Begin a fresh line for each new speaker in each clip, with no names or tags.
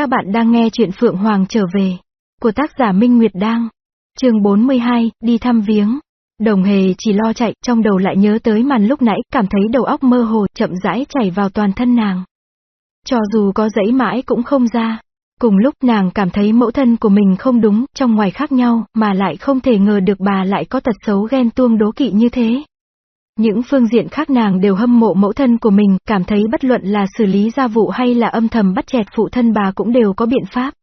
Các bạn đang nghe chuyện Phượng Hoàng trở về. Của tác giả Minh Nguyệt Đang. chương 42, đi thăm viếng. Đồng hề chỉ lo chạy, trong đầu lại nhớ tới màn lúc nãy, cảm thấy đầu óc mơ hồ, chậm rãi chảy vào toàn thân nàng. Cho dù có dãy mãi cũng không ra. Cùng lúc nàng cảm thấy mẫu thân của mình không đúng, trong ngoài khác nhau, mà lại không thể ngờ được bà lại có tật xấu ghen tuông đố kỵ như thế. Những phương diện khác nàng đều hâm mộ mẫu thân của mình, cảm thấy bất luận là xử lý gia vụ hay là âm thầm bắt chẹt phụ thân bà cũng đều có biện pháp.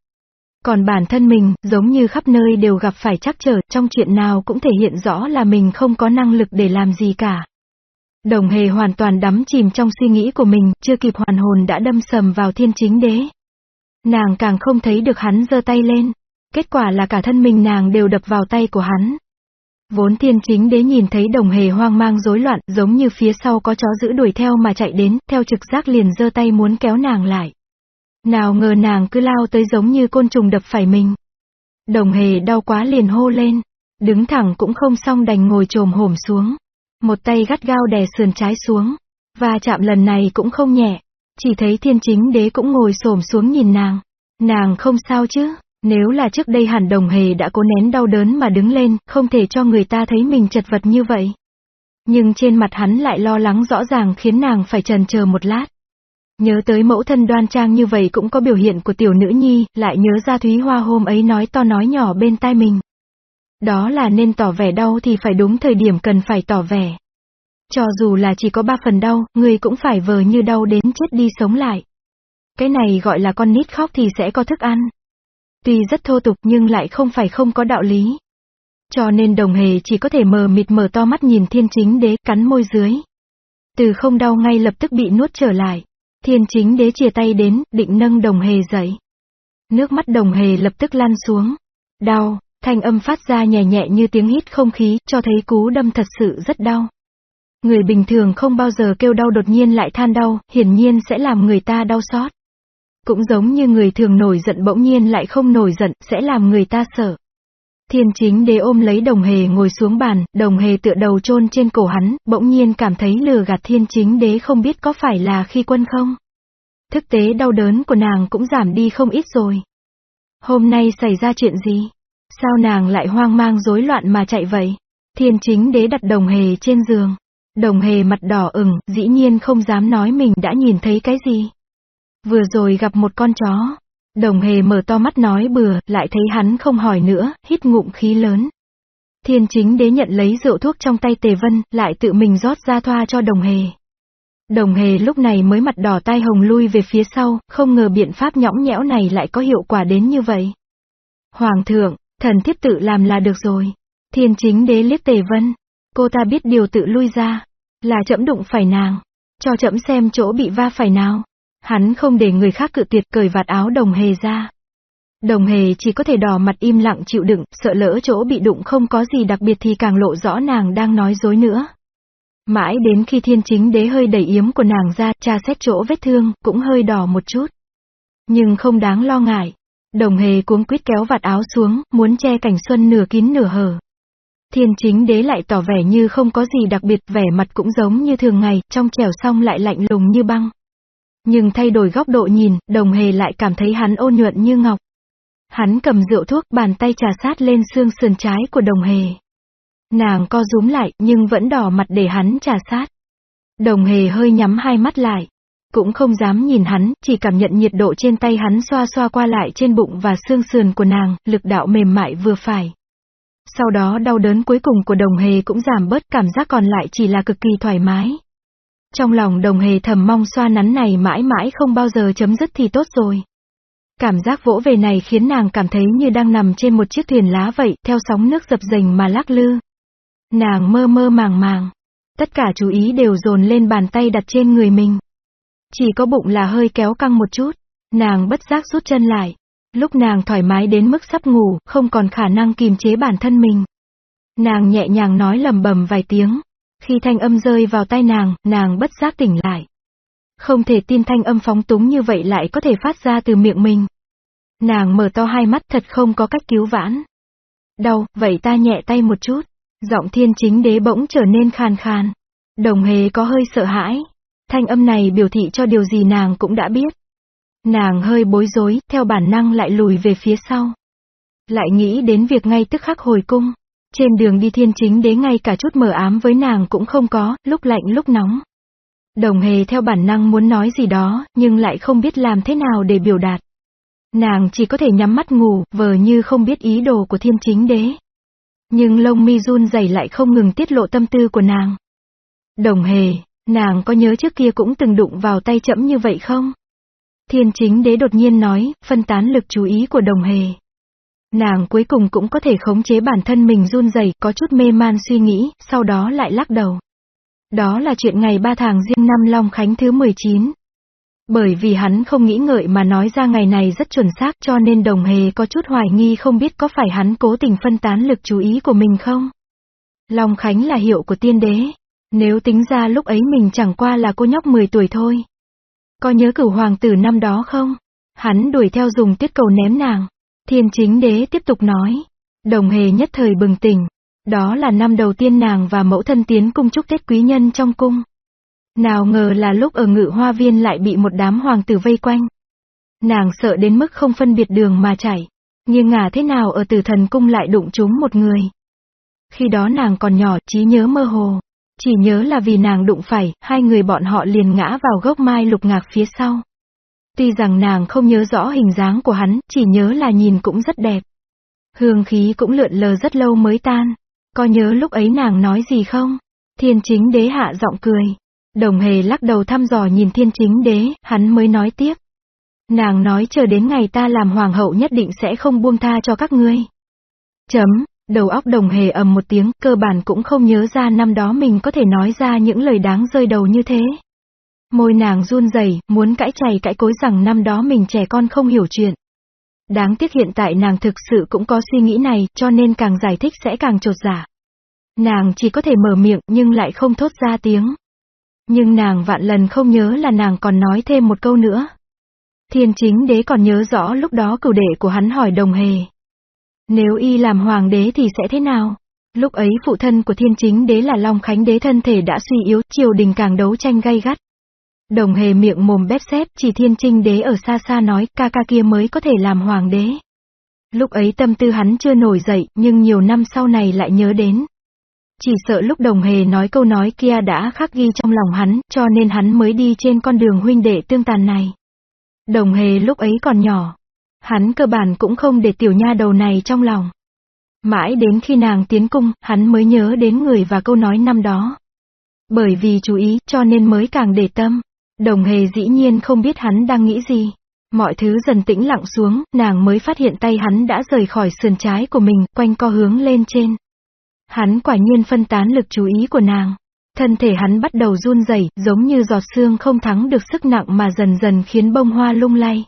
Còn bản thân mình, giống như khắp nơi đều gặp phải trắc trở, trong chuyện nào cũng thể hiện rõ là mình không có năng lực để làm gì cả. Đồng hề hoàn toàn đắm chìm trong suy nghĩ của mình, chưa kịp hoàn hồn đã đâm sầm vào thiên chính đế. Nàng càng không thấy được hắn giơ tay lên. Kết quả là cả thân mình nàng đều đập vào tay của hắn. Vốn thiên chính đế nhìn thấy đồng hề hoang mang rối loạn, giống như phía sau có chó giữ đuổi theo mà chạy đến, theo trực giác liền giơ tay muốn kéo nàng lại. Nào ngờ nàng cứ lao tới giống như côn trùng đập phải mình. Đồng hề đau quá liền hô lên, đứng thẳng cũng không xong đành ngồi trồm hổm xuống. Một tay gắt gao đè sườn trái xuống, và chạm lần này cũng không nhẹ, chỉ thấy thiên chính đế cũng ngồi xổm xuống nhìn nàng. Nàng không sao chứ, nếu là trước đây hẳn đồng hề đã cố nén đau đớn mà đứng lên, không thể cho người ta thấy mình chật vật như vậy. Nhưng trên mặt hắn lại lo lắng rõ ràng khiến nàng phải trần chờ một lát. Nhớ tới mẫu thân đoan trang như vậy cũng có biểu hiện của tiểu nữ nhi, lại nhớ ra Thúy Hoa hôm ấy nói to nói nhỏ bên tai mình. Đó là nên tỏ vẻ đau thì phải đúng thời điểm cần phải tỏ vẻ. Cho dù là chỉ có ba phần đau, người cũng phải vờ như đau đến chết đi sống lại. Cái này gọi là con nít khóc thì sẽ có thức ăn. Tuy rất thô tục nhưng lại không phải không có đạo lý. Cho nên đồng hề chỉ có thể mờ mịt mở to mắt nhìn thiên chính đế cắn môi dưới. Từ không đau ngay lập tức bị nuốt trở lại. Thiên chính đế chia tay đến, định nâng đồng hề dậy. Nước mắt đồng hề lập tức lan xuống. Đau, thanh âm phát ra nhẹ nhẹ như tiếng hít không khí, cho thấy cú đâm thật sự rất đau. Người bình thường không bao giờ kêu đau đột nhiên lại than đau, hiển nhiên sẽ làm người ta đau xót. Cũng giống như người thường nổi giận bỗng nhiên lại không nổi giận, sẽ làm người ta sợ. Thiên chính đế ôm lấy đồng hề ngồi xuống bàn, đồng hề tựa đầu chôn trên cổ hắn, bỗng nhiên cảm thấy lừa gạt thiên chính đế không biết có phải là khi quân không. Thực tế đau đớn của nàng cũng giảm đi không ít rồi. Hôm nay xảy ra chuyện gì? Sao nàng lại hoang mang rối loạn mà chạy vậy? Thiên chính đế đặt đồng hề trên giường. Đồng hề mặt đỏ ửng, dĩ nhiên không dám nói mình đã nhìn thấy cái gì. Vừa rồi gặp một con chó. Đồng hề mở to mắt nói bừa, lại thấy hắn không hỏi nữa, hít ngụm khí lớn. Thiên chính đế nhận lấy rượu thuốc trong tay tề vân, lại tự mình rót ra thoa cho đồng hề. Đồng hề lúc này mới mặt đỏ tai hồng lui về phía sau, không ngờ biện pháp nhõng nhẽo này lại có hiệu quả đến như vậy. Hoàng thượng, thần thiếp tự làm là được rồi. Thiên chính đế liếc tề vân. Cô ta biết điều tự lui ra. Là chậm đụng phải nàng. Cho chậm xem chỗ bị va phải nào. Hắn không để người khác cự tuyệt cởi vạt áo đồng hề ra. Đồng hề chỉ có thể đỏ mặt im lặng chịu đựng, sợ lỡ chỗ bị đụng không có gì đặc biệt thì càng lộ rõ nàng đang nói dối nữa. Mãi đến khi thiên chính đế hơi đẩy yếm của nàng ra, tra xét chỗ vết thương, cũng hơi đỏ một chút. Nhưng không đáng lo ngại. Đồng hề cuống quýt kéo vạt áo xuống, muốn che cảnh xuân nửa kín nửa hở. Thiên chính đế lại tỏ vẻ như không có gì đặc biệt, vẻ mặt cũng giống như thường ngày, trong trẻo xong lại lạnh lùng như băng. Nhưng thay đổi góc độ nhìn, đồng hề lại cảm thấy hắn ôn nhuận như ngọc. Hắn cầm rượu thuốc, bàn tay trà sát lên xương sườn trái của đồng hề. Nàng co rúm lại, nhưng vẫn đỏ mặt để hắn trà sát. Đồng hề hơi nhắm hai mắt lại. Cũng không dám nhìn hắn, chỉ cảm nhận nhiệt độ trên tay hắn xoa xoa qua lại trên bụng và xương sườn của nàng, lực đạo mềm mại vừa phải. Sau đó đau đớn cuối cùng của đồng hề cũng giảm bớt cảm giác còn lại chỉ là cực kỳ thoải mái. Trong lòng đồng hề thầm mong xoa nắn này mãi mãi không bao giờ chấm dứt thì tốt rồi. Cảm giác vỗ về này khiến nàng cảm thấy như đang nằm trên một chiếc thuyền lá vậy, theo sóng nước dập dềnh mà lắc lư. Nàng mơ mơ màng màng. Tất cả chú ý đều dồn lên bàn tay đặt trên người mình. Chỉ có bụng là hơi kéo căng một chút. Nàng bất giác rút chân lại. Lúc nàng thoải mái đến mức sắp ngủ, không còn khả năng kìm chế bản thân mình. Nàng nhẹ nhàng nói lầm bầm vài tiếng. Khi thanh âm rơi vào tai nàng, nàng bất giác tỉnh lại. Không thể tin thanh âm phóng túng như vậy lại có thể phát ra từ miệng mình. Nàng mở to hai mắt thật không có cách cứu vãn. Đau, vậy ta nhẹ tay một chút. Giọng thiên chính đế bỗng trở nên khàn khàn. Đồng hề có hơi sợ hãi. Thanh âm này biểu thị cho điều gì nàng cũng đã biết. Nàng hơi bối rối, theo bản năng lại lùi về phía sau. Lại nghĩ đến việc ngay tức khắc hồi cung. Trên đường đi thiên chính đế ngay cả chút mờ ám với nàng cũng không có, lúc lạnh lúc nóng. Đồng hề theo bản năng muốn nói gì đó, nhưng lại không biết làm thế nào để biểu đạt. Nàng chỉ có thể nhắm mắt ngủ, vờ như không biết ý đồ của thiên chính đế. Nhưng lông mi run dày lại không ngừng tiết lộ tâm tư của nàng. Đồng hề, nàng có nhớ trước kia cũng từng đụng vào tay chậm như vậy không? Thiên chính đế đột nhiên nói, phân tán lực chú ý của đồng hề. Nàng cuối cùng cũng có thể khống chế bản thân mình run rẩy, có chút mê man suy nghĩ, sau đó lại lắc đầu. Đó là chuyện ngày ba tháng riêng năm Long Khánh thứ 19. Bởi vì hắn không nghĩ ngợi mà nói ra ngày này rất chuẩn xác cho nên đồng hề có chút hoài nghi không biết có phải hắn cố tình phân tán lực chú ý của mình không. Long Khánh là hiệu của tiên đế. Nếu tính ra lúc ấy mình chẳng qua là cô nhóc 10 tuổi thôi. Có nhớ cửu hoàng tử năm đó không? Hắn đuổi theo dùng tiết cầu ném nàng. Thiên chính đế tiếp tục nói. Đồng hề nhất thời bừng tỉnh. Đó là năm đầu tiên nàng và mẫu thân tiến cung chúc Tết quý nhân trong cung. Nào ngờ là lúc ở ngự hoa viên lại bị một đám hoàng tử vây quanh. Nàng sợ đến mức không phân biệt đường mà chảy. Nhưng ngả thế nào ở tử thần cung lại đụng trúng một người. Khi đó nàng còn nhỏ, trí nhớ mơ hồ. Chỉ nhớ là vì nàng đụng phải, hai người bọn họ liền ngã vào gốc mai lục ngạc phía sau. Tuy rằng nàng không nhớ rõ hình dáng của hắn, chỉ nhớ là nhìn cũng rất đẹp. Hương khí cũng lượn lờ rất lâu mới tan. Có nhớ lúc ấy nàng nói gì không? Thiên chính đế hạ giọng cười. Đồng hề lắc đầu thăm dò nhìn thiên chính đế, hắn mới nói tiếp. Nàng nói chờ đến ngày ta làm hoàng hậu nhất định sẽ không buông tha cho các ngươi. Chấm, đầu óc đồng hề ầm một tiếng, cơ bản cũng không nhớ ra năm đó mình có thể nói ra những lời đáng rơi đầu như thế. Môi nàng run rẩy, muốn cãi chày cãi cối rằng năm đó mình trẻ con không hiểu chuyện. Đáng tiếc hiện tại nàng thực sự cũng có suy nghĩ này, cho nên càng giải thích sẽ càng trột giả. Nàng chỉ có thể mở miệng nhưng lại không thốt ra tiếng. Nhưng nàng vạn lần không nhớ là nàng còn nói thêm một câu nữa. Thiên chính đế còn nhớ rõ lúc đó cửu đệ của hắn hỏi đồng hề. Nếu y làm hoàng đế thì sẽ thế nào? Lúc ấy phụ thân của thiên chính đế là Long Khánh đế thân thể đã suy yếu, triều đình càng đấu tranh gay gắt. Đồng hề miệng mồm bép xếp, chỉ thiên trinh đế ở xa xa nói, ca ca kia mới có thể làm hoàng đế. Lúc ấy tâm tư hắn chưa nổi dậy, nhưng nhiều năm sau này lại nhớ đến. Chỉ sợ lúc đồng hề nói câu nói kia đã khắc ghi trong lòng hắn, cho nên hắn mới đi trên con đường huynh đệ tương tàn này. Đồng hề lúc ấy còn nhỏ. Hắn cơ bản cũng không để tiểu nha đầu này trong lòng. Mãi đến khi nàng tiến cung, hắn mới nhớ đến người và câu nói năm đó. Bởi vì chú ý, cho nên mới càng để tâm. Đồng hề dĩ nhiên không biết hắn đang nghĩ gì. Mọi thứ dần tĩnh lặng xuống, nàng mới phát hiện tay hắn đã rời khỏi sườn trái của mình, quanh co hướng lên trên. Hắn quả nhiên phân tán lực chú ý của nàng. Thân thể hắn bắt đầu run rẩy, giống như giọt xương không thắng được sức nặng mà dần dần khiến bông hoa lung lay.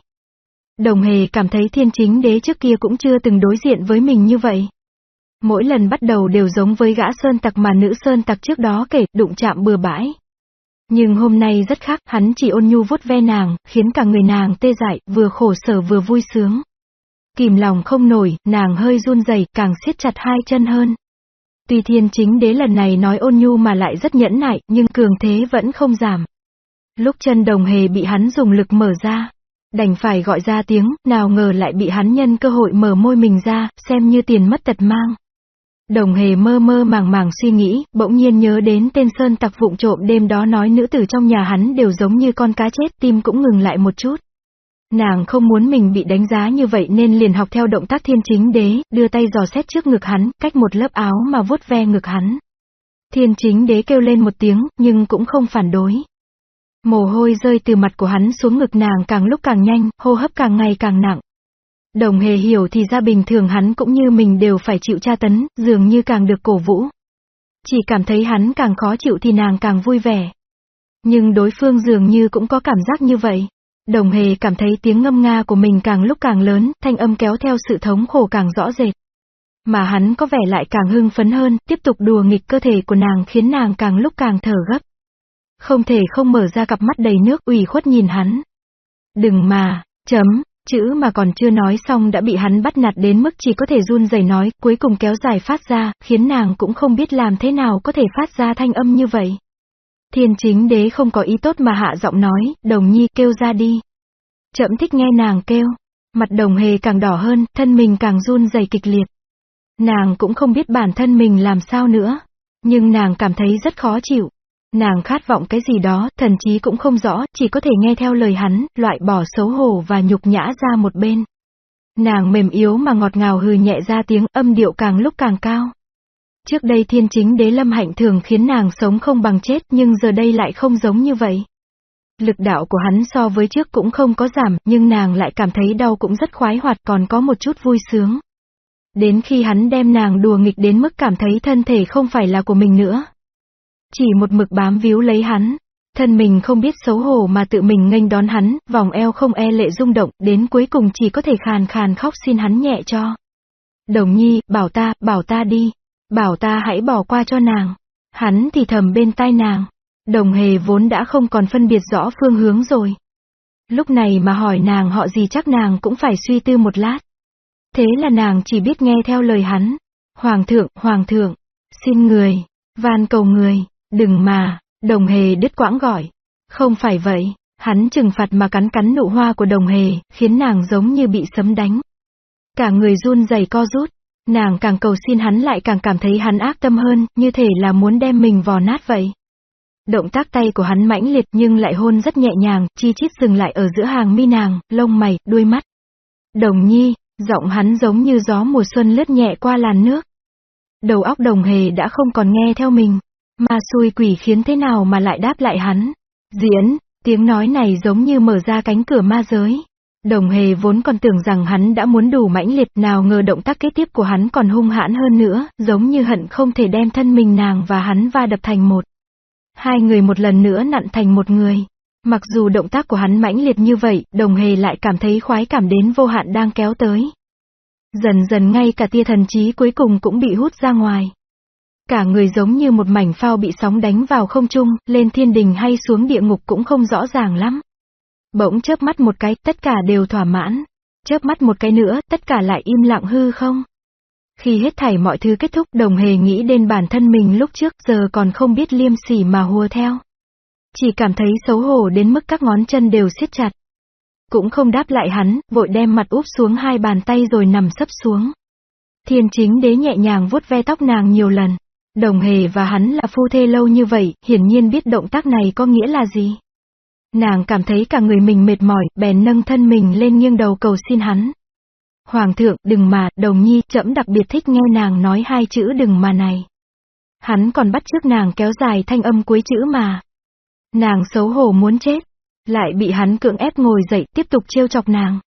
Đồng hề cảm thấy thiên chính đế trước kia cũng chưa từng đối diện với mình như vậy. Mỗi lần bắt đầu đều giống với gã sơn tặc mà nữ sơn tặc trước đó kể, đụng chạm bừa bãi. Nhưng hôm nay rất khác, hắn chỉ ôn nhu vuốt ve nàng, khiến cả người nàng tê dại, vừa khổ sở vừa vui sướng. Kìm lòng không nổi, nàng hơi run rẩy, càng siết chặt hai chân hơn. Tuy thiên chính đế lần này nói ôn nhu mà lại rất nhẫn nại, nhưng cường thế vẫn không giảm. Lúc chân đồng hề bị hắn dùng lực mở ra, đành phải gọi ra tiếng, nào ngờ lại bị hắn nhân cơ hội mở môi mình ra, xem như tiền mất tật mang. Đồng hề mơ mơ màng màng suy nghĩ, bỗng nhiên nhớ đến tên sơn tặc vụng trộm đêm đó nói nữ tử trong nhà hắn đều giống như con cá chết, tim cũng ngừng lại một chút. Nàng không muốn mình bị đánh giá như vậy nên liền học theo động tác thiên chính đế, đưa tay dò xét trước ngực hắn, cách một lớp áo mà vuốt ve ngực hắn. Thiên chính đế kêu lên một tiếng, nhưng cũng không phản đối. Mồ hôi rơi từ mặt của hắn xuống ngực nàng càng lúc càng nhanh, hô hấp càng ngày càng nặng. Đồng hề hiểu thì ra bình thường hắn cũng như mình đều phải chịu tra tấn, dường như càng được cổ vũ. Chỉ cảm thấy hắn càng khó chịu thì nàng càng vui vẻ. Nhưng đối phương dường như cũng có cảm giác như vậy. Đồng hề cảm thấy tiếng ngâm nga của mình càng lúc càng lớn, thanh âm kéo theo sự thống khổ càng rõ rệt. Mà hắn có vẻ lại càng hưng phấn hơn, tiếp tục đùa nghịch cơ thể của nàng khiến nàng càng lúc càng thở gấp. Không thể không mở ra cặp mắt đầy nước ủy khuất nhìn hắn. Đừng mà, chấm, chữ mà còn chưa nói xong đã bị hắn bắt nạt đến mức chỉ có thể run rẩy nói, cuối cùng kéo dài phát ra, khiến nàng cũng không biết làm thế nào có thể phát ra thanh âm như vậy. Thiên chính đế không có ý tốt mà hạ giọng nói, đồng nhi kêu ra đi. Chậm thích nghe nàng kêu. Mặt đồng hề càng đỏ hơn, thân mình càng run rẩy kịch liệt. Nàng cũng không biết bản thân mình làm sao nữa. Nhưng nàng cảm thấy rất khó chịu. Nàng khát vọng cái gì đó, thần chí cũng không rõ, chỉ có thể nghe theo lời hắn, loại bỏ xấu hổ và nhục nhã ra một bên. Nàng mềm yếu mà ngọt ngào hừ nhẹ ra tiếng, âm điệu càng lúc càng cao. Trước đây thiên chính đế lâm hạnh thường khiến nàng sống không bằng chết nhưng giờ đây lại không giống như vậy. Lực đạo của hắn so với trước cũng không có giảm, nhưng nàng lại cảm thấy đau cũng rất khoái hoạt còn có một chút vui sướng. Đến khi hắn đem nàng đùa nghịch đến mức cảm thấy thân thể không phải là của mình nữa. Chỉ một mực bám víu lấy hắn. Thân mình không biết xấu hổ mà tự mình nghênh đón hắn, vòng eo không e lệ rung động, đến cuối cùng chỉ có thể khàn khàn khóc xin hắn nhẹ cho. Đồng nhi, bảo ta, bảo ta đi. Bảo ta hãy bỏ qua cho nàng. Hắn thì thầm bên tai nàng. Đồng hề vốn đã không còn phân biệt rõ phương hướng rồi. Lúc này mà hỏi nàng họ gì chắc nàng cũng phải suy tư một lát. Thế là nàng chỉ biết nghe theo lời hắn. Hoàng thượng, hoàng thượng, xin người, van cầu người, đừng mà, đồng hề đứt quãng gọi. Không phải vậy, hắn trừng phạt mà cắn cắn nụ hoa của đồng hề, khiến nàng giống như bị sấm đánh. Cả người run rẩy co rút, nàng càng cầu xin hắn lại càng cảm thấy hắn ác tâm hơn, như thể là muốn đem mình vò nát vậy. Động tác tay của hắn mãnh liệt nhưng lại hôn rất nhẹ nhàng, chi chít dừng lại ở giữa hàng mi nàng, lông mày, đuôi mắt. Đồng nhi, giọng hắn giống như gió mùa xuân lướt nhẹ qua làn nước. Đầu óc đồng hề đã không còn nghe theo mình. Ma xui quỷ khiến thế nào mà lại đáp lại hắn. Diễn, tiếng nói này giống như mở ra cánh cửa ma giới. Đồng hề vốn còn tưởng rằng hắn đã muốn đủ mãnh liệt nào ngờ động tác kế tiếp của hắn còn hung hãn hơn nữa, giống như hận không thể đem thân mình nàng và hắn va đập thành một. Hai người một lần nữa nặn thành một người. Mặc dù động tác của hắn mãnh liệt như vậy, đồng hề lại cảm thấy khoái cảm đến vô hạn đang kéo tới. Dần dần ngay cả tia thần trí cuối cùng cũng bị hút ra ngoài. Cả người giống như một mảnh phao bị sóng đánh vào không trung, lên thiên đình hay xuống địa ngục cũng không rõ ràng lắm. Bỗng chớp mắt một cái, tất cả đều thỏa mãn. Chớp mắt một cái nữa, tất cả lại im lặng hư không. Khi hết thảy mọi thứ kết thúc đồng hề nghĩ đến bản thân mình lúc trước giờ còn không biết liêm sỉ mà hùa theo. Chỉ cảm thấy xấu hổ đến mức các ngón chân đều siết chặt. Cũng không đáp lại hắn, vội đem mặt úp xuống hai bàn tay rồi nằm sấp xuống. Thiên chính đế nhẹ nhàng vuốt ve tóc nàng nhiều lần. Đồng hề và hắn là phu thê lâu như vậy, hiển nhiên biết động tác này có nghĩa là gì. Nàng cảm thấy cả người mình mệt mỏi, bèn nâng thân mình lên nghiêng đầu cầu xin hắn. Hoàng thượng, đừng mà, đồng nhi, trẫm đặc biệt thích nghe nàng nói hai chữ đừng mà này. Hắn còn bắt trước nàng kéo dài thanh âm cuối chữ mà. Nàng xấu hổ muốn chết. Lại bị hắn cưỡng ép ngồi dậy tiếp tục trêu chọc nàng.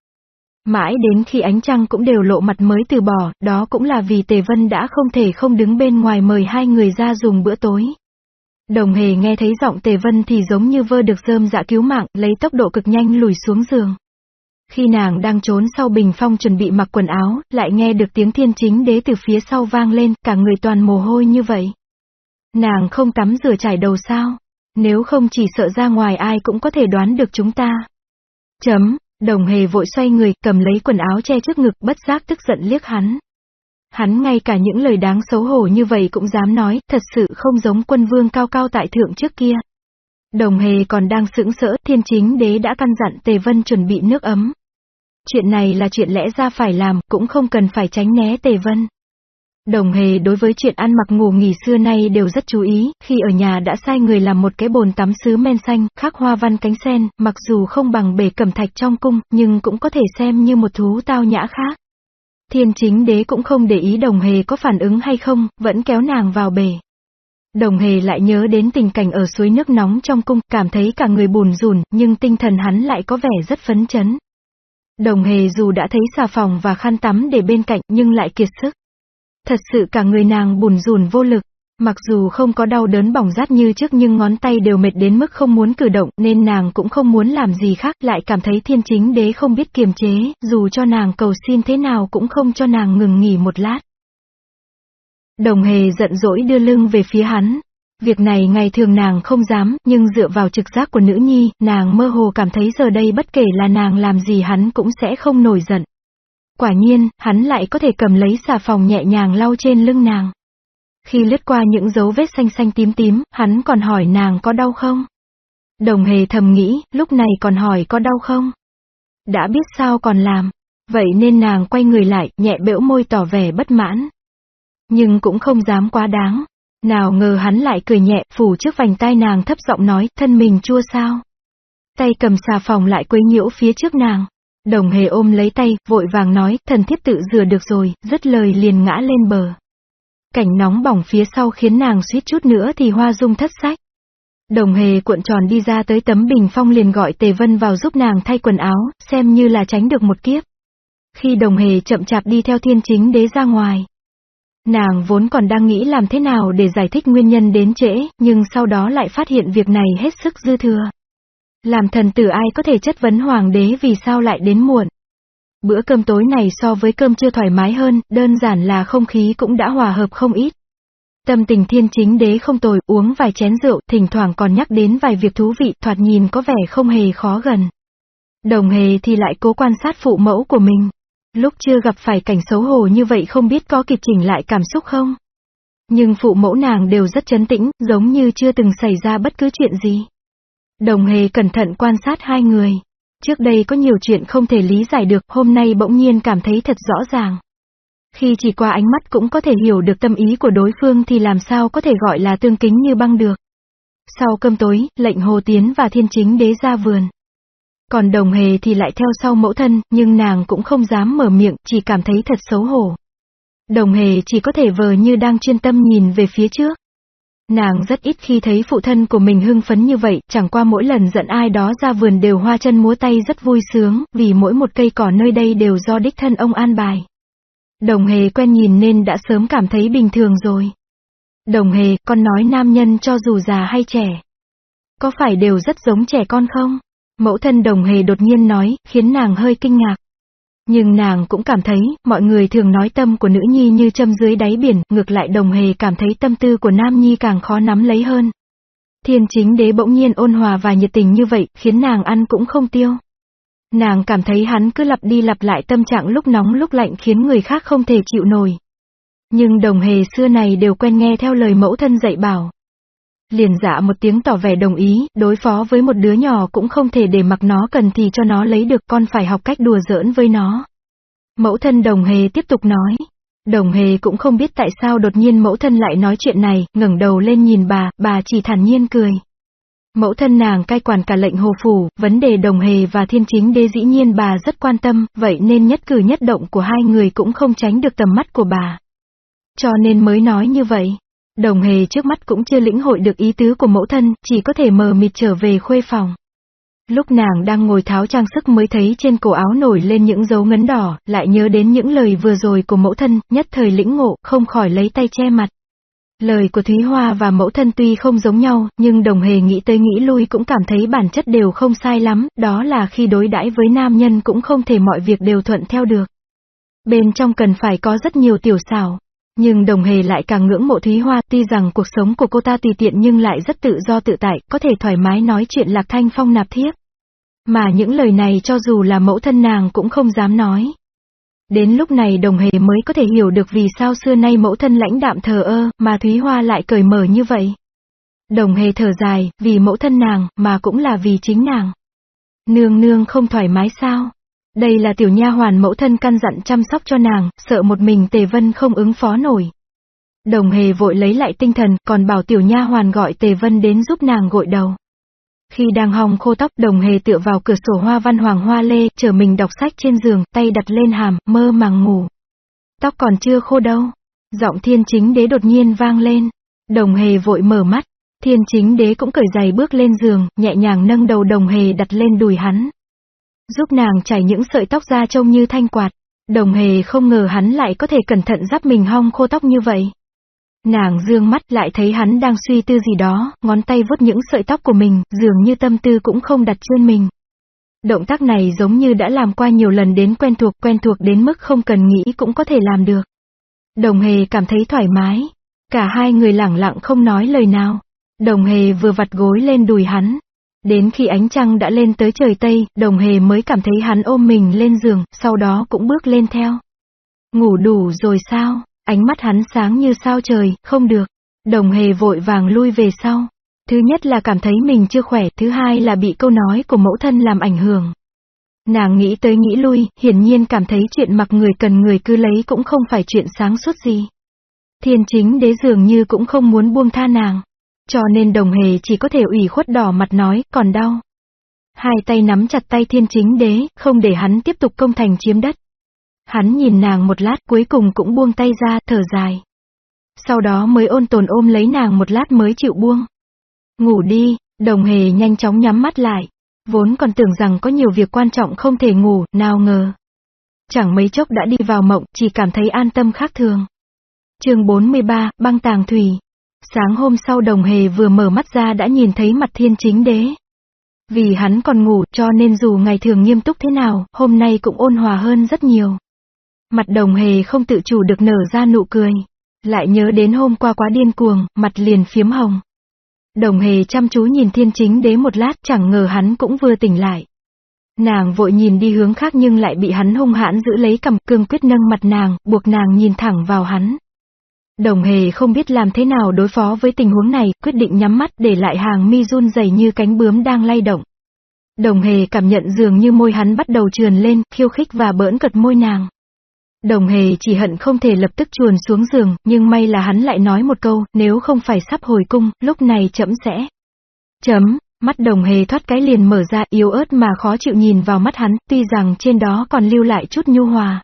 Mãi đến khi ánh trăng cũng đều lộ mặt mới từ bỏ, đó cũng là vì Tề Vân đã không thể không đứng bên ngoài mời hai người ra dùng bữa tối. Đồng hề nghe thấy giọng Tề Vân thì giống như vơ được rơm dạ cứu mạng, lấy tốc độ cực nhanh lùi xuống giường. Khi nàng đang trốn sau bình phong chuẩn bị mặc quần áo, lại nghe được tiếng thiên chính đế từ phía sau vang lên, cả người toàn mồ hôi như vậy. Nàng không tắm rửa trải đầu sao? Nếu không chỉ sợ ra ngoài ai cũng có thể đoán được chúng ta. Chấm, đồng hề vội xoay người, cầm lấy quần áo che trước ngực, bất giác tức giận liếc hắn. Hắn ngay cả những lời đáng xấu hổ như vậy cũng dám nói, thật sự không giống quân vương cao cao tại thượng trước kia. Đồng hề còn đang sững sỡ, thiên chính đế đã căn dặn Tề Vân chuẩn bị nước ấm. Chuyện này là chuyện lẽ ra phải làm, cũng không cần phải tránh né Tề Vân. Đồng hề đối với chuyện ăn mặc ngủ nghỉ xưa nay đều rất chú ý, khi ở nhà đã sai người làm một cái bồn tắm sứ men xanh, khắc hoa văn cánh sen, mặc dù không bằng bể cẩm thạch trong cung, nhưng cũng có thể xem như một thú tao nhã khác. Thiên chính đế cũng không để ý đồng hề có phản ứng hay không, vẫn kéo nàng vào bể. Đồng hề lại nhớ đến tình cảnh ở suối nước nóng trong cung, cảm thấy cả người bùn rùn, nhưng tinh thần hắn lại có vẻ rất phấn chấn. Đồng hề dù đã thấy xà phòng và khăn tắm để bên cạnh nhưng lại kiệt sức. Thật sự cả người nàng bùn rùn vô lực. Mặc dù không có đau đớn bỏng rát như trước nhưng ngón tay đều mệt đến mức không muốn cử động nên nàng cũng không muốn làm gì khác lại cảm thấy thiên chính đế không biết kiềm chế, dù cho nàng cầu xin thế nào cũng không cho nàng ngừng nghỉ một lát. Đồng hề giận dỗi đưa lưng về phía hắn. Việc này ngày thường nàng không dám, nhưng dựa vào trực giác của nữ nhi, nàng mơ hồ cảm thấy giờ đây bất kể là nàng làm gì hắn cũng sẽ không nổi giận. Quả nhiên, hắn lại có thể cầm lấy xà phòng nhẹ nhàng lau trên lưng nàng. Khi lướt qua những dấu vết xanh xanh tím tím, hắn còn hỏi nàng có đau không? Đồng hề thầm nghĩ, lúc này còn hỏi có đau không? Đã biết sao còn làm. Vậy nên nàng quay người lại, nhẹ bẽo môi tỏ vẻ bất mãn. Nhưng cũng không dám quá đáng. Nào ngờ hắn lại cười nhẹ, phủ trước vành tai nàng thấp giọng nói, thân mình chua sao. Tay cầm xà phòng lại quấy nhiễu phía trước nàng. Đồng hề ôm lấy tay, vội vàng nói, thần thiếp tự rửa được rồi, dứt lời liền ngã lên bờ. Cảnh nóng bỏng phía sau khiến nàng suýt chút nữa thì hoa dung thất sách. Đồng hề cuộn tròn đi ra tới tấm bình phong liền gọi Tề Vân vào giúp nàng thay quần áo, xem như là tránh được một kiếp. Khi đồng hề chậm chạp đi theo thiên chính đế ra ngoài. Nàng vốn còn đang nghĩ làm thế nào để giải thích nguyên nhân đến trễ, nhưng sau đó lại phát hiện việc này hết sức dư thừa. Làm thần tử ai có thể chất vấn hoàng đế vì sao lại đến muộn. Bữa cơm tối này so với cơm chưa thoải mái hơn, đơn giản là không khí cũng đã hòa hợp không ít. Tâm tình thiên chính đế không tồi, uống vài chén rượu, thỉnh thoảng còn nhắc đến vài việc thú vị, thoạt nhìn có vẻ không hề khó gần. Đồng hề thì lại cố quan sát phụ mẫu của mình. Lúc chưa gặp phải cảnh xấu hổ như vậy không biết có kịp chỉnh lại cảm xúc không? Nhưng phụ mẫu nàng đều rất chấn tĩnh, giống như chưa từng xảy ra bất cứ chuyện gì. Đồng hề cẩn thận quan sát hai người. Trước đây có nhiều chuyện không thể lý giải được, hôm nay bỗng nhiên cảm thấy thật rõ ràng. Khi chỉ qua ánh mắt cũng có thể hiểu được tâm ý của đối phương thì làm sao có thể gọi là tương kính như băng được. Sau cơm tối, lệnh Hồ Tiến và Thiên Chính đế ra vườn. Còn đồng hề thì lại theo sau mẫu thân, nhưng nàng cũng không dám mở miệng, chỉ cảm thấy thật xấu hổ. Đồng hề chỉ có thể vờ như đang chuyên tâm nhìn về phía trước. Nàng rất ít khi thấy phụ thân của mình hưng phấn như vậy, chẳng qua mỗi lần giận ai đó ra vườn đều hoa chân múa tay rất vui sướng, vì mỗi một cây cỏ nơi đây đều do đích thân ông an bài. Đồng hề quen nhìn nên đã sớm cảm thấy bình thường rồi. Đồng hề, con nói nam nhân cho dù già hay trẻ. Có phải đều rất giống trẻ con không? Mẫu thân đồng hề đột nhiên nói, khiến nàng hơi kinh ngạc. Nhưng nàng cũng cảm thấy, mọi người thường nói tâm của nữ nhi như châm dưới đáy biển, ngược lại đồng hề cảm thấy tâm tư của nam nhi càng khó nắm lấy hơn. Thiên chính đế bỗng nhiên ôn hòa và nhiệt tình như vậy, khiến nàng ăn cũng không tiêu. Nàng cảm thấy hắn cứ lặp đi lặp lại tâm trạng lúc nóng lúc lạnh khiến người khác không thể chịu nổi. Nhưng đồng hề xưa này đều quen nghe theo lời mẫu thân dạy bảo. Liền dạ một tiếng tỏ vẻ đồng ý, đối phó với một đứa nhỏ cũng không thể để mặc nó cần thì cho nó lấy được con phải học cách đùa giỡn với nó. Mẫu thân đồng hề tiếp tục nói. Đồng hề cũng không biết tại sao đột nhiên mẫu thân lại nói chuyện này, ngẩng đầu lên nhìn bà, bà chỉ thản nhiên cười. Mẫu thân nàng cai quản cả lệnh hồ phủ, vấn đề đồng hề và thiên chính đế dĩ nhiên bà rất quan tâm, vậy nên nhất cử nhất động của hai người cũng không tránh được tầm mắt của bà. Cho nên mới nói như vậy. Đồng hề trước mắt cũng chưa lĩnh hội được ý tứ của mẫu thân, chỉ có thể mờ mịt trở về khuê phòng. Lúc nàng đang ngồi tháo trang sức mới thấy trên cổ áo nổi lên những dấu ngấn đỏ, lại nhớ đến những lời vừa rồi của mẫu thân, nhất thời lĩnh ngộ, không khỏi lấy tay che mặt. Lời của Thúy Hoa và mẫu thân tuy không giống nhau, nhưng đồng hề nghĩ tới nghĩ lui cũng cảm thấy bản chất đều không sai lắm, đó là khi đối đãi với nam nhân cũng không thể mọi việc đều thuận theo được. Bên trong cần phải có rất nhiều tiểu xảo. Nhưng đồng hề lại càng ngưỡng mộ Thúy Hoa, tuy rằng cuộc sống của cô ta tùy tiện nhưng lại rất tự do tự tại, có thể thoải mái nói chuyện lạc thanh phong nạp thiếp. Mà những lời này cho dù là mẫu thân nàng cũng không dám nói. Đến lúc này đồng hề mới có thể hiểu được vì sao xưa nay mẫu thân lãnh đạm thờ ơ, mà Thúy Hoa lại cởi mở như vậy. Đồng hề thở dài, vì mẫu thân nàng, mà cũng là vì chính nàng. Nương nương không thoải mái sao? Đây là tiểu nha hoàn mẫu thân căn dặn chăm sóc cho nàng, sợ một mình Tề Vân không ứng phó nổi. Đồng hề vội lấy lại tinh thần, còn bảo tiểu nha hoàn gọi Tề Vân đến giúp nàng gội đầu. Khi đang hòng khô tóc đồng hề tựa vào cửa sổ hoa văn hoàng hoa lê, chờ mình đọc sách trên giường, tay đặt lên hàm, mơ màng ngủ. Tóc còn chưa khô đâu. Giọng thiên chính đế đột nhiên vang lên. Đồng hề vội mở mắt. Thiên chính đế cũng cởi giày bước lên giường, nhẹ nhàng nâng đầu đồng hề đặt lên đùi hắn. Giúp nàng chảy những sợi tóc ra trông như thanh quạt. Đồng hề không ngờ hắn lại có thể cẩn thận giáp mình hong khô tóc như vậy. Nàng dương mắt lại thấy hắn đang suy tư gì đó, ngón tay vuốt những sợi tóc của mình, dường như tâm tư cũng không đặt trên mình. Động tác này giống như đã làm qua nhiều lần đến quen thuộc, quen thuộc đến mức không cần nghĩ cũng có thể làm được. Đồng hề cảm thấy thoải mái. Cả hai người lặng lặng không nói lời nào. Đồng hề vừa vặt gối lên đùi hắn. Đến khi ánh trăng đã lên tới trời Tây, đồng hề mới cảm thấy hắn ôm mình lên giường, sau đó cũng bước lên theo. Ngủ đủ rồi sao? Ánh mắt hắn sáng như sao trời, không được. Đồng hề vội vàng lui về sau. Thứ nhất là cảm thấy mình chưa khỏe, thứ hai là bị câu nói của mẫu thân làm ảnh hưởng. Nàng nghĩ tới nghĩ lui, hiển nhiên cảm thấy chuyện mặc người cần người cứ lấy cũng không phải chuyện sáng suốt gì. Thiên chính đế dường như cũng không muốn buông tha nàng. Cho nên đồng hề chỉ có thể ủy khuất đỏ mặt nói, còn đau. Hai tay nắm chặt tay thiên chính đế, không để hắn tiếp tục công thành chiếm đất. Hắn nhìn nàng một lát cuối cùng cũng buông tay ra, thở dài. Sau đó mới ôn tồn ôm lấy nàng một lát mới chịu buông. Ngủ đi, đồng hề nhanh chóng nhắm mắt lại. Vốn còn tưởng rằng có nhiều việc quan trọng không thể ngủ, nào ngờ. Chẳng mấy chốc đã đi vào mộng, chỉ cảm thấy an tâm khác thường. chương 43, băng tàng thủy. Sáng hôm sau đồng hề vừa mở mắt ra đã nhìn thấy mặt thiên chính đế. Vì hắn còn ngủ cho nên dù ngày thường nghiêm túc thế nào, hôm nay cũng ôn hòa hơn rất nhiều. Mặt đồng hề không tự chủ được nở ra nụ cười. Lại nhớ đến hôm qua quá điên cuồng, mặt liền phiếm hồng. Đồng hề chăm chú nhìn thiên chính đế một lát chẳng ngờ hắn cũng vừa tỉnh lại. Nàng vội nhìn đi hướng khác nhưng lại bị hắn hung hãn giữ lấy cầm cương quyết nâng mặt nàng, buộc nàng nhìn thẳng vào hắn. Đồng hề không biết làm thế nào đối phó với tình huống này, quyết định nhắm mắt để lại hàng mi run dày như cánh bướm đang lay động. Đồng hề cảm nhận dường như môi hắn bắt đầu trườn lên, khiêu khích và bỡn cật môi nàng. Đồng hề chỉ hận không thể lập tức chuồn xuống giường, nhưng may là hắn lại nói một câu, nếu không phải sắp hồi cung, lúc này chậm sẽ. Chấm, mắt đồng hề thoát cái liền mở ra yếu ớt mà khó chịu nhìn vào mắt hắn, tuy rằng trên đó còn lưu lại chút nhu hòa.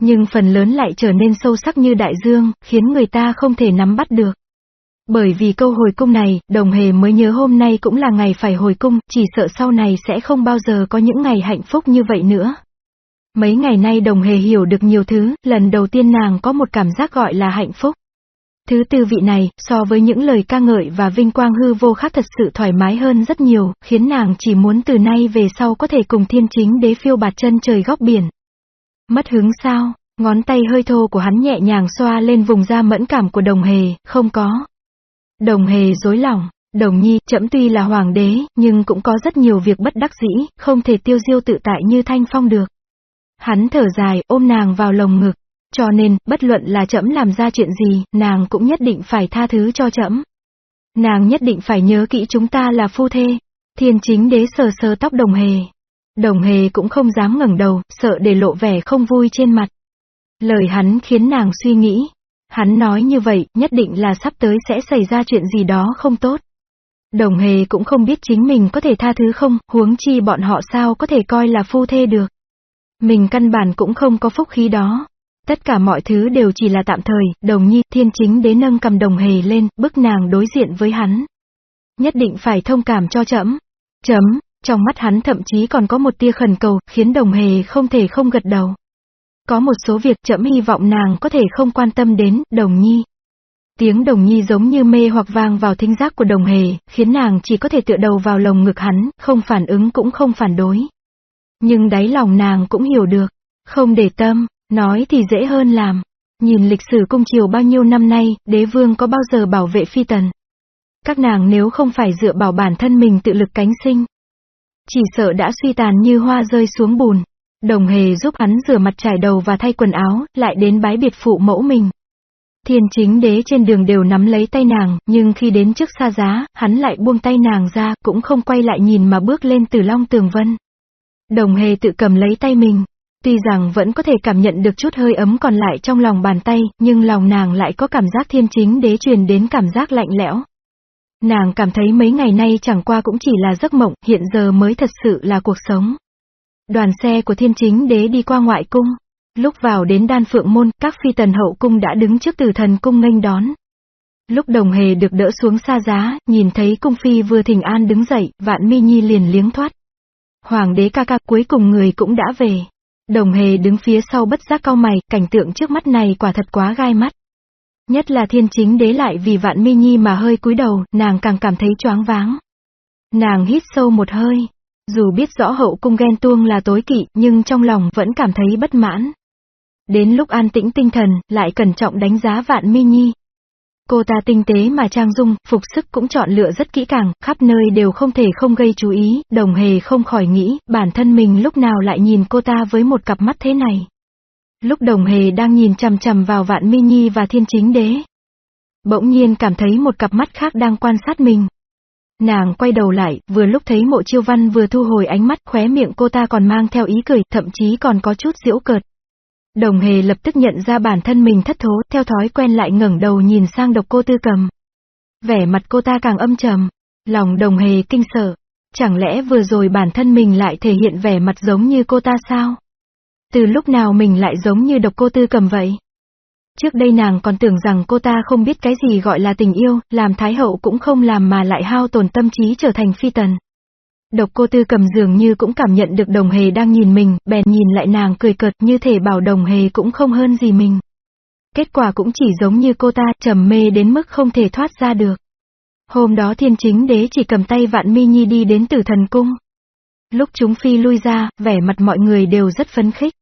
Nhưng phần lớn lại trở nên sâu sắc như đại dương, khiến người ta không thể nắm bắt được. Bởi vì câu hồi cung này, đồng hề mới nhớ hôm nay cũng là ngày phải hồi cung, chỉ sợ sau này sẽ không bao giờ có những ngày hạnh phúc như vậy nữa. Mấy ngày nay đồng hề hiểu được nhiều thứ, lần đầu tiên nàng có một cảm giác gọi là hạnh phúc. Thứ tư vị này, so với những lời ca ngợi và vinh quang hư vô khác thật sự thoải mái hơn rất nhiều, khiến nàng chỉ muốn từ nay về sau có thể cùng thiên chính đế phiêu bạt chân trời góc biển. Mất hứng sao, ngón tay hơi thô của hắn nhẹ nhàng xoa lên vùng da mẫn cảm của đồng hề, không có. Đồng hề dối lòng, đồng nhi, chậm tuy là hoàng đế, nhưng cũng có rất nhiều việc bất đắc dĩ, không thể tiêu diêu tự tại như thanh phong được. Hắn thở dài, ôm nàng vào lồng ngực. Cho nên, bất luận là trẫm làm ra chuyện gì, nàng cũng nhất định phải tha thứ cho trẫm. Nàng nhất định phải nhớ kỹ chúng ta là phu thê. Thiên chính đế sờ sờ tóc đồng hề. Đồng hề cũng không dám ngẩng đầu, sợ để lộ vẻ không vui trên mặt. Lời hắn khiến nàng suy nghĩ. Hắn nói như vậy, nhất định là sắp tới sẽ xảy ra chuyện gì đó không tốt. Đồng hề cũng không biết chính mình có thể tha thứ không, huống chi bọn họ sao có thể coi là phu thê được. Mình căn bản cũng không có phúc khí đó. Tất cả mọi thứ đều chỉ là tạm thời, đồng nhi, thiên chính đế nâng cầm đồng hề lên, bức nàng đối diện với hắn. Nhất định phải thông cảm cho chấm. Chấm, trong mắt hắn thậm chí còn có một tia khẩn cầu, khiến đồng hề không thể không gật đầu. Có một số việc chậm hy vọng nàng có thể không quan tâm đến, đồng nhi. Tiếng đồng nhi giống như mê hoặc vang vào thính giác của đồng hề, khiến nàng chỉ có thể tựa đầu vào lồng ngực hắn, không phản ứng cũng không phản đối. Nhưng đáy lòng nàng cũng hiểu được, không để tâm, nói thì dễ hơn làm. Nhìn lịch sử cung triều bao nhiêu năm nay, đế vương có bao giờ bảo vệ phi tần. Các nàng nếu không phải dựa bảo bản thân mình tự lực cánh sinh. Chỉ sợ đã suy tàn như hoa rơi xuống bùn. Đồng hề giúp hắn rửa mặt trải đầu và thay quần áo, lại đến bái biệt phụ mẫu mình. Thiên chính đế trên đường đều nắm lấy tay nàng, nhưng khi đến trước xa giá, hắn lại buông tay nàng ra, cũng không quay lại nhìn mà bước lên từ long tường vân. Đồng hề tự cầm lấy tay mình. Tuy rằng vẫn có thể cảm nhận được chút hơi ấm còn lại trong lòng bàn tay, nhưng lòng nàng lại có cảm giác thiên chính đế truyền đến cảm giác lạnh lẽo. Nàng cảm thấy mấy ngày nay chẳng qua cũng chỉ là giấc mộng, hiện giờ mới thật sự là cuộc sống. Đoàn xe của thiên chính đế đi qua ngoại cung. Lúc vào đến đan phượng môn, các phi tần hậu cung đã đứng trước từ thần cung nghênh đón. Lúc đồng hề được đỡ xuống xa giá, nhìn thấy cung phi vừa thỉnh an đứng dậy, vạn mi nhi liền liếng thoát. Hoàng đế ca ca cuối cùng người cũng đã về. Đồng hề đứng phía sau bất giác cau mày, cảnh tượng trước mắt này quả thật quá gai mắt. Nhất là thiên chính đế lại vì vạn mi nhi mà hơi cúi đầu, nàng càng cảm thấy choáng váng. Nàng hít sâu một hơi. Dù biết rõ hậu cung ghen tuông là tối kỵ, nhưng trong lòng vẫn cảm thấy bất mãn. Đến lúc an tĩnh tinh thần, lại cẩn trọng đánh giá vạn mi nhi. Cô ta tinh tế mà trang dung, phục sức cũng chọn lựa rất kỹ càng, khắp nơi đều không thể không gây chú ý, đồng hề không khỏi nghĩ, bản thân mình lúc nào lại nhìn cô ta với một cặp mắt thế này. Lúc đồng hề đang nhìn chằm chằm vào vạn mi nhi và thiên chính đế. Bỗng nhiên cảm thấy một cặp mắt khác đang quan sát mình. Nàng quay đầu lại, vừa lúc thấy mộ chiêu văn vừa thu hồi ánh mắt, khóe miệng cô ta còn mang theo ý cười, thậm chí còn có chút giễu cợt. Đồng hề lập tức nhận ra bản thân mình thất thố, theo thói quen lại ngẩng đầu nhìn sang độc cô tư cầm. Vẻ mặt cô ta càng âm trầm, lòng đồng hề kinh sợ. Chẳng lẽ vừa rồi bản thân mình lại thể hiện vẻ mặt giống như cô ta sao? Từ lúc nào mình lại giống như độc cô tư cầm vậy? Trước đây nàng còn tưởng rằng cô ta không biết cái gì gọi là tình yêu, làm thái hậu cũng không làm mà lại hao tổn tâm trí trở thành phi tần. Độc cô tư cầm dường như cũng cảm nhận được đồng hề đang nhìn mình, bèn nhìn lại nàng cười cợt như thể bảo đồng hề cũng không hơn gì mình. Kết quả cũng chỉ giống như cô ta, trầm mê đến mức không thể thoát ra được. Hôm đó thiên chính đế chỉ cầm tay vạn mi nhi đi đến tử thần cung. Lúc chúng phi lui ra, vẻ mặt mọi người đều rất phấn khích.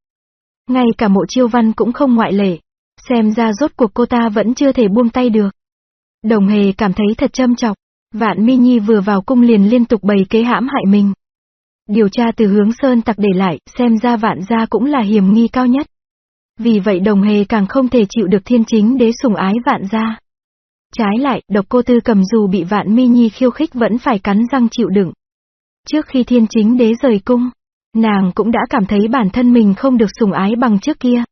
Ngay cả mộ chiêu văn cũng không ngoại lệ. Xem ra rốt cuộc cô ta vẫn chưa thể buông tay được. Đồng hề cảm thấy thật châm chọc. Vạn Mi Nhi vừa vào cung liền liên tục bày kế hãm hại mình. Điều tra từ hướng Sơn tặc để lại, xem ra vạn gia cũng là hiểm nghi cao nhất. Vì vậy đồng hề càng không thể chịu được thiên chính đế sủng ái vạn gia. Trái lại, độc cô tư cầm dù bị vạn mi nhi khiêu khích vẫn phải cắn răng chịu đựng. Trước khi thiên chính đế rời cung, nàng cũng đã cảm thấy bản thân mình không được sủng ái bằng trước kia.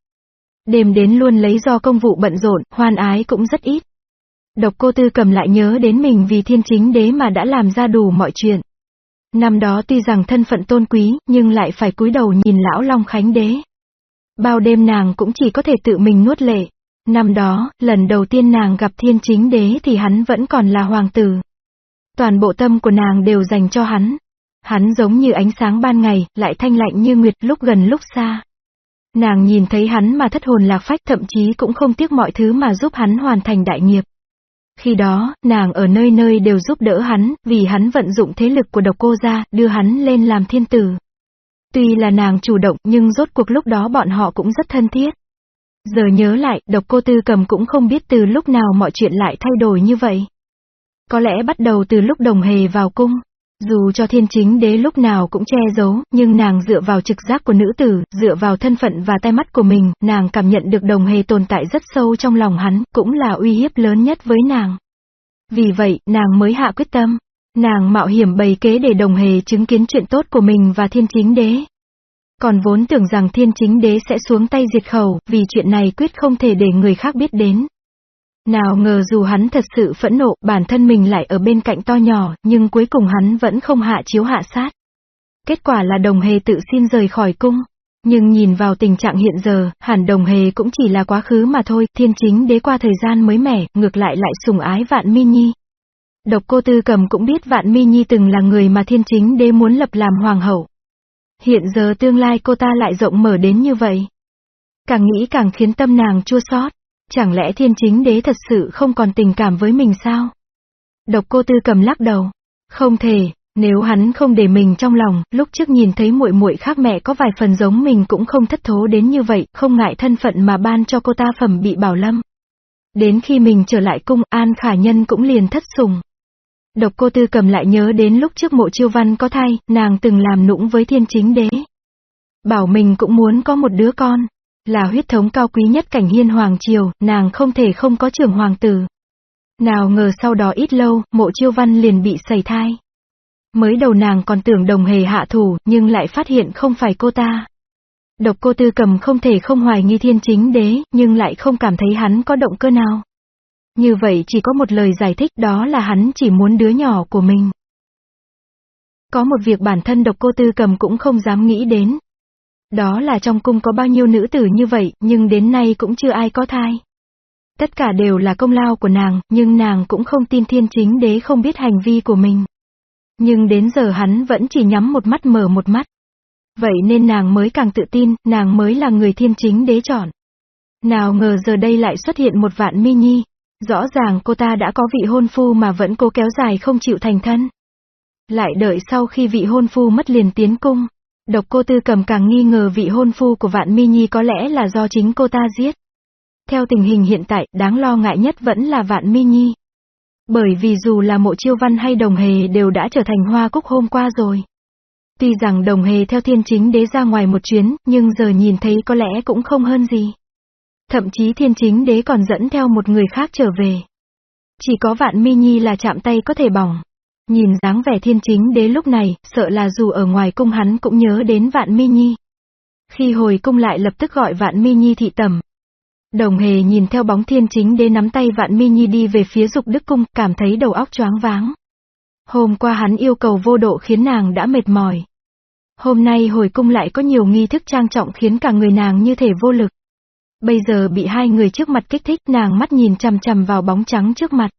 Đêm đến luôn lấy do công vụ bận rộn, hoan ái cũng rất ít. Độc cô tư cầm lại nhớ đến mình vì thiên chính đế mà đã làm ra đủ mọi chuyện. Năm đó tuy rằng thân phận tôn quý, nhưng lại phải cúi đầu nhìn lão Long Khánh đế. Bao đêm nàng cũng chỉ có thể tự mình nuốt lệ. Năm đó, lần đầu tiên nàng gặp thiên chính đế thì hắn vẫn còn là hoàng tử. Toàn bộ tâm của nàng đều dành cho hắn. Hắn giống như ánh sáng ban ngày, lại thanh lạnh như nguyệt lúc gần lúc xa. Nàng nhìn thấy hắn mà thất hồn lạc phách thậm chí cũng không tiếc mọi thứ mà giúp hắn hoàn thành đại nghiệp. Khi đó, nàng ở nơi nơi đều giúp đỡ hắn, vì hắn vận dụng thế lực của độc cô ra, đưa hắn lên làm thiên tử. Tuy là nàng chủ động nhưng rốt cuộc lúc đó bọn họ cũng rất thân thiết. Giờ nhớ lại, độc cô tư cầm cũng không biết từ lúc nào mọi chuyện lại thay đổi như vậy. Có lẽ bắt đầu từ lúc đồng hề vào cung. Dù cho thiên chính đế lúc nào cũng che giấu, nhưng nàng dựa vào trực giác của nữ tử, dựa vào thân phận và tai mắt của mình, nàng cảm nhận được đồng hề tồn tại rất sâu trong lòng hắn, cũng là uy hiếp lớn nhất với nàng. Vì vậy, nàng mới hạ quyết tâm. Nàng mạo hiểm bày kế để đồng hề chứng kiến chuyện tốt của mình và thiên chính đế. Còn vốn tưởng rằng thiên chính đế sẽ xuống tay diệt khẩu, vì chuyện này quyết không thể để người khác biết đến. Nào ngờ dù hắn thật sự phẫn nộ, bản thân mình lại ở bên cạnh to nhỏ, nhưng cuối cùng hắn vẫn không hạ chiếu hạ sát. Kết quả là đồng hề tự xin rời khỏi cung. Nhưng nhìn vào tình trạng hiện giờ, hẳn đồng hề cũng chỉ là quá khứ mà thôi, thiên chính đế qua thời gian mới mẻ, ngược lại lại sùng ái vạn mi nhi. Độc cô tư cầm cũng biết vạn mi nhi từng là người mà thiên chính đế muốn lập làm hoàng hậu. Hiện giờ tương lai cô ta lại rộng mở đến như vậy. Càng nghĩ càng khiến tâm nàng chua xót. Chẳng lẽ thiên chính đế thật sự không còn tình cảm với mình sao? Độc cô tư cầm lắc đầu. Không thể, nếu hắn không để mình trong lòng, lúc trước nhìn thấy muội muội khác mẹ có vài phần giống mình cũng không thất thố đến như vậy, không ngại thân phận mà ban cho cô ta phẩm bị bảo lâm. Đến khi mình trở lại cung, An Khả Nhân cũng liền thất sùng. Độc cô tư cầm lại nhớ đến lúc trước mộ chiêu văn có thai, nàng từng làm nũng với thiên chính đế. Bảo mình cũng muốn có một đứa con. Là huyết thống cao quý nhất cảnh hiên hoàng triều, nàng không thể không có trưởng hoàng tử. Nào ngờ sau đó ít lâu, mộ chiêu văn liền bị sẩy thai. Mới đầu nàng còn tưởng đồng hề hạ thủ, nhưng lại phát hiện không phải cô ta. Độc cô tư cầm không thể không hoài nghi thiên chính đế, nhưng lại không cảm thấy hắn có động cơ nào. Như vậy chỉ có một lời giải thích đó là hắn chỉ muốn đứa nhỏ của mình. Có một việc bản thân độc cô tư cầm cũng không dám nghĩ đến. Đó là trong cung có bao nhiêu nữ tử như vậy, nhưng đến nay cũng chưa ai có thai. Tất cả đều là công lao của nàng, nhưng nàng cũng không tin thiên chính đế không biết hành vi của mình. Nhưng đến giờ hắn vẫn chỉ nhắm một mắt mở một mắt. Vậy nên nàng mới càng tự tin, nàng mới là người thiên chính đế chọn. Nào ngờ giờ đây lại xuất hiện một vạn mi nhi. Rõ ràng cô ta đã có vị hôn phu mà vẫn cố kéo dài không chịu thành thân. Lại đợi sau khi vị hôn phu mất liền tiến cung. Độc cô tư cầm càng nghi ngờ vị hôn phu của vạn mi nhi có lẽ là do chính cô ta giết. Theo tình hình hiện tại, đáng lo ngại nhất vẫn là vạn mi nhi. Bởi vì dù là mộ chiêu văn hay đồng hề đều đã trở thành hoa cúc hôm qua rồi. Tuy rằng đồng hề theo thiên chính đế ra ngoài một chuyến, nhưng giờ nhìn thấy có lẽ cũng không hơn gì. Thậm chí thiên chính đế còn dẫn theo một người khác trở về. Chỉ có vạn mi nhi là chạm tay có thể bỏng. Nhìn dáng vẻ thiên chính đế lúc này, sợ là dù ở ngoài cung hắn cũng nhớ đến vạn mi nhi. Khi hồi cung lại lập tức gọi vạn mi nhi thị tẩm. Đồng hề nhìn theo bóng thiên chính đế nắm tay vạn mi nhi đi về phía dục đức cung, cảm thấy đầu óc choáng váng. Hôm qua hắn yêu cầu vô độ khiến nàng đã mệt mỏi. Hôm nay hồi cung lại có nhiều nghi thức trang trọng khiến cả người nàng như thể vô lực. Bây giờ bị hai người trước mặt kích thích nàng mắt nhìn chằm chằm vào bóng trắng trước mặt.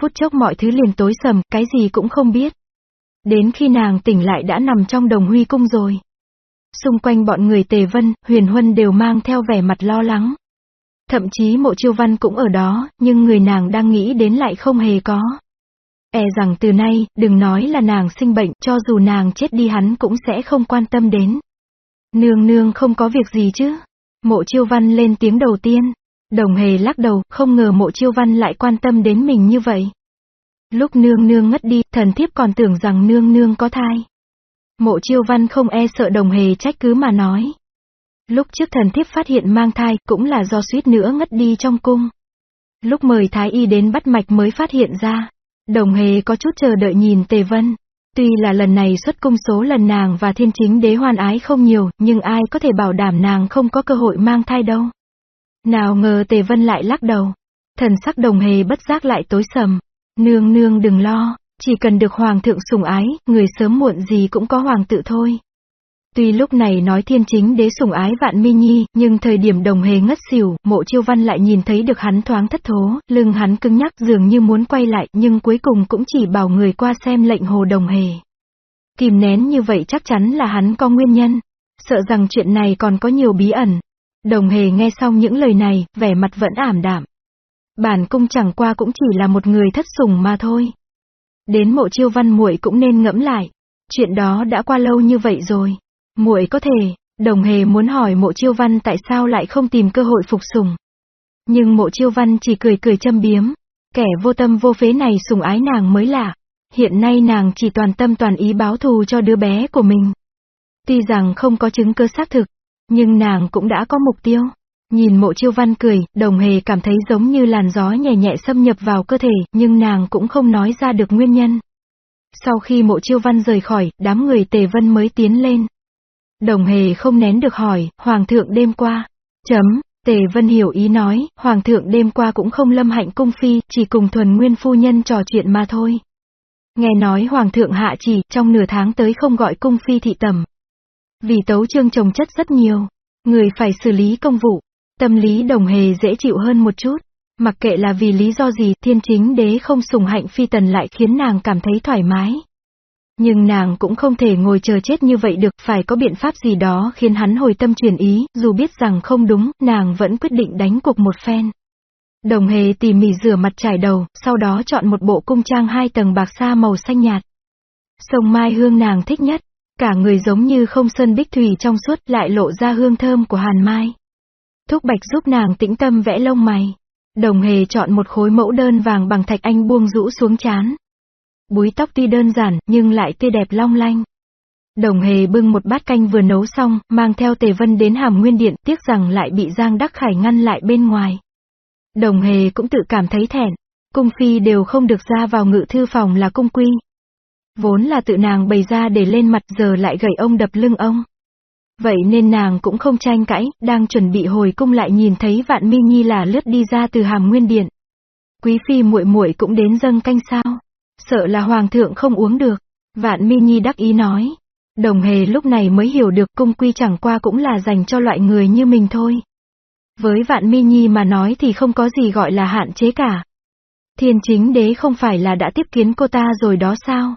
Phút chốc mọi thứ liền tối sầm, cái gì cũng không biết. Đến khi nàng tỉnh lại đã nằm trong đồng huy cung rồi. Xung quanh bọn người Tề Vân, Huyền Huân đều mang theo vẻ mặt lo lắng. Thậm chí mộ chiêu văn cũng ở đó, nhưng người nàng đang nghĩ đến lại không hề có. E rằng từ nay, đừng nói là nàng sinh bệnh, cho dù nàng chết đi hắn cũng sẽ không quan tâm đến. Nương nương không có việc gì chứ. Mộ chiêu văn lên tiếng đầu tiên. Đồng hề lắc đầu, không ngờ mộ chiêu văn lại quan tâm đến mình như vậy. Lúc nương nương ngất đi, thần thiếp còn tưởng rằng nương nương có thai. Mộ chiêu văn không e sợ đồng hề trách cứ mà nói. Lúc trước thần thiếp phát hiện mang thai, cũng là do suýt nữa ngất đi trong cung. Lúc mời thái y đến bắt mạch mới phát hiện ra. Đồng hề có chút chờ đợi nhìn Tề Vân. Tuy là lần này xuất cung số lần nàng và thiên chính đế hoan ái không nhiều, nhưng ai có thể bảo đảm nàng không có cơ hội mang thai đâu. Nào ngờ Tề Vân lại lắc đầu. Thần sắc đồng hề bất giác lại tối sầm. Nương nương đừng lo, chỉ cần được hoàng thượng sủng ái, người sớm muộn gì cũng có hoàng tự thôi. Tuy lúc này nói thiên chính đế sủng ái vạn mi nhi, nhưng thời điểm đồng hề ngất xỉu, mộ chiêu văn lại nhìn thấy được hắn thoáng thất thố, lưng hắn cứng nhắc dường như muốn quay lại, nhưng cuối cùng cũng chỉ bảo người qua xem lệnh hồ đồng hề. Kìm nén như vậy chắc chắn là hắn có nguyên nhân. Sợ rằng chuyện này còn có nhiều bí ẩn. Đồng hề nghe xong những lời này, vẻ mặt vẫn ảm đạm. Bản cung chẳng qua cũng chỉ là một người thất sủng mà thôi. Đến mộ chiêu văn muội cũng nên ngẫm lại. Chuyện đó đã qua lâu như vậy rồi muội có thể, đồng hề muốn hỏi mộ chiêu văn tại sao lại không tìm cơ hội phục sùng. Nhưng mộ chiêu văn chỉ cười cười châm biếm, kẻ vô tâm vô phế này sùng ái nàng mới lạ. Hiện nay nàng chỉ toàn tâm toàn ý báo thù cho đứa bé của mình. Tuy rằng không có chứng cơ xác thực, nhưng nàng cũng đã có mục tiêu. Nhìn mộ chiêu văn cười, đồng hề cảm thấy giống như làn gió nhẹ nhẹ xâm nhập vào cơ thể, nhưng nàng cũng không nói ra được nguyên nhân. Sau khi mộ chiêu văn rời khỏi, đám người tề vân mới tiến lên. Đồng hề không nén được hỏi, Hoàng thượng đêm qua. Chấm, Tề Vân hiểu ý nói, Hoàng thượng đêm qua cũng không lâm hạnh cung phi, chỉ cùng thuần nguyên phu nhân trò chuyện mà thôi. Nghe nói Hoàng thượng hạ chỉ, trong nửa tháng tới không gọi cung phi thị tầm. Vì tấu trương trồng chất rất nhiều, người phải xử lý công vụ. Tâm lý đồng hề dễ chịu hơn một chút. Mặc kệ là vì lý do gì, thiên chính đế không sùng hạnh phi tần lại khiến nàng cảm thấy thoải mái. Nhưng nàng cũng không thể ngồi chờ chết như vậy được, phải có biện pháp gì đó khiến hắn hồi tâm chuyển ý, dù biết rằng không đúng, nàng vẫn quyết định đánh cuộc một phen. Đồng hề tỉ mỉ rửa mặt trải đầu, sau đó chọn một bộ cung trang hai tầng bạc sa màu xanh nhạt. Sông mai hương nàng thích nhất, cả người giống như không sơn bích thủy trong suốt lại lộ ra hương thơm của hàn mai. Thúc bạch giúp nàng tĩnh tâm vẽ lông mày. Đồng hề chọn một khối mẫu đơn vàng bằng thạch anh buông rũ xuống chán. Búi tóc tuy đơn giản, nhưng lại tươi đẹp long lanh. Đồng hề bưng một bát canh vừa nấu xong, mang theo tề vân đến hàm nguyên điện, tiếc rằng lại bị Giang Đắc Khải ngăn lại bên ngoài. Đồng hề cũng tự cảm thấy thẹn, cung phi đều không được ra vào ngự thư phòng là cung quy. Vốn là tự nàng bày ra để lên mặt giờ lại gầy ông đập lưng ông. Vậy nên nàng cũng không tranh cãi, đang chuẩn bị hồi cung lại nhìn thấy vạn mi nhi là lướt đi ra từ hàm nguyên điện. Quý phi muội muội cũng đến dâng canh sao. Sợ là hoàng thượng không uống được. Vạn mi nhi đắc ý nói. Đồng hề lúc này mới hiểu được cung quy chẳng qua cũng là dành cho loại người như mình thôi. Với vạn mi nhi mà nói thì không có gì gọi là hạn chế cả. Thiên chính đế không phải là đã tiếp kiến cô ta rồi đó sao?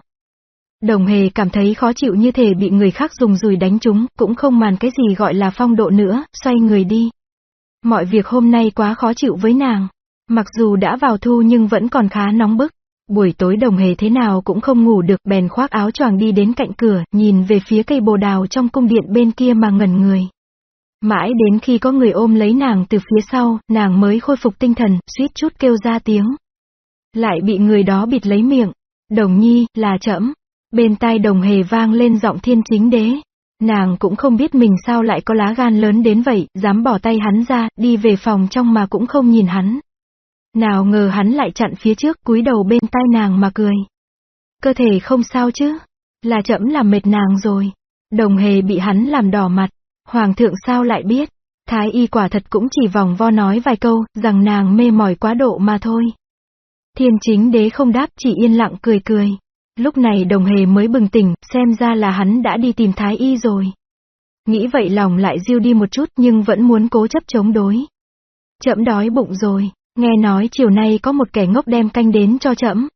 Đồng hề cảm thấy khó chịu như thể bị người khác dùng dùi đánh chúng, cũng không màn cái gì gọi là phong độ nữa, xoay người đi. Mọi việc hôm nay quá khó chịu với nàng. Mặc dù đã vào thu nhưng vẫn còn khá nóng bức. Buổi tối đồng hề thế nào cũng không ngủ được bèn khoác áo choàng đi đến cạnh cửa, nhìn về phía cây bồ đào trong cung điện bên kia mà ngẩn người. Mãi đến khi có người ôm lấy nàng từ phía sau, nàng mới khôi phục tinh thần, suýt chút kêu ra tiếng. Lại bị người đó bịt lấy miệng. Đồng nhi, là chậm. Bên tai đồng hề vang lên giọng thiên chính đế. Nàng cũng không biết mình sao lại có lá gan lớn đến vậy, dám bỏ tay hắn ra, đi về phòng trong mà cũng không nhìn hắn. Nào ngờ hắn lại chặn phía trước cúi đầu bên tai nàng mà cười. cơ thể không sao chứ? Là chậm làm mệt nàng rồi. Đồng hề bị hắn làm đỏ mặt. Hoàng thượng sao lại biết? Thái y quả thật cũng chỉ vòng vo nói vài câu, rằng nàng mê mỏi quá độ mà thôi. Thiên chính đế không đáp chỉ yên lặng cười cười. Lúc này đồng hề mới bừng tỉnh, xem ra là hắn đã đi tìm thái y rồi. Nghĩ vậy lòng lại diêu đi một chút nhưng vẫn muốn cố chấp chống đối. Chậm đói bụng rồi, nghe nói chiều nay có một kẻ ngốc đem canh đến cho chậm.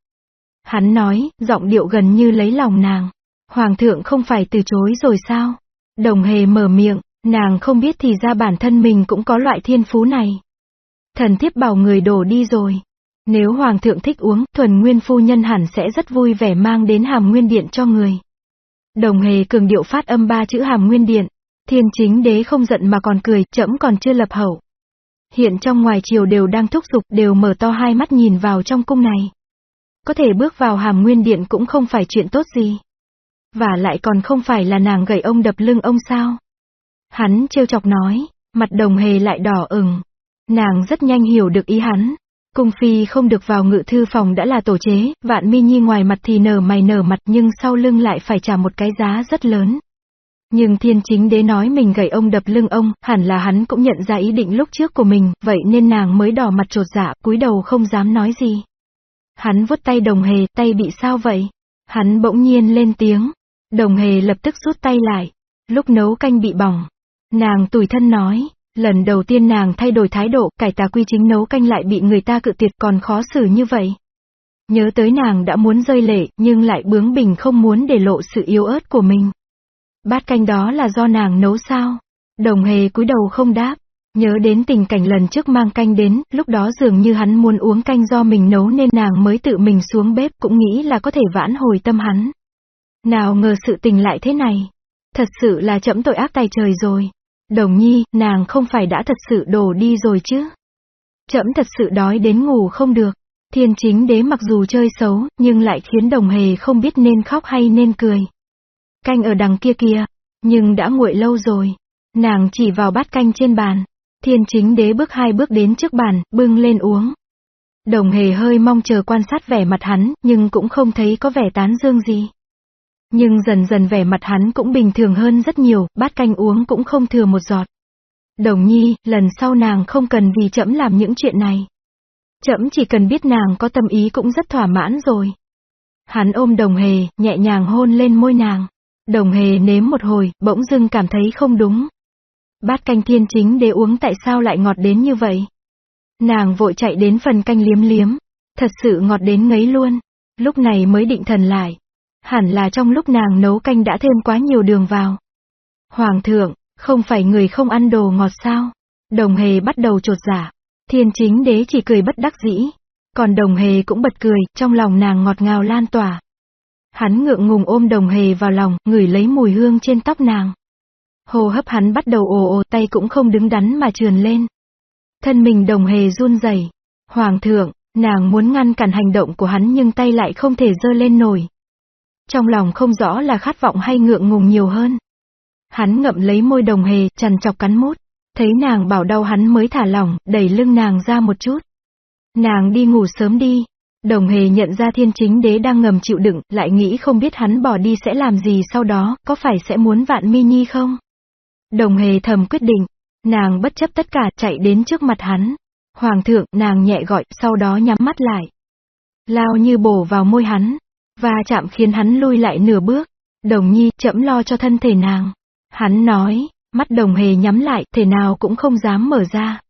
Hắn nói, giọng điệu gần như lấy lòng nàng. Hoàng thượng không phải từ chối rồi sao? Đồng hề mở miệng, nàng không biết thì ra bản thân mình cũng có loại thiên phú này. Thần thiếp bảo người đổ đi rồi. Nếu hoàng thượng thích uống, thuần nguyên phu nhân hẳn sẽ rất vui vẻ mang đến hàm nguyên điện cho người. Đồng hề cường điệu phát âm ba chữ hàm nguyên điện. Thiên chính đế không giận mà còn cười, chậm còn chưa lập hậu. Hiện trong ngoài triều đều đang thúc giục đều mở to hai mắt nhìn vào trong cung này. Có thể bước vào hàm nguyên điện cũng không phải chuyện tốt gì. Và lại còn không phải là nàng gầy ông đập lưng ông sao. Hắn trêu chọc nói, mặt đồng hề lại đỏ ửng. Nàng rất nhanh hiểu được ý hắn. Cung phi không được vào ngự thư phòng đã là tổ chế, vạn mi nhi ngoài mặt thì nở mày nở mặt nhưng sau lưng lại phải trả một cái giá rất lớn. Nhưng thiên chính đế nói mình gậy ông đập lưng ông, hẳn là hắn cũng nhận ra ý định lúc trước của mình, vậy nên nàng mới đỏ mặt trột dạ, cúi đầu không dám nói gì. Hắn vuốt tay đồng hề, tay bị sao vậy? Hắn bỗng nhiên lên tiếng. Đồng hề lập tức rút tay lại. Lúc nấu canh bị bỏng. Nàng tủi thân nói, lần đầu tiên nàng thay đổi thái độ, cải tà quy chính nấu canh lại bị người ta cự tuyệt còn khó xử như vậy. Nhớ tới nàng đã muốn rơi lệ, nhưng lại bướng bỉnh không muốn để lộ sự yếu ớt của mình. Bát canh đó là do nàng nấu sao? Đồng hề cúi đầu không đáp. Nhớ đến tình cảnh lần trước mang canh đến, lúc đó dường như hắn muốn uống canh do mình nấu nên nàng mới tự mình xuống bếp cũng nghĩ là có thể vãn hồi tâm hắn. Nào ngờ sự tình lại thế này. Thật sự là chậm tội ác tài trời rồi. Đồng nhi, nàng không phải đã thật sự đổ đi rồi chứ. Chậm thật sự đói đến ngủ không được. Thiên chính đế mặc dù chơi xấu, nhưng lại khiến đồng hề không biết nên khóc hay nên cười. Canh ở đằng kia kia, nhưng đã nguội lâu rồi. Nàng chỉ vào bát canh trên bàn. Thiên chính đế bước hai bước đến trước bàn, bưng lên uống. Đồng hề hơi mong chờ quan sát vẻ mặt hắn, nhưng cũng không thấy có vẻ tán dương gì. Nhưng dần dần vẻ mặt hắn cũng bình thường hơn rất nhiều, bát canh uống cũng không thừa một giọt. Đồng nhi, lần sau nàng không cần vì chậm làm những chuyện này. Chậm chỉ cần biết nàng có tâm ý cũng rất thỏa mãn rồi. Hắn ôm đồng hề, nhẹ nhàng hôn lên môi nàng. Đồng hề nếm một hồi, bỗng dưng cảm thấy không đúng. Bát canh thiên chính để uống tại sao lại ngọt đến như vậy? Nàng vội chạy đến phần canh liếm liếm. Thật sự ngọt đến ngấy luôn. Lúc này mới định thần lại. Hẳn là trong lúc nàng nấu canh đã thêm quá nhiều đường vào. Hoàng thượng, không phải người không ăn đồ ngọt sao? Đồng hề bắt đầu trột giả. Dạ. Thiên chính đế chỉ cười bất đắc dĩ. Còn đồng hề cũng bật cười, trong lòng nàng ngọt ngào lan tỏa. Hắn ngượng ngùng ôm đồng hề vào lòng, ngửi lấy mùi hương trên tóc nàng. Hồ hấp hắn bắt đầu ồ ồ tay cũng không đứng đắn mà trườn lên. Thân mình đồng hề run rẩy. Hoàng thượng, nàng muốn ngăn cản hành động của hắn nhưng tay lại không thể dơ lên nổi. Trong lòng không rõ là khát vọng hay ngượng ngùng nhiều hơn. Hắn ngậm lấy môi đồng hề, chằn chọc cắn mút. Thấy nàng bảo đau hắn mới thả lỏng, đẩy lưng nàng ra một chút. Nàng đi ngủ sớm đi. Đồng hề nhận ra thiên chính đế đang ngầm chịu đựng, lại nghĩ không biết hắn bỏ đi sẽ làm gì sau đó, có phải sẽ muốn vạn mi nhi không? Đồng hề thầm quyết định. Nàng bất chấp tất cả chạy đến trước mặt hắn. Hoàng thượng, nàng nhẹ gọi, sau đó nhắm mắt lại. Lao như bổ vào môi hắn. Và chạm khiến hắn lui lại nửa bước. Đồng nhi, chậm lo cho thân thể nàng. Hắn nói, mắt đồng hề nhắm lại, thể nào cũng không dám mở ra.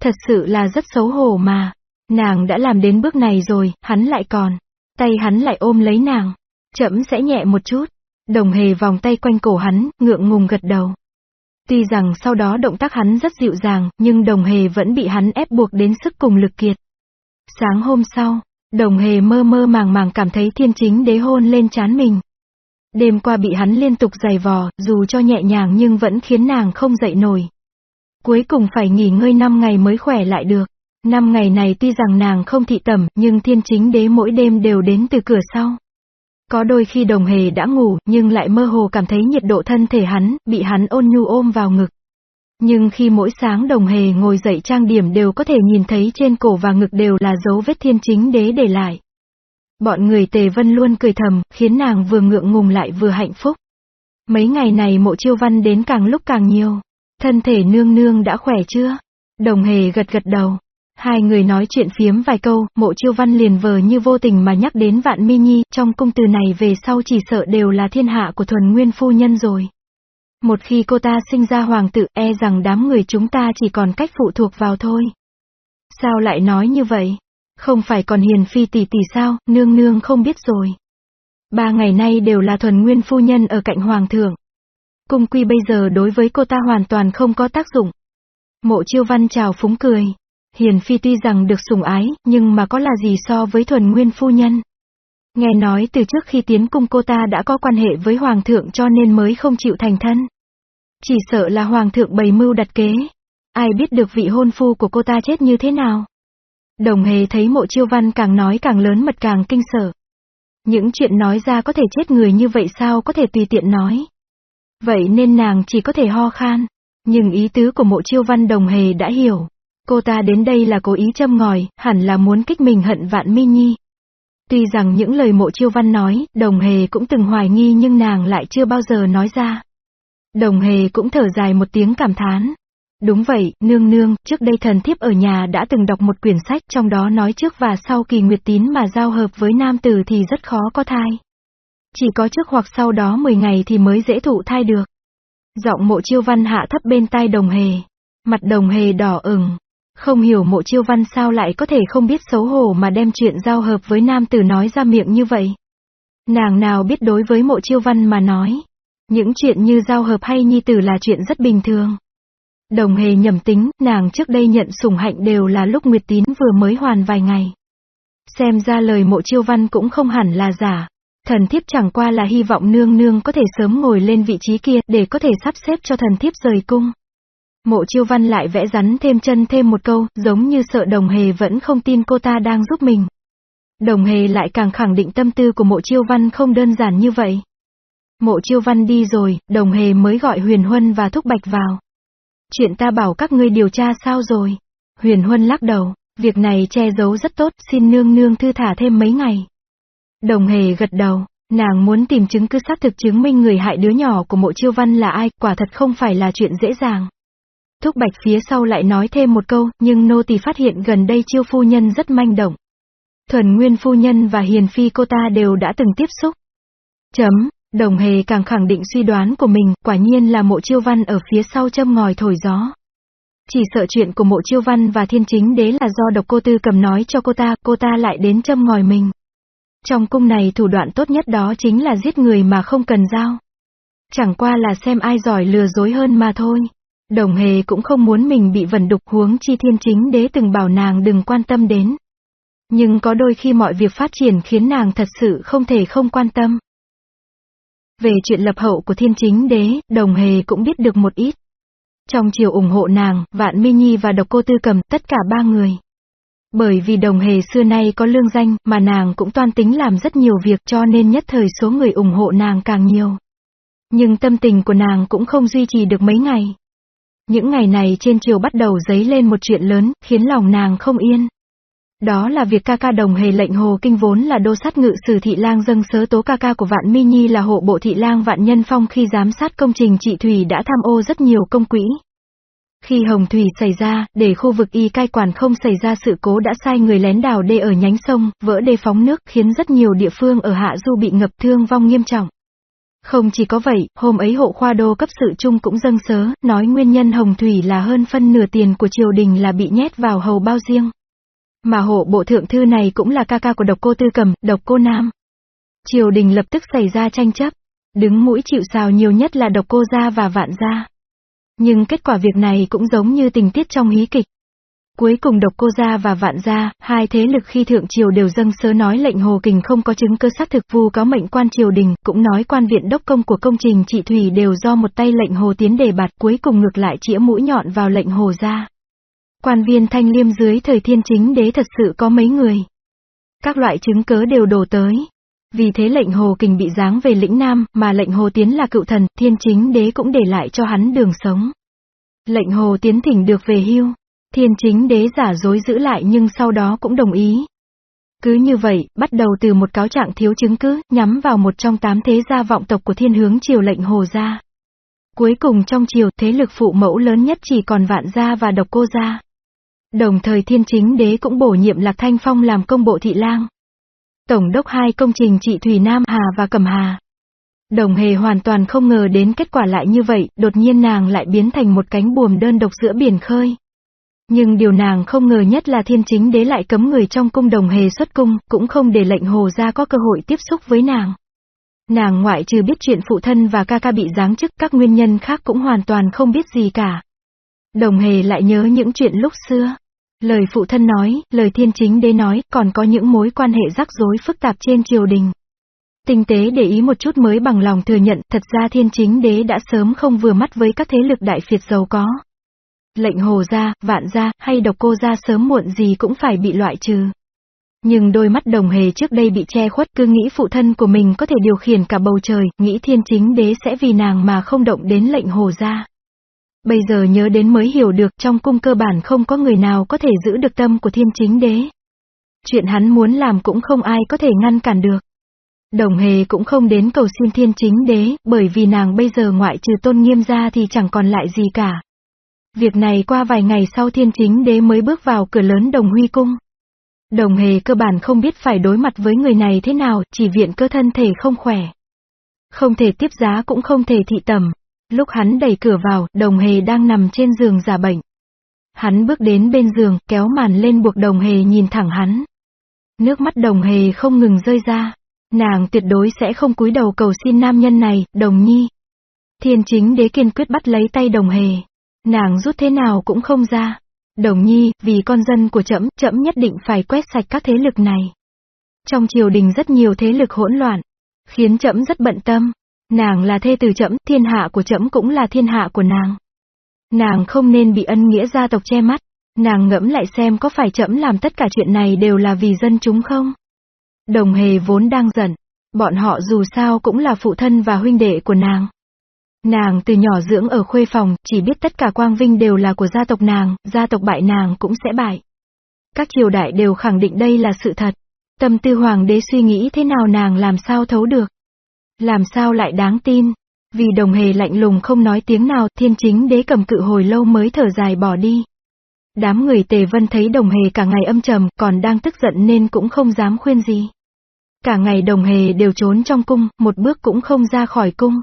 Thật sự là rất xấu hổ mà. Nàng đã làm đến bước này rồi, hắn lại còn. Tay hắn lại ôm lấy nàng. Chậm sẽ nhẹ một chút. Đồng hề vòng tay quanh cổ hắn, ngượng ngùng gật đầu. Tuy rằng sau đó động tác hắn rất dịu dàng, nhưng đồng hề vẫn bị hắn ép buộc đến sức cùng lực kiệt. Sáng hôm sau, đồng hề mơ mơ màng màng cảm thấy thiên chính đế hôn lên chán mình. Đêm qua bị hắn liên tục giày vò, dù cho nhẹ nhàng nhưng vẫn khiến nàng không dậy nổi. Cuối cùng phải nghỉ ngơi 5 ngày mới khỏe lại được. Năm ngày này tuy rằng nàng không thị tẩm, nhưng thiên chính đế mỗi đêm đều đến từ cửa sau. Có đôi khi đồng hề đã ngủ, nhưng lại mơ hồ cảm thấy nhiệt độ thân thể hắn, bị hắn ôn nhu ôm vào ngực. Nhưng khi mỗi sáng đồng hề ngồi dậy trang điểm đều có thể nhìn thấy trên cổ và ngực đều là dấu vết thiên chính đế để lại. Bọn người tề vân luôn cười thầm, khiến nàng vừa ngượng ngùng lại vừa hạnh phúc. Mấy ngày này mộ chiêu văn đến càng lúc càng nhiều. Thân thể nương nương đã khỏe chưa? Đồng hề gật gật đầu. Hai người nói chuyện phiếm vài câu, mộ chiêu văn liền vờ như vô tình mà nhắc đến vạn mi nhi, trong cung từ này về sau chỉ sợ đều là thiên hạ của thuần nguyên phu nhân rồi. Một khi cô ta sinh ra hoàng tử, e rằng đám người chúng ta chỉ còn cách phụ thuộc vào thôi. Sao lại nói như vậy? Không phải còn hiền phi tỷ tỷ sao, nương nương không biết rồi. Ba ngày nay đều là thuần nguyên phu nhân ở cạnh hoàng thượng. Cung quy bây giờ đối với cô ta hoàn toàn không có tác dụng. Mộ chiêu văn chào phúng cười. Hiền phi tuy rằng được sủng ái, nhưng mà có là gì so với thuần nguyên phu nhân. Nghe nói từ trước khi tiến cung cô ta đã có quan hệ với hoàng thượng cho nên mới không chịu thành thân. Chỉ sợ là hoàng thượng bày mưu đặt kế. Ai biết được vị hôn phu của cô ta chết như thế nào. Đồng hề thấy mộ chiêu văn càng nói càng lớn mật càng kinh sợ. Những chuyện nói ra có thể chết người như vậy sao có thể tùy tiện nói. Vậy nên nàng chỉ có thể ho khan. Nhưng ý tứ của mộ chiêu văn đồng hề đã hiểu. Cô ta đến đây là cố ý châm ngòi, hẳn là muốn kích mình hận vạn mi nhi. Tuy rằng những lời mộ chiêu văn nói, đồng hề cũng từng hoài nghi nhưng nàng lại chưa bao giờ nói ra. Đồng hề cũng thở dài một tiếng cảm thán. Đúng vậy, nương nương, trước đây thần thiếp ở nhà đã từng đọc một quyển sách trong đó nói trước và sau kỳ nguyệt tín mà giao hợp với nam tử thì rất khó có thai. Chỉ có trước hoặc sau đó 10 ngày thì mới dễ thụ thai được. Giọng mộ chiêu văn hạ thấp bên tai đồng hề. Mặt đồng hề đỏ ửng. Không hiểu mộ chiêu văn sao lại có thể không biết xấu hổ mà đem chuyện giao hợp với nam tử nói ra miệng như vậy. Nàng nào biết đối với mộ chiêu văn mà nói. Những chuyện như giao hợp hay nhi tử là chuyện rất bình thường. Đồng hề nhầm tính, nàng trước đây nhận sủng hạnh đều là lúc Nguyệt Tín vừa mới hoàn vài ngày. Xem ra lời mộ chiêu văn cũng không hẳn là giả. Thần thiếp chẳng qua là hy vọng nương nương có thể sớm ngồi lên vị trí kia để có thể sắp xếp cho thần thiếp rời cung. Mộ chiêu văn lại vẽ rắn thêm chân thêm một câu, giống như sợ đồng hề vẫn không tin cô ta đang giúp mình. Đồng hề lại càng khẳng định tâm tư của mộ chiêu văn không đơn giản như vậy. Mộ chiêu văn đi rồi, đồng hề mới gọi huyền huân và thúc bạch vào. Chuyện ta bảo các ngươi điều tra sao rồi? Huyền huân lắc đầu, việc này che giấu rất tốt, xin nương nương thư thả thêm mấy ngày. Đồng hề gật đầu, nàng muốn tìm chứng cứ xác thực chứng minh người hại đứa nhỏ của mộ chiêu văn là ai, quả thật không phải là chuyện dễ dàng. Thúc bạch phía sau lại nói thêm một câu, nhưng nô tỳ phát hiện gần đây chiêu phu nhân rất manh động. Thuần Nguyên phu nhân và Hiền Phi cô ta đều đã từng tiếp xúc. Chấm, đồng hề càng khẳng định suy đoán của mình, quả nhiên là mộ chiêu văn ở phía sau châm ngòi thổi gió. Chỉ sợ chuyện của mộ chiêu văn và thiên chính đế là do độc cô tư cầm nói cho cô ta, cô ta lại đến châm ngòi mình. Trong cung này thủ đoạn tốt nhất đó chính là giết người mà không cần dao. Chẳng qua là xem ai giỏi lừa dối hơn mà thôi. Đồng hề cũng không muốn mình bị vần đục huống chi thiên chính đế từng bảo nàng đừng quan tâm đến. Nhưng có đôi khi mọi việc phát triển khiến nàng thật sự không thể không quan tâm. Về chuyện lập hậu của thiên chính đế, đồng hề cũng biết được một ít. Trong chiều ủng hộ nàng, Vạn Mi Nhi và Độc Cô Tư Cầm, tất cả ba người. Bởi vì đồng hề xưa nay có lương danh, mà nàng cũng toan tính làm rất nhiều việc cho nên nhất thời số người ủng hộ nàng càng nhiều. Nhưng tâm tình của nàng cũng không duy trì được mấy ngày. Những ngày này trên triều bắt đầu dấy lên một chuyện lớn, khiến lòng nàng không yên. Đó là việc ca ca đồng hề lệnh hồ kinh vốn là đô sát ngự sử thị lang dâng sớ tố ca ca của vạn mi nhi là hộ bộ thị lang vạn nhân phong khi giám sát công trình trị thủy đã tham ô rất nhiều công quỹ. Khi hồng thủy xảy ra, để khu vực y cai quản không xảy ra sự cố đã sai người lén đào đê ở nhánh sông, vỡ đê phóng nước khiến rất nhiều địa phương ở Hạ Du bị ngập thương vong nghiêm trọng. Không chỉ có vậy, hôm ấy hộ khoa đô cấp sự chung cũng dâng sớ, nói nguyên nhân hồng thủy là hơn phân nửa tiền của triều đình là bị nhét vào hầu bao riêng. Mà hộ bộ thượng thư này cũng là ca ca của độc cô tư cầm, độc cô nam. Triều đình lập tức xảy ra tranh chấp. Đứng mũi chịu sào nhiều nhất là độc cô gia và vạn gia. Nhưng kết quả việc này cũng giống như tình tiết trong hí kịch. Cuối cùng độc cô gia và vạn gia, hai thế lực khi thượng triều đều dâng sớ nói lệnh Hồ Kình không có chứng cơ xác thực vu cáo mệnh quan triều đình, cũng nói quan viện đốc công của công trình trị thủy đều do một tay lệnh Hồ tiến đề bạt cuối cùng ngược lại chĩa mũi nhọn vào lệnh Hồ gia. Quan viên thanh liêm dưới thời thiên chính đế thật sự có mấy người. Các loại chứng cớ đều đổ tới. Vì thế lệnh Hồ Kình bị giáng về lĩnh Nam, mà lệnh Hồ Tiến là cựu thần, thiên chính đế cũng để lại cho hắn đường sống. Lệnh Hồ Tiến thỉnh được về hưu. Thiên chính đế giả dối giữ lại nhưng sau đó cũng đồng ý. Cứ như vậy, bắt đầu từ một cáo trạng thiếu chứng cứ, nhắm vào một trong tám thế gia vọng tộc của thiên hướng triều lệnh hồ gia. Cuối cùng trong triều, thế lực phụ mẫu lớn nhất chỉ còn vạn gia và độc cô gia. Đồng thời thiên chính đế cũng bổ nhiệm Lạc Thanh Phong làm công bộ thị lang. Tổng đốc hai công trình trị Thủy Nam Hà và Cẩm Hà. Đồng hề hoàn toàn không ngờ đến kết quả lại như vậy, đột nhiên nàng lại biến thành một cánh buồm đơn độc giữa biển khơi. Nhưng điều nàng không ngờ nhất là thiên chính đế lại cấm người trong cung đồng hề xuất cung, cũng không để lệnh hồ ra có cơ hội tiếp xúc với nàng. Nàng ngoại trừ biết chuyện phụ thân và ca ca bị giáng chức các nguyên nhân khác cũng hoàn toàn không biết gì cả. Đồng hề lại nhớ những chuyện lúc xưa. Lời phụ thân nói, lời thiên chính đế nói, còn có những mối quan hệ rắc rối phức tạp trên triều đình. Tinh tế để ý một chút mới bằng lòng thừa nhận, thật ra thiên chính đế đã sớm không vừa mắt với các thế lực đại phiệt giàu có. Lệnh hồ gia, vạn gia, hay độc cô gia sớm muộn gì cũng phải bị loại trừ. Nhưng đôi mắt đồng hề trước đây bị che khuất cứ nghĩ phụ thân của mình có thể điều khiển cả bầu trời, nghĩ thiên chính đế sẽ vì nàng mà không động đến lệnh hồ gia. Bây giờ nhớ đến mới hiểu được trong cung cơ bản không có người nào có thể giữ được tâm của thiên chính đế. Chuyện hắn muốn làm cũng không ai có thể ngăn cản được. Đồng hề cũng không đến cầu xin thiên chính đế, bởi vì nàng bây giờ ngoại trừ tôn nghiêm ra thì chẳng còn lại gì cả. Việc này qua vài ngày sau thiên chính đế mới bước vào cửa lớn đồng huy cung. Đồng hề cơ bản không biết phải đối mặt với người này thế nào, chỉ viện cơ thân thể không khỏe. Không thể tiếp giá cũng không thể thị tầm. Lúc hắn đẩy cửa vào, đồng hề đang nằm trên giường giả bệnh. Hắn bước đến bên giường, kéo màn lên buộc đồng hề nhìn thẳng hắn. Nước mắt đồng hề không ngừng rơi ra. Nàng tuyệt đối sẽ không cúi đầu cầu xin nam nhân này, đồng nhi. Thiên chính đế kiên quyết bắt lấy tay đồng hề. Nàng rút thế nào cũng không ra. Đồng nhi, vì con dân của trẫm, trẫm nhất định phải quét sạch các thế lực này. Trong triều đình rất nhiều thế lực hỗn loạn, khiến trẫm rất bận tâm. Nàng là thê từ trẫm, thiên hạ của trẫm cũng là thiên hạ của nàng. Nàng không nên bị ân nghĩa gia tộc che mắt. Nàng ngẫm lại xem có phải trẫm làm tất cả chuyện này đều là vì dân chúng không? Đồng hề vốn đang giận. Bọn họ dù sao cũng là phụ thân và huynh đệ của nàng. Nàng từ nhỏ dưỡng ở khuê phòng, chỉ biết tất cả quang vinh đều là của gia tộc nàng, gia tộc bại nàng cũng sẽ bại. Các triều đại đều khẳng định đây là sự thật. Tâm tư hoàng đế suy nghĩ thế nào nàng làm sao thấu được. Làm sao lại đáng tin. Vì đồng hề lạnh lùng không nói tiếng nào, thiên chính đế cầm cự hồi lâu mới thở dài bỏ đi. Đám người tề vân thấy đồng hề cả ngày âm trầm, còn đang tức giận nên cũng không dám khuyên gì. Cả ngày đồng hề đều trốn trong cung, một bước cũng không ra khỏi cung.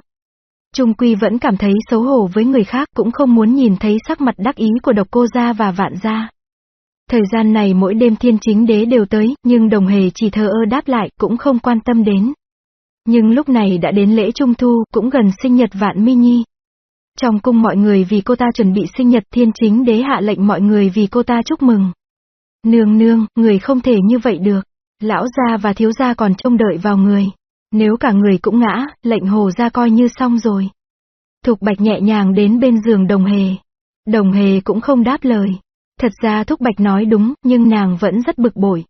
Trung Quy vẫn cảm thấy xấu hổ với người khác cũng không muốn nhìn thấy sắc mặt đắc ý của độc cô gia và vạn gia. Thời gian này mỗi đêm thiên chính đế đều tới, nhưng đồng hề chỉ thờ ơ đáp lại, cũng không quan tâm đến. Nhưng lúc này đã đến lễ trung thu, cũng gần sinh nhật vạn mi nhi. Trong cung mọi người vì cô ta chuẩn bị sinh nhật thiên chính đế hạ lệnh mọi người vì cô ta chúc mừng. Nương nương, người không thể như vậy được. Lão gia và thiếu gia còn trông đợi vào người. Nếu cả người cũng ngã, lệnh hồ ra coi như xong rồi. Thục Bạch nhẹ nhàng đến bên giường đồng hề. Đồng hề cũng không đáp lời. Thật ra Thúc Bạch nói đúng, nhưng nàng vẫn rất bực bội.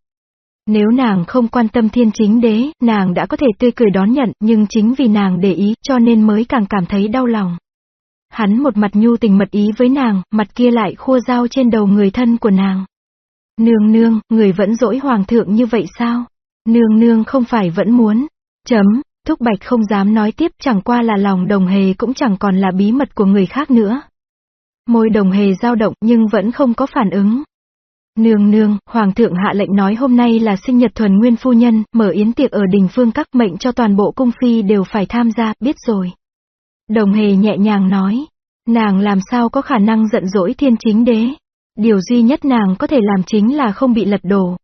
Nếu nàng không quan tâm thiên chính đế, nàng đã có thể tươi cười đón nhận, nhưng chính vì nàng để ý, cho nên mới càng cảm thấy đau lòng. Hắn một mặt nhu tình mật ý với nàng, mặt kia lại khua dao trên đầu người thân của nàng. Nương nương, người vẫn dỗi hoàng thượng như vậy sao? Nương nương không phải vẫn muốn, Chấm, Thúc Bạch không dám nói tiếp chẳng qua là lòng đồng hề cũng chẳng còn là bí mật của người khác nữa. Môi đồng hề dao động nhưng vẫn không có phản ứng. Nương nương, Hoàng thượng hạ lệnh nói hôm nay là sinh nhật thuần nguyên phu nhân, mở yến tiệc ở đình phương các mệnh cho toàn bộ cung phi đều phải tham gia, biết rồi. Đồng hề nhẹ nhàng nói, nàng làm sao có khả năng giận dỗi thiên chính đế. Điều duy nhất nàng có thể làm chính là không bị lật đổ.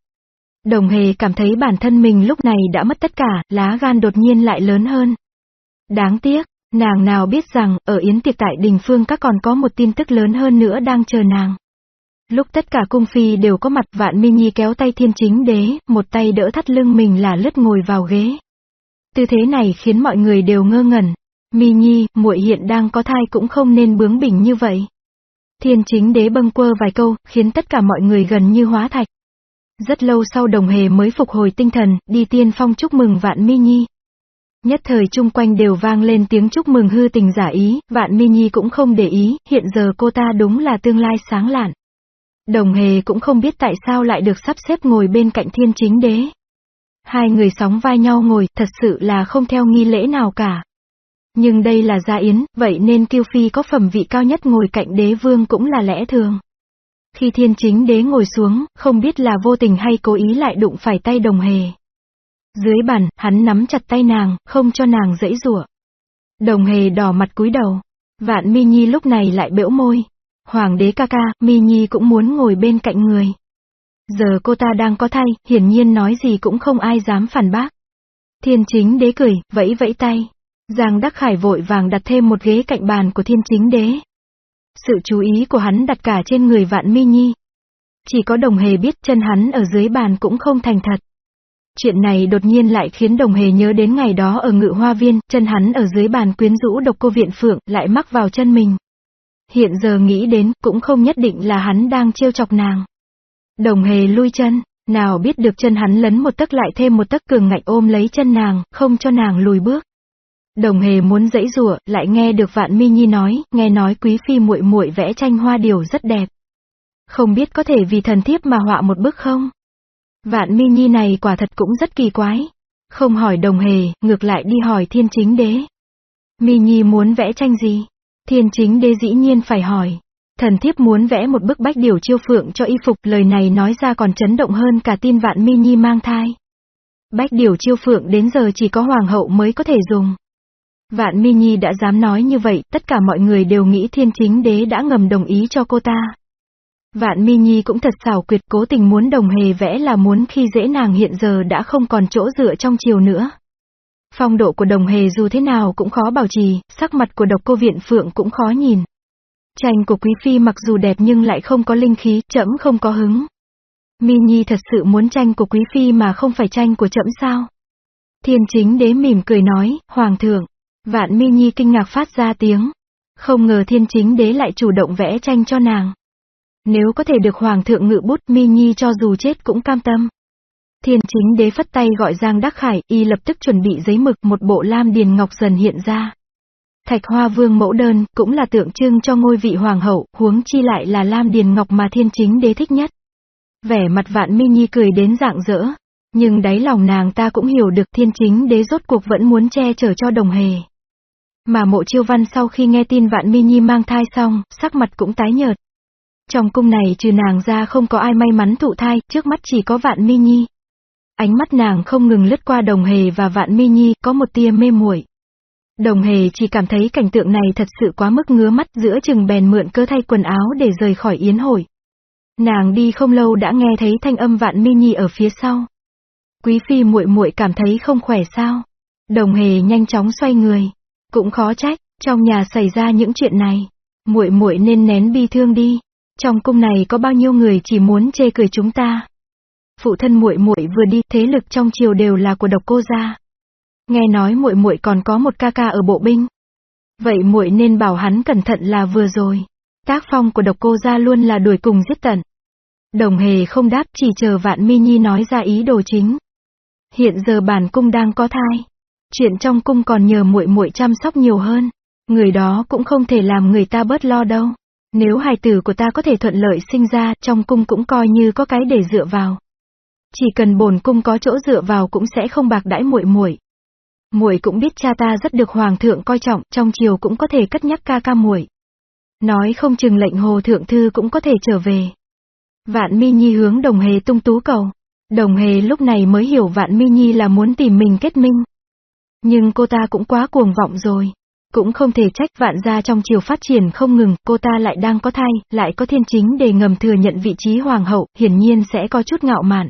Đồng hề cảm thấy bản thân mình lúc này đã mất tất cả, lá gan đột nhiên lại lớn hơn. Đáng tiếc, nàng nào biết rằng, ở yến tiệc tại đình phương các còn có một tin tức lớn hơn nữa đang chờ nàng. Lúc tất cả cung phi đều có mặt vạn mi nhi kéo tay thiên chính đế, một tay đỡ thắt lưng mình là lướt ngồi vào ghế. Tư thế này khiến mọi người đều ngơ ngẩn. Mi nhi, muội hiện đang có thai cũng không nên bướng bỉnh như vậy. Thiên chính đế bâng quơ vài câu, khiến tất cả mọi người gần như hóa thạch. Rất lâu sau đồng hề mới phục hồi tinh thần, đi tiên phong chúc mừng vạn mi nhi. Nhất thời chung quanh đều vang lên tiếng chúc mừng hư tình giả ý, vạn mi nhi cũng không để ý, hiện giờ cô ta đúng là tương lai sáng lạn. Đồng hề cũng không biết tại sao lại được sắp xếp ngồi bên cạnh thiên chính đế. Hai người sóng vai nhau ngồi, thật sự là không theo nghi lễ nào cả. Nhưng đây là gia yến, vậy nên kiêu phi có phẩm vị cao nhất ngồi cạnh đế vương cũng là lẽ thường. Khi thiên chính đế ngồi xuống, không biết là vô tình hay cố ý lại đụng phải tay đồng hề. Dưới bàn, hắn nắm chặt tay nàng, không cho nàng dãy rủa. Đồng hề đỏ mặt cúi đầu. Vạn mi nhi lúc này lại bĩu môi. Hoàng đế ca ca, mi nhi cũng muốn ngồi bên cạnh người. Giờ cô ta đang có thai, hiển nhiên nói gì cũng không ai dám phản bác. Thiên chính đế cười, vẫy vẫy tay. Giang Đắc Khải vội vàng đặt thêm một ghế cạnh bàn của thiên chính đế. Sự chú ý của hắn đặt cả trên người vạn mi nhi. Chỉ có đồng hề biết chân hắn ở dưới bàn cũng không thành thật. Chuyện này đột nhiên lại khiến đồng hề nhớ đến ngày đó ở ngự hoa viên, chân hắn ở dưới bàn quyến rũ độc cô viện phượng, lại mắc vào chân mình. Hiện giờ nghĩ đến, cũng không nhất định là hắn đang trêu chọc nàng. Đồng hề lui chân, nào biết được chân hắn lấn một tấc lại thêm một tấc cường ngạnh ôm lấy chân nàng, không cho nàng lùi bước. Đồng hề muốn dãy rủa, lại nghe được Vạn Mi Nhi nói, nghe nói quý phi muội muội vẽ tranh hoa điều rất đẹp. Không biết có thể vì thần thiếp mà họa một bức không? Vạn Mi Nhi này quả thật cũng rất kỳ quái. Không hỏi đồng hề, ngược lại đi hỏi thiên chính đế. Mi Nhi muốn vẽ tranh gì? Thiên chính đế dĩ nhiên phải hỏi. Thần thiếp muốn vẽ một bức bách điều chiêu phượng cho y phục, lời này nói ra còn chấn động hơn cả tin vạn mi nhi mang thai. Bách điều chiêu phượng đến giờ chỉ có hoàng hậu mới có thể dùng. Vạn mi nhi đã dám nói như vậy, tất cả mọi người đều nghĩ thiên chính đế đã ngầm đồng ý cho cô ta. Vạn mi nhi cũng thật xảo quyệt cố tình muốn đồng hề vẽ là muốn khi dễ nàng hiện giờ đã không còn chỗ dựa trong chiều nữa. Phong độ của đồng hề dù thế nào cũng khó bảo trì, sắc mặt của độc cô viện phượng cũng khó nhìn. Tranh của quý phi mặc dù đẹp nhưng lại không có linh khí, chậm không có hứng. Mi Nhi thật sự muốn tranh của quý phi mà không phải tranh của chậm sao? Thiên chính đế mỉm cười nói, Hoàng thượng. Vạn Mi Nhi kinh ngạc phát ra tiếng. Không ngờ thiên chính đế lại chủ động vẽ tranh cho nàng. Nếu có thể được Hoàng thượng ngự bút Mi Nhi cho dù chết cũng cam tâm. Thiên chính đế phất tay gọi Giang Đắc Khải, y lập tức chuẩn bị giấy mực một bộ lam điền ngọc dần hiện ra. Thạch Hoa Vương mẫu đơn, cũng là tượng trưng cho ngôi vị hoàng hậu, huống chi lại là Lam Điền Ngọc mà thiên chính đế thích nhất. Vẻ mặt vạn mi nhi cười đến dạng dỡ. Nhưng đáy lòng nàng ta cũng hiểu được thiên chính đế rốt cuộc vẫn muốn che chở cho đồng hề. Mà mộ chiêu văn sau khi nghe tin vạn mi nhi mang thai xong, sắc mặt cũng tái nhợt. Trong cung này trừ nàng ra không có ai may mắn thụ thai, trước mắt chỉ có vạn mi nhi. Ánh mắt nàng không ngừng lướt qua đồng hề và vạn mi nhi, có một tia mê muội. Đồng hề chỉ cảm thấy cảnh tượng này thật sự quá mức ngứa mắt giữa chừng bèn mượn cơ thay quần áo để rời khỏi yến hội. Nàng đi không lâu đã nghe thấy thanh âm vạn mi nhi ở phía sau. Quý phi muội muội cảm thấy không khỏe sao? Đồng hề nhanh chóng xoay người. Cũng khó trách, trong nhà xảy ra những chuyện này. muội muội nên nén bi thương đi. Trong cung này có bao nhiêu người chỉ muốn chê cười chúng ta. Phụ thân muội muội vừa đi, thế lực trong triều đều là của độc cô gia. Nghe nói muội muội còn có một ca ca ở bộ binh. Vậy muội nên bảo hắn cẩn thận là vừa rồi. Tác phong của độc cô gia luôn là đuổi cùng giết tận. Đồng hề không đáp chỉ chờ vạn mi nhi nói ra ý đồ chính. Hiện giờ bản cung đang có thai. Chuyện trong cung còn nhờ muội muội chăm sóc nhiều hơn. Người đó cũng không thể làm người ta bớt lo đâu. Nếu hài tử của ta có thể thuận lợi sinh ra, trong cung cũng coi như có cái để dựa vào. Chỉ cần bổn cung có chỗ dựa vào cũng sẽ không bạc đãi muội muội muội cũng biết cha ta rất được hoàng thượng coi trọng, trong triều cũng có thể cất nhắc ca ca muội. Nói không chừng lệnh hồ thượng thư cũng có thể trở về. Vạn Mi Nhi hướng Đồng Hề tung tú cầu. Đồng Hề lúc này mới hiểu Vạn Mi Nhi là muốn tìm mình kết minh. Nhưng cô ta cũng quá cuồng vọng rồi. Cũng không thể trách vạn gia trong chiều phát triển không ngừng, cô ta lại đang có thai, lại có thiên chính để ngầm thừa nhận vị trí hoàng hậu, hiển nhiên sẽ có chút ngạo mạn.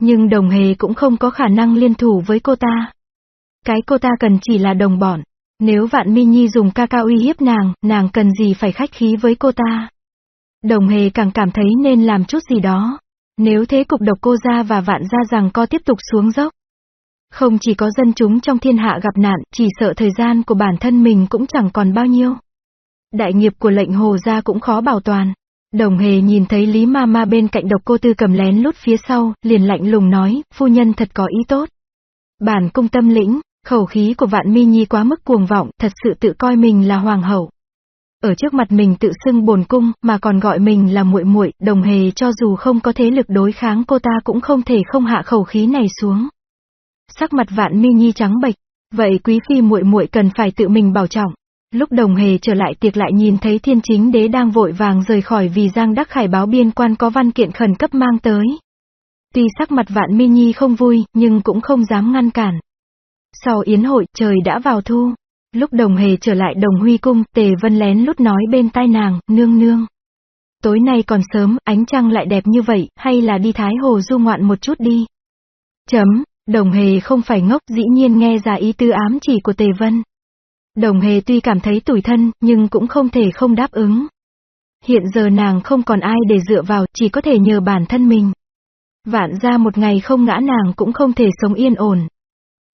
Nhưng đồng hề cũng không có khả năng liên thủ với cô ta. Cái cô ta cần chỉ là đồng bọn. Nếu vạn mi nhi dùng ca ca uy hiếp nàng, nàng cần gì phải khách khí với cô ta. Đồng hề càng cảm thấy nên làm chút gì đó. Nếu thế cục độc cô ra và vạn ra rằng co tiếp tục xuống dốc. Không chỉ có dân chúng trong thiên hạ gặp nạn, chỉ sợ thời gian của bản thân mình cũng chẳng còn bao nhiêu. Đại nghiệp của lệnh hồ gia cũng khó bảo toàn. Đồng hề nhìn thấy Lý Ma Ma bên cạnh độc cô tư cầm lén lút phía sau, liền lạnh lùng nói, phu nhân thật có ý tốt. Bản cung tâm lĩnh, Khẩu khí của vạn mi nhi quá mức cuồng vọng, thật sự tự coi mình là hoàng hậu. ở trước mặt mình tự xưng bồn cung, mà còn gọi mình là muội muội, đồng hề cho dù không có thế lực đối kháng cô ta cũng không thể không hạ khẩu khí này xuống. Sắc mặt vạn mi nhi trắng bệch, vậy quý phi muội muội cần phải tự mình bảo trọng. Lúc đồng hề trở lại tiệc lại nhìn thấy thiên chính đế đang vội vàng rời khỏi vì Giang Đắc Khải báo biên quan có văn kiện khẩn cấp mang tới. Tuy sắc mặt vạn mi nhi không vui, nhưng cũng không dám ngăn cản. Sau yến hội, trời đã vào thu. Lúc đồng hề trở lại đồng huy cung, tề vân lén lút nói bên tai nàng, nương nương. Tối nay còn sớm, ánh trăng lại đẹp như vậy, hay là đi Thái Hồ du ngoạn một chút đi. Chấm, đồng hề không phải ngốc, dĩ nhiên nghe ra ý tư ám chỉ của tề vân. Đồng hề tuy cảm thấy tủi thân, nhưng cũng không thể không đáp ứng. Hiện giờ nàng không còn ai để dựa vào, chỉ có thể nhờ bản thân mình. Vạn ra một ngày không ngã nàng cũng không thể sống yên ổn.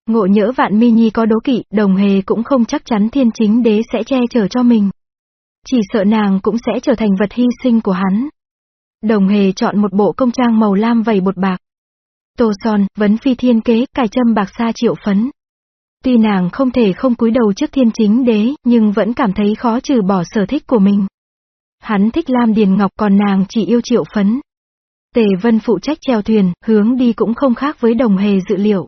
Ngộ nhỡ vạn mi nhi có đố kỵ, đồng hề cũng không chắc chắn thiên chính đế sẽ che chở cho mình. Chỉ sợ nàng cũng sẽ trở thành vật hy sinh của hắn. Đồng hề chọn một bộ công trang màu lam vầy bột bạc. Tô son, vấn phi thiên kế, cài châm bạc sa triệu phấn. Tuy nàng không thể không cúi đầu trước thiên chính đế, nhưng vẫn cảm thấy khó trừ bỏ sở thích của mình. Hắn thích Lam Điền Ngọc còn nàng chỉ yêu triệu phấn. Tề Vân phụ trách chèo thuyền, hướng đi cũng không khác với đồng hề dự liệu.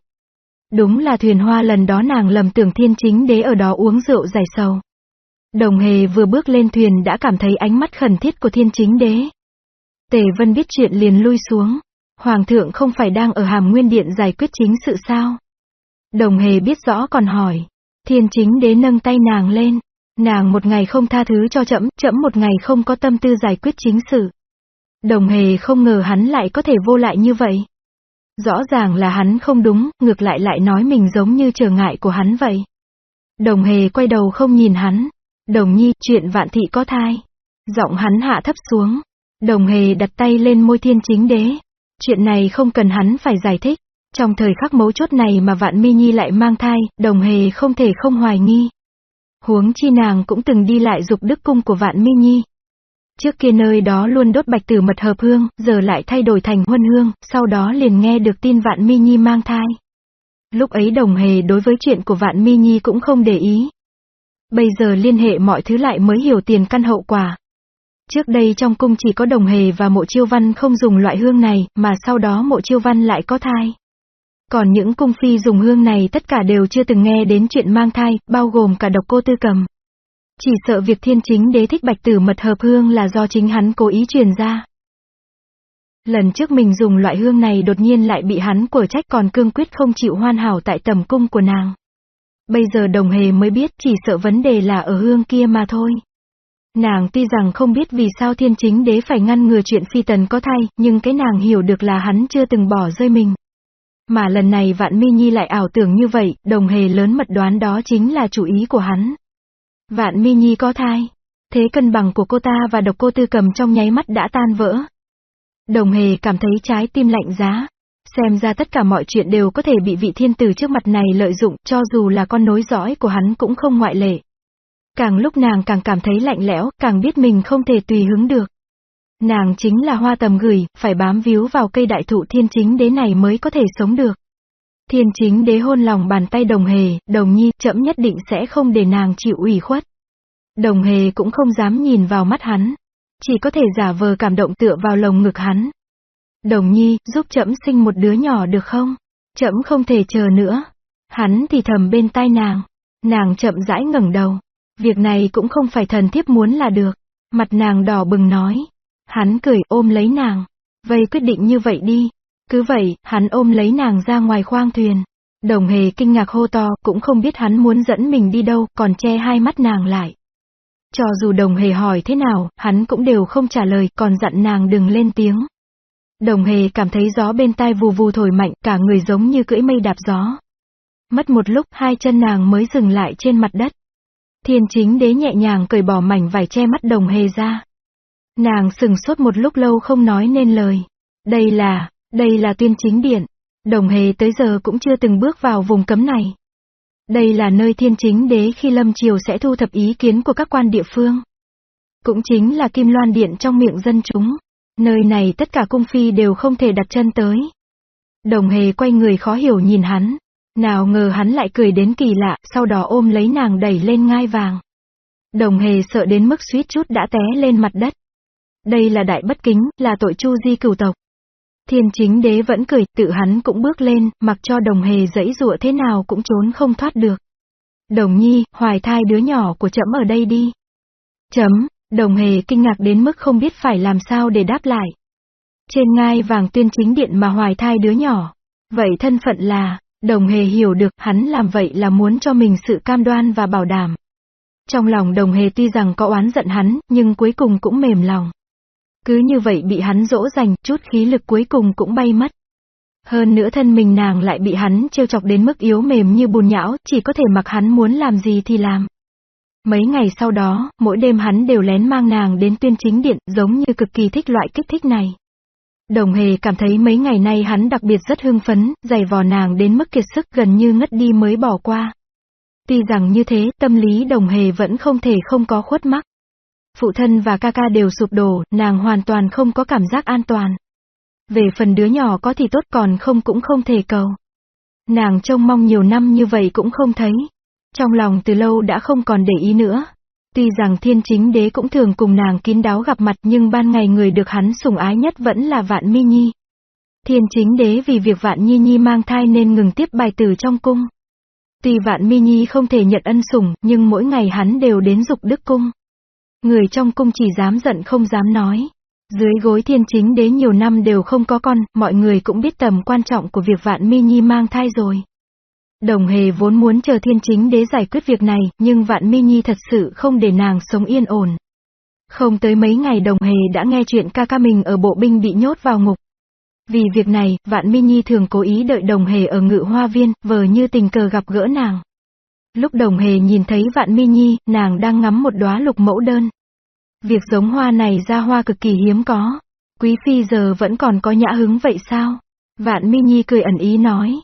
Đúng là thuyền hoa lần đó nàng lầm tưởng thiên chính đế ở đó uống rượu giải sầu. Đồng hề vừa bước lên thuyền đã cảm thấy ánh mắt khẩn thiết của thiên chính đế. Tề Vân biết chuyện liền lui xuống. Hoàng thượng không phải đang ở hàm nguyên điện giải quyết chính sự sao? Đồng hề biết rõ còn hỏi. Thiên chính đế nâng tay nàng lên. Nàng một ngày không tha thứ cho chậm, chậm một ngày không có tâm tư giải quyết chính sự. Đồng hề không ngờ hắn lại có thể vô lại như vậy. Rõ ràng là hắn không đúng, ngược lại lại nói mình giống như trở ngại của hắn vậy. Đồng hề quay đầu không nhìn hắn. Đồng nhi, chuyện vạn thị có thai. Giọng hắn hạ thấp xuống. Đồng hề đặt tay lên môi thiên chính đế. Chuyện này không cần hắn phải giải thích. Trong thời khắc mấu chốt này mà vạn mi nhi lại mang thai, đồng hề không thể không hoài nghi. Huống chi nàng cũng từng đi lại dục đức cung của vạn mi nhi. Trước kia nơi đó luôn đốt bạch tử mật hợp hương, giờ lại thay đổi thành huân hương, sau đó liền nghe được tin vạn mi nhi mang thai. Lúc ấy đồng hề đối với chuyện của vạn mi nhi cũng không để ý. Bây giờ liên hệ mọi thứ lại mới hiểu tiền căn hậu quả. Trước đây trong cung chỉ có đồng hề và mộ chiêu văn không dùng loại hương này, mà sau đó mộ chiêu văn lại có thai. Còn những cung phi dùng hương này tất cả đều chưa từng nghe đến chuyện mang thai, bao gồm cả độc cô tư cầm. Chỉ sợ việc thiên chính đế thích bạch tử mật hợp hương là do chính hắn cố ý truyền ra. Lần trước mình dùng loại hương này đột nhiên lại bị hắn của trách còn cương quyết không chịu hoàn hảo tại tầm cung của nàng. Bây giờ đồng hề mới biết chỉ sợ vấn đề là ở hương kia mà thôi. Nàng tuy rằng không biết vì sao thiên chính đế phải ngăn ngừa chuyện phi tần có thai, nhưng cái nàng hiểu được là hắn chưa từng bỏ rơi mình. Mà lần này vạn mi nhi lại ảo tưởng như vậy, đồng hề lớn mật đoán đó chính là chủ ý của hắn. Vạn mi nhi có thai. Thế cân bằng của cô ta và độc cô tư cầm trong nháy mắt đã tan vỡ. Đồng hề cảm thấy trái tim lạnh giá. Xem ra tất cả mọi chuyện đều có thể bị vị thiên tử trước mặt này lợi dụng, cho dù là con nối dõi của hắn cũng không ngoại lệ. Càng lúc nàng càng cảm thấy lạnh lẽo, càng biết mình không thể tùy hứng được. Nàng chính là hoa tầm gửi, phải bám víu vào cây đại thụ thiên chính đế này mới có thể sống được. Thiên chính đế hôn lòng bàn tay đồng hề, đồng nhi, chậm nhất định sẽ không để nàng chịu ủy khuất. Đồng hề cũng không dám nhìn vào mắt hắn. Chỉ có thể giả vờ cảm động tựa vào lồng ngực hắn. Đồng nhi, giúp chậm sinh một đứa nhỏ được không? Chậm không thể chờ nữa. Hắn thì thầm bên tai nàng. Nàng chậm rãi ngẩng đầu. Việc này cũng không phải thần thiếp muốn là được. Mặt nàng đỏ bừng nói. Hắn cười ôm lấy nàng. Vây quyết định như vậy đi. Cứ vậy, hắn ôm lấy nàng ra ngoài khoang thuyền. Đồng hề kinh ngạc hô to, cũng không biết hắn muốn dẫn mình đi đâu, còn che hai mắt nàng lại. Cho dù đồng hề hỏi thế nào, hắn cũng đều không trả lời, còn dặn nàng đừng lên tiếng. Đồng hề cảm thấy gió bên tai vù vù thổi mạnh, cả người giống như cưỡi mây đạp gió. Mất một lúc, hai chân nàng mới dừng lại trên mặt đất. Thiên chính đế nhẹ nhàng cởi bỏ mảnh vải che mắt đồng hề ra. Nàng sừng sốt một lúc lâu không nói nên lời. Đây là, đây là tuyên chính điện. Đồng hề tới giờ cũng chưa từng bước vào vùng cấm này. Đây là nơi thiên chính đế khi lâm triều sẽ thu thập ý kiến của các quan địa phương. Cũng chính là kim loan điện trong miệng dân chúng. Nơi này tất cả cung phi đều không thể đặt chân tới. Đồng hề quay người khó hiểu nhìn hắn. Nào ngờ hắn lại cười đến kỳ lạ, sau đó ôm lấy nàng đẩy lên ngai vàng. Đồng hề sợ đến mức suýt chút đã té lên mặt đất. Đây là đại bất kính, là tội chu di cửu tộc. Thiên chính đế vẫn cười, tự hắn cũng bước lên, mặc cho đồng hề dẫy dụa thế nào cũng trốn không thoát được. Đồng nhi, hoài thai đứa nhỏ của trẫm ở đây đi. Chấm, đồng hề kinh ngạc đến mức không biết phải làm sao để đáp lại. Trên ngai vàng tuyên chính điện mà hoài thai đứa nhỏ. Vậy thân phận là, đồng hề hiểu được hắn làm vậy là muốn cho mình sự cam đoan và bảo đảm. Trong lòng đồng hề tuy rằng có oán giận hắn, nhưng cuối cùng cũng mềm lòng. Cứ như vậy bị hắn dỗ dành, chút khí lực cuối cùng cũng bay mất. Hơn nữa thân mình nàng lại bị hắn trêu chọc đến mức yếu mềm như bùn nhão, chỉ có thể mặc hắn muốn làm gì thì làm. Mấy ngày sau đó, mỗi đêm hắn đều lén mang nàng đến tuyên chính điện, giống như cực kỳ thích loại kích thích này. Đồng hề cảm thấy mấy ngày nay hắn đặc biệt rất hưng phấn, giày vò nàng đến mức kiệt sức gần như ngất đi mới bỏ qua. Tuy rằng như thế, tâm lý đồng hề vẫn không thể không có khuất mắc. Phụ thân và ca ca đều sụp đổ, nàng hoàn toàn không có cảm giác an toàn. Về phần đứa nhỏ có thì tốt còn không cũng không thể cầu. Nàng trông mong nhiều năm như vậy cũng không thấy. Trong lòng từ lâu đã không còn để ý nữa. Tuy rằng thiên chính đế cũng thường cùng nàng kín đáo gặp mặt nhưng ban ngày người được hắn sủng ái nhất vẫn là vạn mi nhi. Thiên chính đế vì việc vạn nhi nhi mang thai nên ngừng tiếp bài tử trong cung. Tuy vạn mi nhi không thể nhận ân sủng nhưng mỗi ngày hắn đều đến dục đức cung. Người trong cung chỉ dám giận không dám nói. Dưới gối thiên chính đế nhiều năm đều không có con, mọi người cũng biết tầm quan trọng của việc vạn mi nhi mang thai rồi. Đồng hề vốn muốn chờ thiên chính đế giải quyết việc này, nhưng vạn mi nhi thật sự không để nàng sống yên ổn. Không tới mấy ngày đồng hề đã nghe chuyện ca ca mình ở bộ binh bị nhốt vào ngục. Vì việc này, vạn mi nhi thường cố ý đợi đồng hề ở ngự hoa viên, vờ như tình cờ gặp gỡ nàng. Lúc đồng hề nhìn thấy vạn mi nhi, nàng đang ngắm một đóa lục mẫu đơn. Việc giống hoa này ra hoa cực kỳ hiếm có. Quý phi giờ vẫn còn có nhã hứng vậy sao? Vạn mi nhi cười ẩn ý nói.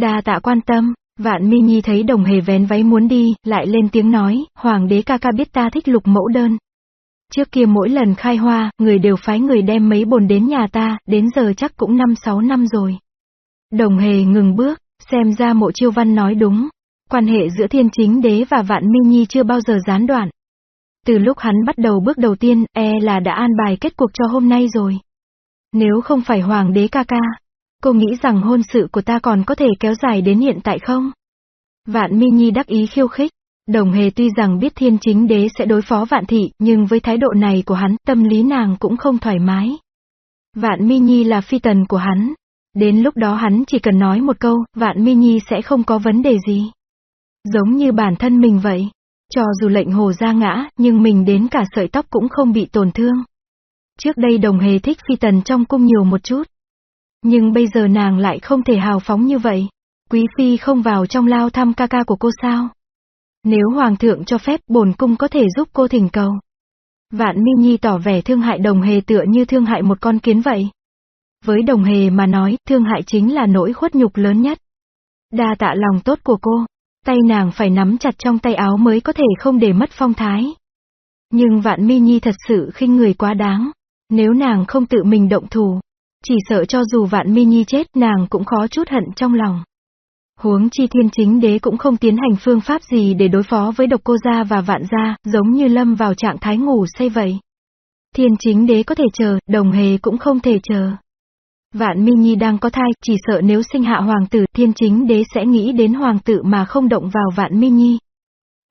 Đa tạ quan tâm, vạn mi nhi thấy đồng hề vén váy muốn đi, lại lên tiếng nói, hoàng đế ca ca biết ta thích lục mẫu đơn. Trước kia mỗi lần khai hoa, người đều phái người đem mấy bồn đến nhà ta, đến giờ chắc cũng 5-6 năm rồi. Đồng hề ngừng bước, xem ra mộ chiêu văn nói đúng. Quan hệ giữa thiên chính đế và vạn mi nhi chưa bao giờ gián đoạn. Từ lúc hắn bắt đầu bước đầu tiên, e là đã an bài kết cuộc cho hôm nay rồi. Nếu không phải hoàng đế ca ca, cô nghĩ rằng hôn sự của ta còn có thể kéo dài đến hiện tại không? Vạn mi nhi đắc ý khiêu khích. Đồng hề tuy rằng biết thiên chính đế sẽ đối phó vạn thị, nhưng với thái độ này của hắn, tâm lý nàng cũng không thoải mái. Vạn mi nhi là phi tần của hắn. Đến lúc đó hắn chỉ cần nói một câu, vạn mi nhi sẽ không có vấn đề gì. Giống như bản thân mình vậy. Cho dù lệnh hồ ra ngã, nhưng mình đến cả sợi tóc cũng không bị tổn thương. Trước đây đồng hề thích phi tần trong cung nhiều một chút. Nhưng bây giờ nàng lại không thể hào phóng như vậy. Quý phi không vào trong lao thăm ca ca của cô sao? Nếu hoàng thượng cho phép bổn cung có thể giúp cô thỉnh cầu. Vạn Mi Nhi tỏ vẻ thương hại đồng hề tựa như thương hại một con kiến vậy. Với đồng hề mà nói, thương hại chính là nỗi khuất nhục lớn nhất. Đa tạ lòng tốt của cô, tay nàng phải nắm chặt trong tay áo mới có thể không để mất phong thái. Nhưng vạn mi nhi thật sự khinh người quá đáng. Nếu nàng không tự mình động thủ, chỉ sợ cho dù vạn mi nhi chết nàng cũng khó chút hận trong lòng. Huống chi thiên chính đế cũng không tiến hành phương pháp gì để đối phó với độc cô gia và vạn gia, giống như lâm vào trạng thái ngủ say vậy. Thiên chính đế có thể chờ, đồng hề cũng không thể chờ. Vạn Mi Nhi đang có thai, chỉ sợ nếu sinh hạ hoàng tử, thiên chính đế sẽ nghĩ đến hoàng tử mà không động vào Vạn Mi Nhi.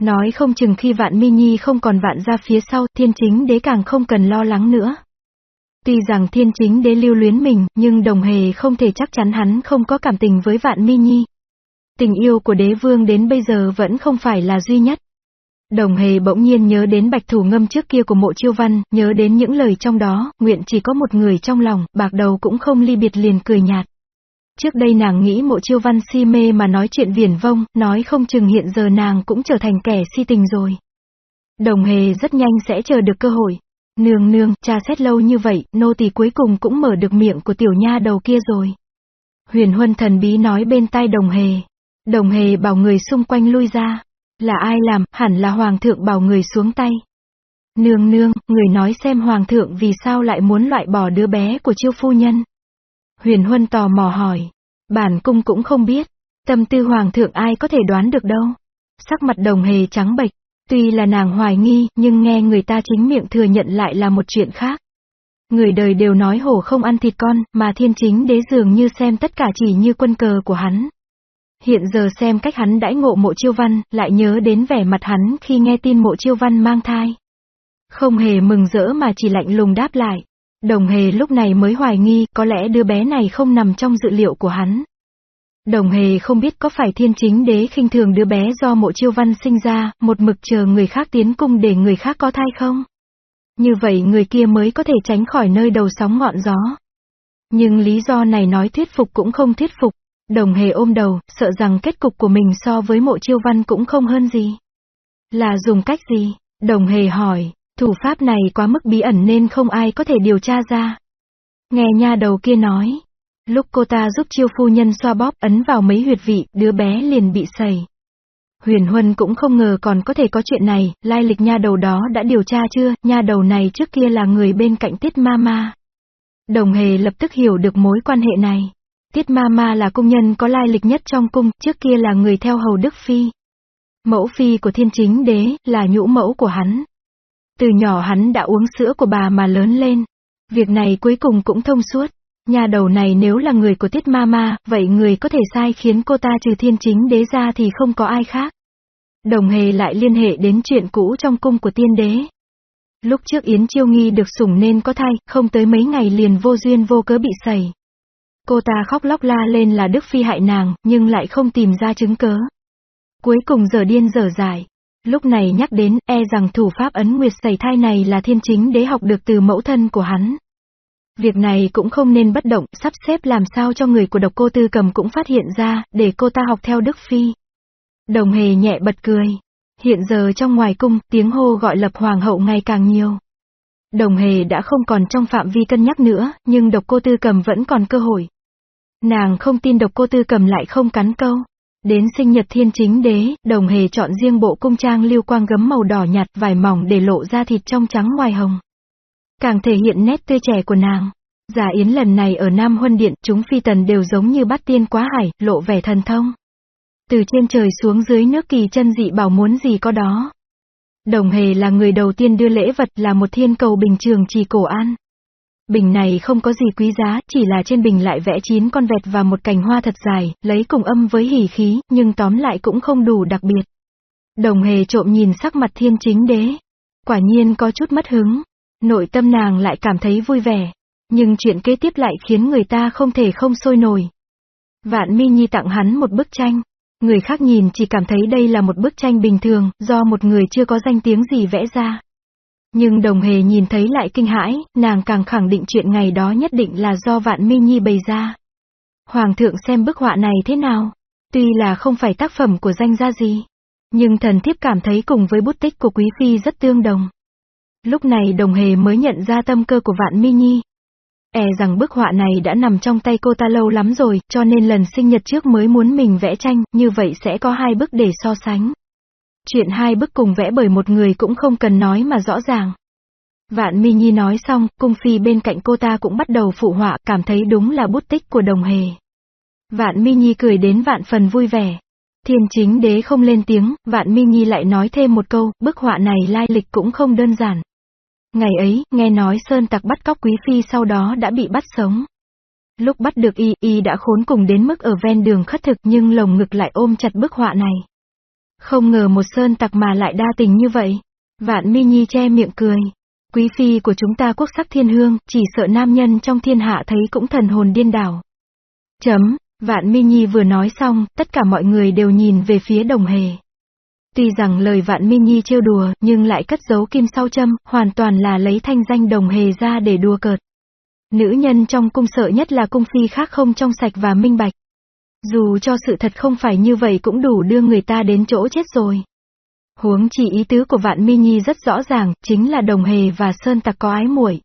Nói không chừng khi Vạn Mi Nhi không còn vạn ra phía sau, thiên chính đế càng không cần lo lắng nữa. Tuy rằng thiên chính đế lưu luyến mình, nhưng đồng hề không thể chắc chắn hắn không có cảm tình với Vạn Mi Nhi. Tình yêu của đế vương đến bây giờ vẫn không phải là duy nhất. Đồng hề bỗng nhiên nhớ đến bạch thủ ngâm trước kia của mộ chiêu văn, nhớ đến những lời trong đó, nguyện chỉ có một người trong lòng, bạc đầu cũng không ly biệt liền cười nhạt. Trước đây nàng nghĩ mộ chiêu văn si mê mà nói chuyện viển vông, nói không chừng hiện giờ nàng cũng trở thành kẻ si tình rồi. Đồng hề rất nhanh sẽ chờ được cơ hội. Nương nương, cha xét lâu như vậy, nô tỳ cuối cùng cũng mở được miệng của tiểu nha đầu kia rồi. Huyền huân thần bí nói bên tai đồng hề. Đồng hề bảo người xung quanh lui ra. Là ai làm, hẳn là hoàng thượng bảo người xuống tay. Nương nương, người nói xem hoàng thượng vì sao lại muốn loại bỏ đứa bé của chiêu phu nhân. Huyền Huân tò mò hỏi. Bản cung cũng không biết. Tâm tư hoàng thượng ai có thể đoán được đâu. Sắc mặt đồng hề trắng bệch. Tuy là nàng hoài nghi, nhưng nghe người ta chính miệng thừa nhận lại là một chuyện khác. Người đời đều nói hổ không ăn thịt con, mà thiên chính đế dường như xem tất cả chỉ như quân cờ của hắn. Hiện giờ xem cách hắn đãi ngộ mộ chiêu văn, lại nhớ đến vẻ mặt hắn khi nghe tin mộ chiêu văn mang thai. Không hề mừng rỡ mà chỉ lạnh lùng đáp lại. Đồng hề lúc này mới hoài nghi, có lẽ đứa bé này không nằm trong dự liệu của hắn. Đồng hề không biết có phải thiên chính đế khinh thường đứa bé do mộ chiêu văn sinh ra, một mực chờ người khác tiến cung để người khác có thai không? Như vậy người kia mới có thể tránh khỏi nơi đầu sóng ngọn gió. Nhưng lý do này nói thuyết phục cũng không thuyết phục. Đồng hề ôm đầu, sợ rằng kết cục của mình so với mộ chiêu văn cũng không hơn gì. Là dùng cách gì? Đồng hề hỏi, thủ pháp này quá mức bí ẩn nên không ai có thể điều tra ra. Nghe nha đầu kia nói. Lúc cô ta giúp chiêu phu nhân xoa bóp ấn vào mấy huyệt vị, đứa bé liền bị sẩy. Huyền Huân cũng không ngờ còn có thể có chuyện này, lai lịch nha đầu đó đã điều tra chưa, nha đầu này trước kia là người bên cạnh Tiết Ma Ma. Đồng hề lập tức hiểu được mối quan hệ này. Tiết Ma Ma là công nhân có lai lịch nhất trong cung, trước kia là người theo hầu Đức Phi. Mẫu phi của thiên chính đế, là nhũ mẫu của hắn. Từ nhỏ hắn đã uống sữa của bà mà lớn lên. Việc này cuối cùng cũng thông suốt. Nhà đầu này nếu là người của Tiết Ma Ma, vậy người có thể sai khiến cô ta trừ thiên chính đế ra thì không có ai khác. Đồng hề lại liên hệ đến chuyện cũ trong cung của tiên đế. Lúc trước Yến Chiêu Nghi được sủng nên có thai, không tới mấy ngày liền vô duyên vô cớ bị sẩy. Cô ta khóc lóc la lên là Đức Phi hại nàng, nhưng lại không tìm ra chứng cớ. Cuối cùng giờ điên giờ dài. Lúc này nhắc đến, e rằng thủ pháp ấn nguyệt sẩy thai này là thiên chính đế học được từ mẫu thân của hắn. Việc này cũng không nên bất động, sắp xếp làm sao cho người của độc cô tư cầm cũng phát hiện ra, để cô ta học theo Đức Phi. Đồng hề nhẹ bật cười. Hiện giờ trong ngoài cung, tiếng hô gọi lập hoàng hậu ngày càng nhiều. Đồng hề đã không còn trong phạm vi cân nhắc nữa, nhưng độc cô tư cầm vẫn còn cơ hội. Nàng không tin độc cô tư cầm lại không cắn câu. Đến sinh nhật thiên chính đế, đồng hề chọn riêng bộ cung trang lưu quang gấm màu đỏ nhạt vải mỏng để lộ ra thịt trong trắng ngoài hồng. Càng thể hiện nét tươi trẻ của nàng. Giả yến lần này ở Nam Huân Điện, chúng phi tần đều giống như bắt tiên quá hải, lộ vẻ thần thông. Từ trên trời xuống dưới nước kỳ chân dị bảo muốn gì có đó. Đồng hề là người đầu tiên đưa lễ vật là một thiên cầu bình trường trì cổ an. Bình này không có gì quý giá, chỉ là trên bình lại vẽ chín con vẹt và một cành hoa thật dài, lấy cùng âm với hỉ khí, nhưng tóm lại cũng không đủ đặc biệt. Đồng hề trộm nhìn sắc mặt thiên chính đế. Quả nhiên có chút mất hứng. Nội tâm nàng lại cảm thấy vui vẻ. Nhưng chuyện kế tiếp lại khiến người ta không thể không sôi nổi. Vạn mi nhi tặng hắn một bức tranh. Người khác nhìn chỉ cảm thấy đây là một bức tranh bình thường, do một người chưa có danh tiếng gì vẽ ra. Nhưng đồng hề nhìn thấy lại kinh hãi, nàng càng khẳng định chuyện ngày đó nhất định là do vạn mi nhi bày ra. Hoàng thượng xem bức họa này thế nào? Tuy là không phải tác phẩm của danh gia gì. Nhưng thần thiếp cảm thấy cùng với bút tích của quý phi rất tương đồng. Lúc này đồng hề mới nhận ra tâm cơ của vạn mi nhi. E rằng bức họa này đã nằm trong tay cô ta lâu lắm rồi, cho nên lần sinh nhật trước mới muốn mình vẽ tranh, như vậy sẽ có hai bức để so sánh. Chuyện hai bức cùng vẽ bởi một người cũng không cần nói mà rõ ràng. Vạn Mi Nhi nói xong, cung phi bên cạnh cô ta cũng bắt đầu phụ họa, cảm thấy đúng là bút tích của đồng hề. Vạn Mi Nhi cười đến vạn phần vui vẻ. Thiên chính đế không lên tiếng, Vạn Mi Nhi lại nói thêm một câu, bức họa này lai lịch cũng không đơn giản. Ngày ấy, nghe nói Sơn tặc bắt cóc quý phi sau đó đã bị bắt sống. Lúc bắt được y, y đã khốn cùng đến mức ở ven đường khất thực nhưng lồng ngực lại ôm chặt bức họa này. Không ngờ một Sơn tặc mà lại đa tình như vậy. Vạn mi nhi che miệng cười. Quý phi của chúng ta quốc sắc thiên hương, chỉ sợ nam nhân trong thiên hạ thấy cũng thần hồn điên đảo. Chấm, Vạn mi nhi vừa nói xong, tất cả mọi người đều nhìn về phía đồng hề. Tuy rằng lời vạn minh nhi trêu đùa, nhưng lại cất giấu kim sau châm, hoàn toàn là lấy thanh danh đồng hề ra để đùa cợt. Nữ nhân trong cung sợ nhất là cung phi khác không trong sạch và minh bạch. Dù cho sự thật không phải như vậy cũng đủ đưa người ta đến chỗ chết rồi. Huống chỉ ý tứ của vạn mi nhi rất rõ ràng, chính là đồng hề và sơn tặc có ái muội.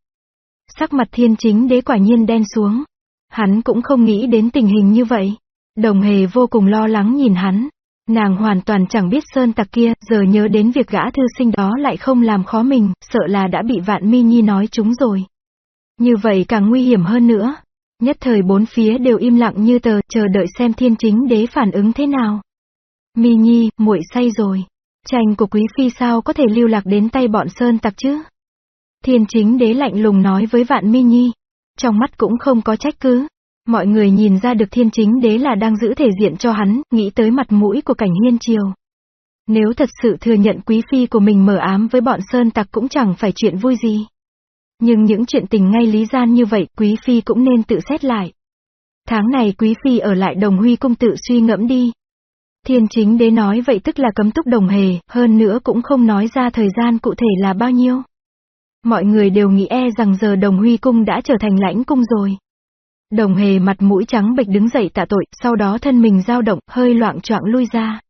Sắc mặt thiên chính đế quả nhiên đen xuống. Hắn cũng không nghĩ đến tình hình như vậy. Đồng hề vô cùng lo lắng nhìn hắn, Nàng hoàn toàn chẳng biết sơn tặc kia, giờ nhớ đến việc gã thư sinh đó lại không làm khó mình, sợ là đã bị vạn mi nhi nói chúng rồi. Như vậy càng nguy hiểm hơn nữa. Nhất thời bốn phía đều im lặng như tờ, chờ đợi xem thiên chính đế phản ứng thế nào. Mi nhi, muội say rồi. Tranh của quý phi sao có thể lưu lạc đến tay bọn sơn tặc chứ? Thiên chính đế lạnh lùng nói với vạn mi nhi. Trong mắt cũng không có trách cứ. Mọi người nhìn ra được thiên chính đế là đang giữ thể diện cho hắn, nghĩ tới mặt mũi của cảnh hiên triều. Nếu thật sự thừa nhận quý phi của mình mở ám với bọn sơn tặc cũng chẳng phải chuyện vui gì. Nhưng những chuyện tình ngay lý gian như vậy, quý phi cũng nên tự xét lại. Tháng này quý phi ở lại đồng huy cung tự suy ngẫm đi. Thiên chính đế nói vậy tức là cấm túc đồng hề, hơn nữa cũng không nói ra thời gian cụ thể là bao nhiêu. Mọi người đều nghĩ e rằng giờ đồng huy cung đã trở thành lãnh cung rồi. Đồng hề mặt mũi trắng bệch đứng dậy tạ tội, sau đó thân mình dao động, hơi loạn choạng lui ra.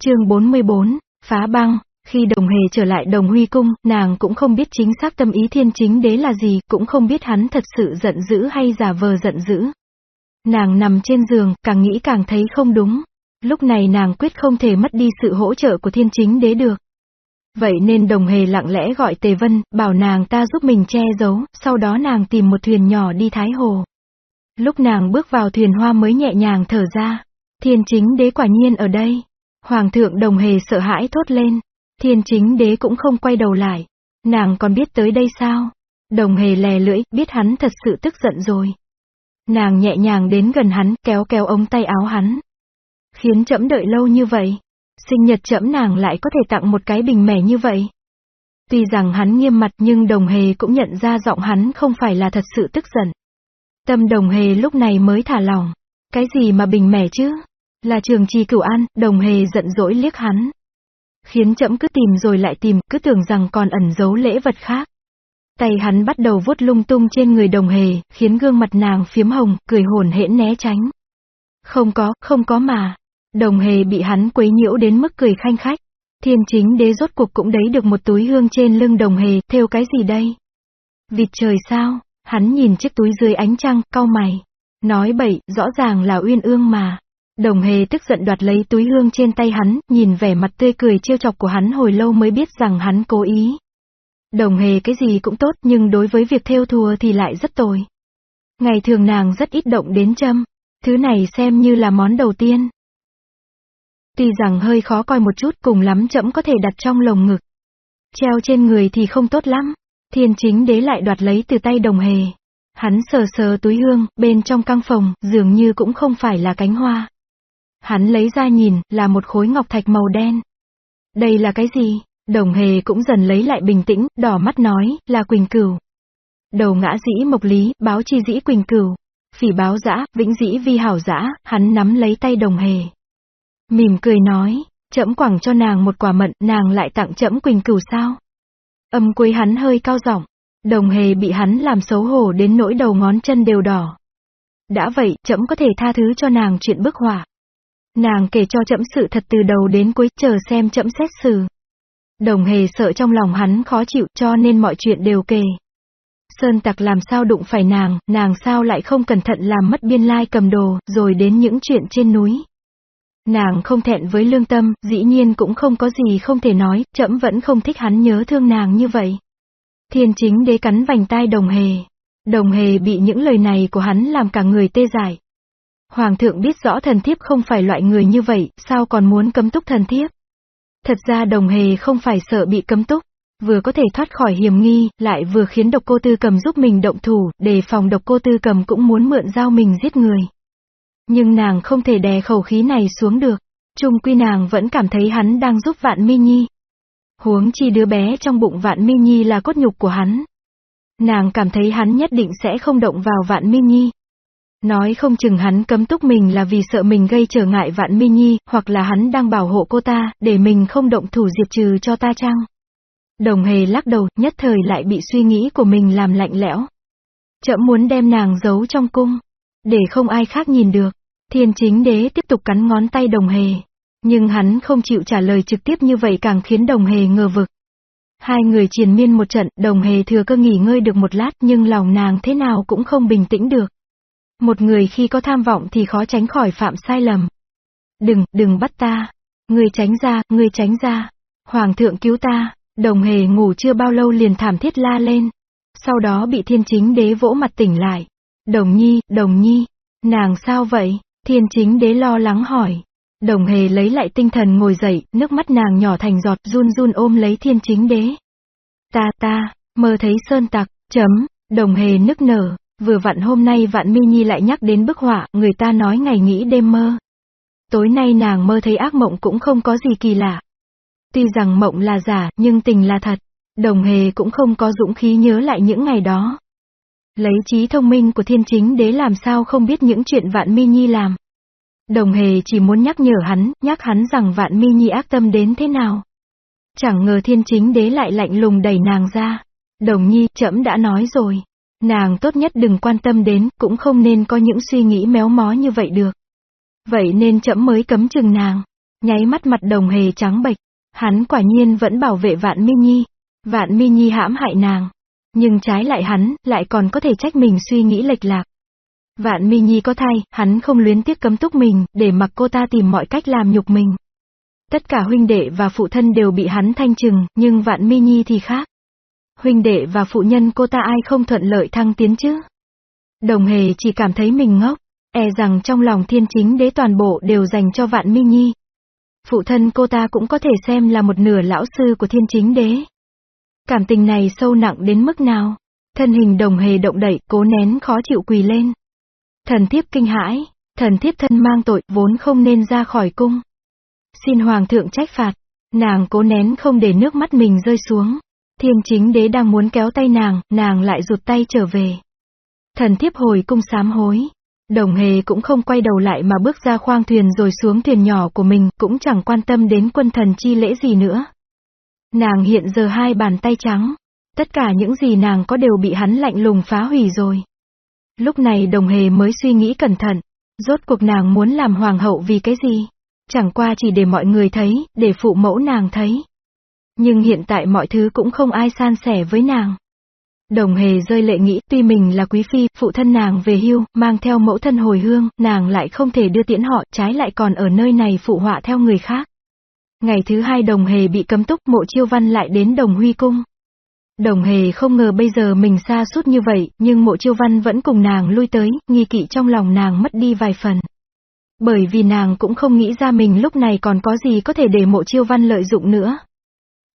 chương 44, phá băng, khi đồng hề trở lại đồng huy cung, nàng cũng không biết chính xác tâm ý thiên chính đế là gì, cũng không biết hắn thật sự giận dữ hay giả vờ giận dữ. Nàng nằm trên giường, càng nghĩ càng thấy không đúng. Lúc này nàng quyết không thể mất đi sự hỗ trợ của thiên chính đế được. Vậy nên đồng hề lặng lẽ gọi Tề Vân, bảo nàng ta giúp mình che giấu, sau đó nàng tìm một thuyền nhỏ đi Thái Hồ. Lúc nàng bước vào thuyền hoa mới nhẹ nhàng thở ra. Thiên chính đế quả nhiên ở đây. Hoàng thượng đồng hề sợ hãi thốt lên. Thiên chính đế cũng không quay đầu lại. Nàng còn biết tới đây sao? Đồng hề lè lưỡi, biết hắn thật sự tức giận rồi. Nàng nhẹ nhàng đến gần hắn, kéo kéo ống tay áo hắn. Khiến chậm đợi lâu như vậy. Sinh nhật chậm nàng lại có thể tặng một cái bình mẻ như vậy. Tuy rằng hắn nghiêm mặt nhưng đồng hề cũng nhận ra giọng hắn không phải là thật sự tức giận. Tâm đồng hề lúc này mới thả lòng. Cái gì mà bình mẻ chứ? Là trường trì cửu an, đồng hề giận dỗi liếc hắn. Khiến chậm cứ tìm rồi lại tìm, cứ tưởng rằng còn ẩn giấu lễ vật khác. Tay hắn bắt đầu vuốt lung tung trên người đồng hề, khiến gương mặt nàng phiếm hồng, cười hồn hễn né tránh. Không có, không có mà. Đồng hề bị hắn quấy nhiễu đến mức cười khanh khách. Thiên chính đế rốt cuộc cũng đấy được một túi hương trên lưng đồng hề, theo cái gì đây? Vịt trời sao? Hắn nhìn chiếc túi dưới ánh trăng, cau mày. Nói bậy, rõ ràng là uyên ương mà. Đồng hề tức giận đoạt lấy túi hương trên tay hắn, nhìn vẻ mặt tươi cười trêu chọc của hắn hồi lâu mới biết rằng hắn cố ý. Đồng hề cái gì cũng tốt nhưng đối với việc theo thùa thì lại rất tồi. Ngày thường nàng rất ít động đến châm. Thứ này xem như là món đầu tiên. Tuy rằng hơi khó coi một chút cùng lắm chậm có thể đặt trong lồng ngực. Treo trên người thì không tốt lắm. Thiên chính đế lại đoạt lấy từ tay đồng hề. Hắn sờ sờ túi hương, bên trong căng phòng, dường như cũng không phải là cánh hoa. Hắn lấy ra nhìn, là một khối ngọc thạch màu đen. Đây là cái gì? Đồng hề cũng dần lấy lại bình tĩnh, đỏ mắt nói, là Quỳnh Cửu. Đầu ngã dĩ mộc lý, báo chi dĩ Quỳnh Cửu. Phỉ báo dã, vĩnh dĩ vi hảo dã, hắn nắm lấy tay đồng hề. Mỉm cười nói, chậm quẳng cho nàng một quả mận, nàng lại tặng chậm Quỳnh Cửu sao? Âm cuối hắn hơi cao giọng, đồng hề bị hắn làm xấu hổ đến nỗi đầu ngón chân đều đỏ. Đã vậy, chậm có thể tha thứ cho nàng chuyện bức họa. Nàng kể cho chậm sự thật từ đầu đến cuối, chờ xem chậm xét xử. Đồng hề sợ trong lòng hắn khó chịu cho nên mọi chuyện đều kể. Sơn tặc làm sao đụng phải nàng, nàng sao lại không cẩn thận làm mất biên lai cầm đồ, rồi đến những chuyện trên núi. Nàng không thẹn với lương tâm, dĩ nhiên cũng không có gì không thể nói, chậm vẫn không thích hắn nhớ thương nàng như vậy. Thiên chính đế cắn vành tai đồng hề. Đồng hề bị những lời này của hắn làm cả người tê dại. Hoàng thượng biết rõ thần thiếp không phải loại người như vậy, sao còn muốn cấm túc thần thiếp? Thật ra đồng hề không phải sợ bị cấm túc, vừa có thể thoát khỏi hiểm nghi, lại vừa khiến độc cô tư cầm giúp mình động thủ, đề phòng độc cô tư cầm cũng muốn mượn dao mình giết người. Nhưng nàng không thể đè khẩu khí này xuống được, chung quy nàng vẫn cảm thấy hắn đang giúp vạn mi nhi. Huống chi đứa bé trong bụng vạn mi nhi là cốt nhục của hắn. Nàng cảm thấy hắn nhất định sẽ không động vào vạn mi nhi. Nói không chừng hắn cấm túc mình là vì sợ mình gây trở ngại vạn mi nhi, hoặc là hắn đang bảo hộ cô ta, để mình không động thủ diệt trừ cho ta chăng? Đồng hề lắc đầu, nhất thời lại bị suy nghĩ của mình làm lạnh lẽo. Chậm muốn đem nàng giấu trong cung, để không ai khác nhìn được. Thiên chính đế tiếp tục cắn ngón tay đồng hề. Nhưng hắn không chịu trả lời trực tiếp như vậy càng khiến đồng hề ngờ vực. Hai người triền miên một trận, đồng hề thừa cơ nghỉ ngơi được một lát nhưng lòng nàng thế nào cũng không bình tĩnh được. Một người khi có tham vọng thì khó tránh khỏi phạm sai lầm. Đừng, đừng bắt ta. Người tránh ra, người tránh ra. Hoàng thượng cứu ta. Đồng hề ngủ chưa bao lâu liền thảm thiết la lên. Sau đó bị thiên chính đế vỗ mặt tỉnh lại. Đồng nhi, đồng nhi. Nàng sao vậy? Thiên chính đế lo lắng hỏi. Đồng hề lấy lại tinh thần ngồi dậy, nước mắt nàng nhỏ thành giọt run run ôm lấy thiên chính đế. Ta ta, mơ thấy sơn tặc, chấm, đồng hề nức nở, vừa vặn hôm nay vạn mi nhi lại nhắc đến bức họa, người ta nói ngày nghĩ đêm mơ. Tối nay nàng mơ thấy ác mộng cũng không có gì kỳ lạ. Tuy rằng mộng là giả, nhưng tình là thật. Đồng hề cũng không có dũng khí nhớ lại những ngày đó. Lấy trí thông minh của thiên chính đế làm sao không biết những chuyện vạn mi nhi làm. Đồng hề chỉ muốn nhắc nhở hắn, nhắc hắn rằng vạn mi nhi ác tâm đến thế nào. Chẳng ngờ thiên chính đế lại lạnh lùng đẩy nàng ra. Đồng nhi, trẫm đã nói rồi. Nàng tốt nhất đừng quan tâm đến, cũng không nên có những suy nghĩ méo mó như vậy được. Vậy nên trẫm mới cấm chừng nàng. Nháy mắt mặt đồng hề trắng bệch. Hắn quả nhiên vẫn bảo vệ vạn mi nhi. Vạn mi nhi hãm hại nàng. Nhưng trái lại hắn, lại còn có thể trách mình suy nghĩ lệch lạc. Vạn mi nhi có thai, hắn không luyến tiếc cấm túc mình, để mặc cô ta tìm mọi cách làm nhục mình. Tất cả huynh đệ và phụ thân đều bị hắn thanh trừng, nhưng vạn mi nhi thì khác. Huynh đệ và phụ nhân cô ta ai không thuận lợi thăng tiến chứ? Đồng hề chỉ cảm thấy mình ngốc, e rằng trong lòng thiên chính đế toàn bộ đều dành cho vạn mi nhi. Phụ thân cô ta cũng có thể xem là một nửa lão sư của thiên chính đế. Cảm tình này sâu nặng đến mức nào? Thân hình đồng hề động đẩy cố nén khó chịu quỳ lên. Thần thiếp kinh hãi, thần thiếp thân mang tội, vốn không nên ra khỏi cung. Xin hoàng thượng trách phạt. Nàng cố nén không để nước mắt mình rơi xuống. Thiên chính đế đang muốn kéo tay nàng, nàng lại rụt tay trở về. Thần thiếp hồi cung sám hối. Đồng hề cũng không quay đầu lại mà bước ra khoang thuyền rồi xuống thuyền nhỏ của mình, cũng chẳng quan tâm đến quân thần chi lễ gì nữa. Nàng hiện giờ hai bàn tay trắng. Tất cả những gì nàng có đều bị hắn lạnh lùng phá hủy rồi. Lúc này đồng hề mới suy nghĩ cẩn thận. Rốt cuộc nàng muốn làm hoàng hậu vì cái gì? Chẳng qua chỉ để mọi người thấy, để phụ mẫu nàng thấy. Nhưng hiện tại mọi thứ cũng không ai san sẻ với nàng. Đồng hề rơi lệ nghĩ tuy mình là quý phi, phụ thân nàng về hưu, mang theo mẫu thân hồi hương, nàng lại không thể đưa tiễn họ, trái lại còn ở nơi này phụ họa theo người khác. Ngày thứ hai đồng hề bị cấm túc mộ chiêu văn lại đến đồng huy cung. Đồng hề không ngờ bây giờ mình xa suốt như vậy, nhưng mộ chiêu văn vẫn cùng nàng lui tới, nghi kỵ trong lòng nàng mất đi vài phần. Bởi vì nàng cũng không nghĩ ra mình lúc này còn có gì có thể để mộ chiêu văn lợi dụng nữa.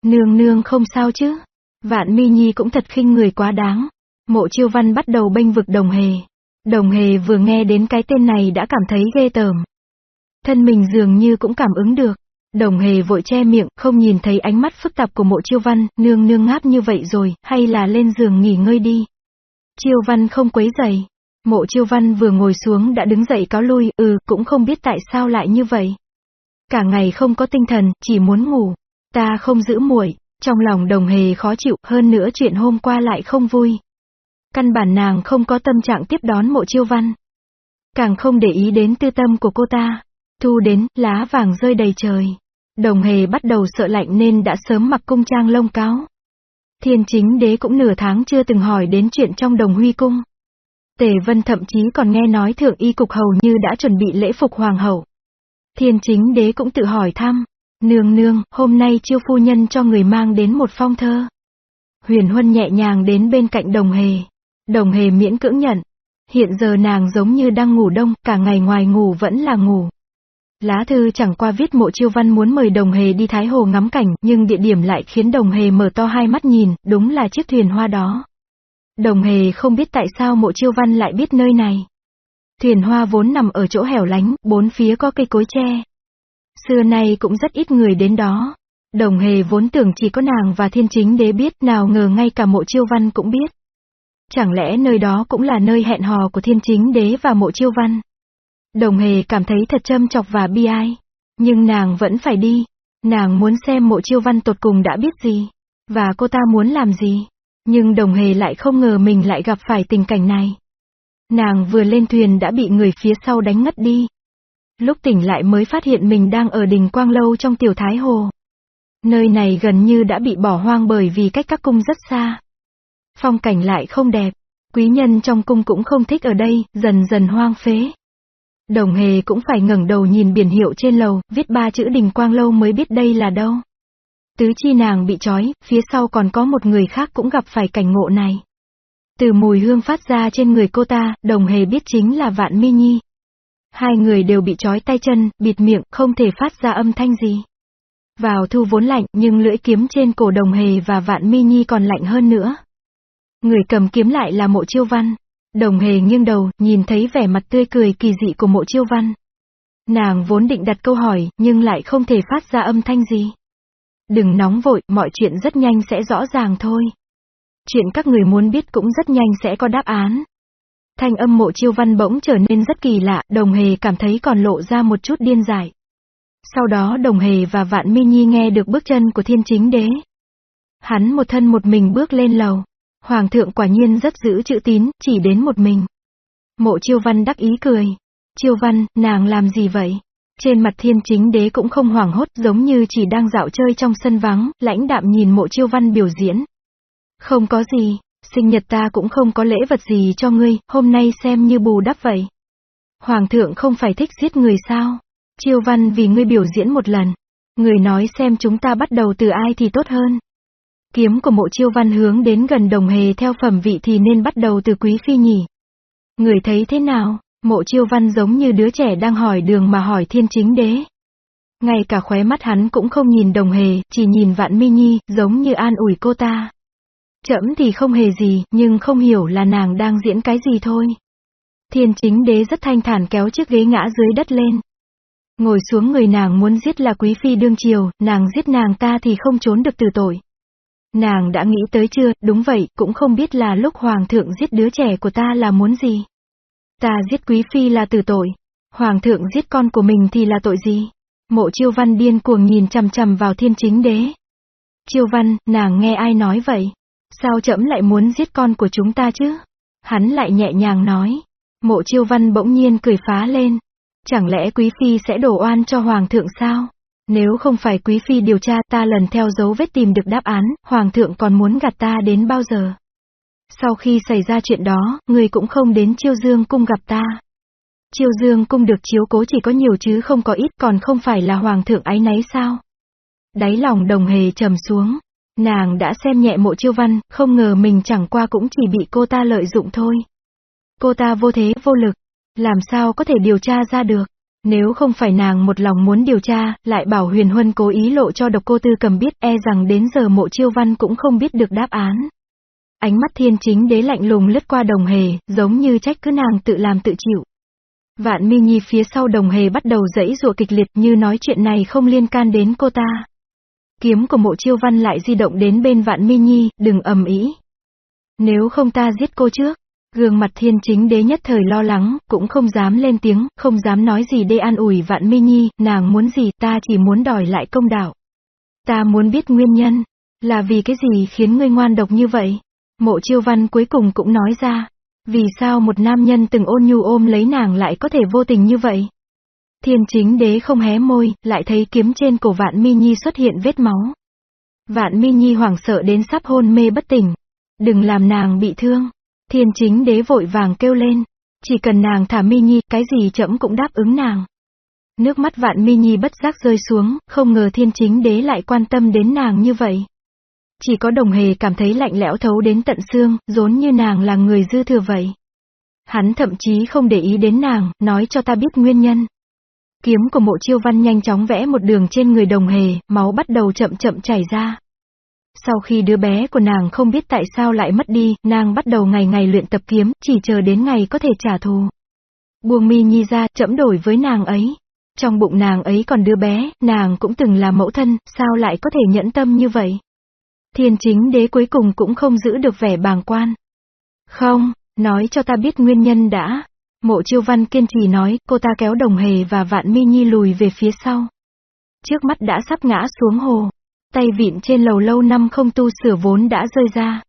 Nương nương không sao chứ. Vạn mi nhi cũng thật khinh người quá đáng. Mộ chiêu văn bắt đầu bênh vực đồng hề. Đồng hề vừa nghe đến cái tên này đã cảm thấy ghê tởm. Thân mình dường như cũng cảm ứng được. Đồng hề vội che miệng, không nhìn thấy ánh mắt phức tạp của mộ chiêu văn, nương nương ngáp như vậy rồi, hay là lên giường nghỉ ngơi đi. Chiêu văn không quấy giày. Mộ chiêu văn vừa ngồi xuống đã đứng dậy cáo lui, ừ, cũng không biết tại sao lại như vậy. Cả ngày không có tinh thần, chỉ muốn ngủ. Ta không giữ muội, trong lòng đồng hề khó chịu, hơn nữa chuyện hôm qua lại không vui. Căn bản nàng không có tâm trạng tiếp đón mộ chiêu văn. Càng không để ý đến tư tâm của cô ta. Thu đến, lá vàng rơi đầy trời. Đồng hề bắt đầu sợ lạnh nên đã sớm mặc cung trang lông cáo. Thiên chính đế cũng nửa tháng chưa từng hỏi đến chuyện trong đồng huy cung. Tề Vân thậm chí còn nghe nói thượng y cục hầu như đã chuẩn bị lễ phục hoàng hậu. Thiên chính đế cũng tự hỏi thăm. Nương nương, hôm nay chiêu phu nhân cho người mang đến một phong thơ. Huyền Huân nhẹ nhàng đến bên cạnh đồng hề. Đồng hề miễn cưỡng nhận. Hiện giờ nàng giống như đang ngủ đông, cả ngày ngoài ngủ vẫn là ngủ. Lá thư chẳng qua viết mộ chiêu văn muốn mời đồng hề đi Thái Hồ ngắm cảnh, nhưng địa điểm lại khiến đồng hề mở to hai mắt nhìn, đúng là chiếc thuyền hoa đó. Đồng hề không biết tại sao mộ chiêu văn lại biết nơi này. Thuyền hoa vốn nằm ở chỗ hẻo lánh, bốn phía có cây cối tre. Xưa nay cũng rất ít người đến đó. Đồng hề vốn tưởng chỉ có nàng và thiên chính đế biết, nào ngờ ngay cả mộ chiêu văn cũng biết. Chẳng lẽ nơi đó cũng là nơi hẹn hò của thiên chính đế và mộ chiêu văn? Đồng hề cảm thấy thật châm chọc và bi ai. Nhưng nàng vẫn phải đi. Nàng muốn xem mộ chiêu văn tột cùng đã biết gì. Và cô ta muốn làm gì. Nhưng đồng hề lại không ngờ mình lại gặp phải tình cảnh này. Nàng vừa lên thuyền đã bị người phía sau đánh ngất đi. Lúc tỉnh lại mới phát hiện mình đang ở đình Quang Lâu trong tiểu Thái Hồ. Nơi này gần như đã bị bỏ hoang bởi vì cách các cung rất xa. Phong cảnh lại không đẹp. Quý nhân trong cung cũng không thích ở đây, dần dần hoang phế. Đồng hề cũng phải ngẩng đầu nhìn biển hiệu trên lầu, viết ba chữ đình quang lâu mới biết đây là đâu. Tứ chi nàng bị trói, phía sau còn có một người khác cũng gặp phải cảnh ngộ này. Từ mùi hương phát ra trên người cô ta, đồng hề biết chính là Vạn Mi Nhi. Hai người đều bị trói tay chân, bịt miệng, không thể phát ra âm thanh gì. Vào thu vốn lạnh, nhưng lưỡi kiếm trên cổ đồng hề và vạn mi nhi còn lạnh hơn nữa. Người cầm kiếm lại là mộ chiêu văn. Đồng hề nghiêng đầu, nhìn thấy vẻ mặt tươi cười kỳ dị của mộ chiêu văn. Nàng vốn định đặt câu hỏi, nhưng lại không thể phát ra âm thanh gì. Đừng nóng vội, mọi chuyện rất nhanh sẽ rõ ràng thôi. Chuyện các người muốn biết cũng rất nhanh sẽ có đáp án. Thanh âm mộ chiêu văn bỗng trở nên rất kỳ lạ, đồng hề cảm thấy còn lộ ra một chút điên dại. Sau đó đồng hề và vạn mi nhi nghe được bước chân của thiên chính đế. Hắn một thân một mình bước lên lầu. Hoàng thượng quả nhiên rất giữ chữ tín, chỉ đến một mình. Mộ chiêu văn đắc ý cười. Chiêu văn, nàng làm gì vậy? Trên mặt thiên chính đế cũng không hoảng hốt giống như chỉ đang dạo chơi trong sân vắng, lãnh đạm nhìn mộ chiêu văn biểu diễn. Không có gì, sinh nhật ta cũng không có lễ vật gì cho ngươi, hôm nay xem như bù đắp vậy. Hoàng thượng không phải thích giết người sao? Chiêu văn vì ngươi biểu diễn một lần. Người nói xem chúng ta bắt đầu từ ai thì tốt hơn. Kiếm của mộ chiêu văn hướng đến gần đồng hề theo phẩm vị thì nên bắt đầu từ quý phi nhỉ. Người thấy thế nào? Mộ chiêu văn giống như đứa trẻ đang hỏi đường mà hỏi thiên chính đế. Ngay cả khóe mắt hắn cũng không nhìn đồng hề, chỉ nhìn vạn mi nhi, giống như an ủi cô ta. Chậm thì không hề gì, nhưng không hiểu là nàng đang diễn cái gì thôi. Thiên chính đế rất thanh thản kéo chiếc ghế ngã dưới đất lên. Ngồi xuống người nàng muốn giết là quý phi đương triều, nàng giết nàng ta thì không trốn được từ tội. Nàng đã nghĩ tới chưa, đúng vậy, cũng không biết là lúc hoàng thượng giết đứa trẻ của ta là muốn gì. Ta giết quý phi là từ tội. Hoàng thượng giết con của mình thì là tội gì? Mộ chiêu văn điên cuồng nhìn chằm chằm vào thiên chính đế. Chiêu văn, nàng nghe ai nói vậy? Sao chậm lại muốn giết con của chúng ta chứ? Hắn lại nhẹ nhàng nói. Mộ chiêu văn bỗng nhiên cười phá lên. Chẳng lẽ quý phi sẽ đổ oan cho hoàng thượng sao? Nếu không phải quý phi điều tra ta lần theo dấu vết tìm được đáp án, hoàng thượng còn muốn gạt ta đến bao giờ? Sau khi xảy ra chuyện đó, người cũng không đến chiêu dương cung gặp ta. Chiêu dương cung được chiếu cố chỉ có nhiều chứ không có ít còn không phải là hoàng thượng ái náy sao? Đáy lòng đồng hề trầm xuống. Nàng đã xem nhẹ mộ chiêu văn, không ngờ mình chẳng qua cũng chỉ bị cô ta lợi dụng thôi. Cô ta vô thế vô lực, làm sao có thể điều tra ra được. Nếu không phải nàng một lòng muốn điều tra, lại bảo huyền huân cố ý lộ cho độc cô tư cầm biết e rằng đến giờ mộ chiêu văn cũng không biết được đáp án. Ánh mắt thiên chính đế lạnh lùng lướt qua đồng hề, giống như trách cứ nàng tự làm tự chịu. Vạn mi nhi phía sau đồng hề bắt đầu dẫy rụa kịch liệt như nói chuyện này không liên can đến cô ta. Kiếm của mộ chiêu văn lại di động đến bên vạn mi nhi, đừng ầm ý. Nếu không ta giết cô trước. Gương mặt thiên chính đế nhất thời lo lắng, cũng không dám lên tiếng, không dám nói gì để an ủi vạn mi nhi, nàng muốn gì ta chỉ muốn đòi lại công đạo. Ta muốn biết nguyên nhân, là vì cái gì khiến ngươi ngoan độc như vậy? Mộ chiêu văn cuối cùng cũng nói ra. Vì sao một nam nhân từng ôn nhu ôm lấy nàng lại có thể vô tình như vậy? Thiên chính đế không hé môi, lại thấy kiếm trên cổ vạn mi nhi xuất hiện vết máu. Vạn mi nhi hoảng sợ đến sắp hôn mê bất tỉnh. Đừng làm nàng bị thương. Thiên chính đế vội vàng kêu lên. Chỉ cần nàng thả mi nhi, cái gì chậm cũng đáp ứng nàng. Nước mắt vạn mi nhi bất giác rơi xuống, không ngờ thiên chính đế lại quan tâm đến nàng như vậy. Chỉ có đồng hề cảm thấy lạnh lẽo thấu đến tận xương, rốn như nàng là người dư thừa vậy. Hắn thậm chí không để ý đến nàng, nói cho ta biết nguyên nhân. Kiếm của mộ chiêu văn nhanh chóng vẽ một đường trên người đồng hề, máu bắt đầu chậm chậm chảy ra. Sau khi đứa bé của nàng không biết tại sao lại mất đi, nàng bắt đầu ngày ngày luyện tập kiếm, chỉ chờ đến ngày có thể trả thù. Buông mi nhi ra, chậm đổi với nàng ấy. Trong bụng nàng ấy còn đứa bé, nàng cũng từng là mẫu thân, sao lại có thể nhẫn tâm như vậy? Thiên chính đế cuối cùng cũng không giữ được vẻ bàng quan. Không, nói cho ta biết nguyên nhân đã. Mộ chiêu văn kiên trì nói, cô ta kéo đồng hề và vạn mi nhi lùi về phía sau. Trước mắt đã sắp ngã xuống hồ. Tay vịn trên lầu lâu năm không tu sửa vốn đã rơi ra.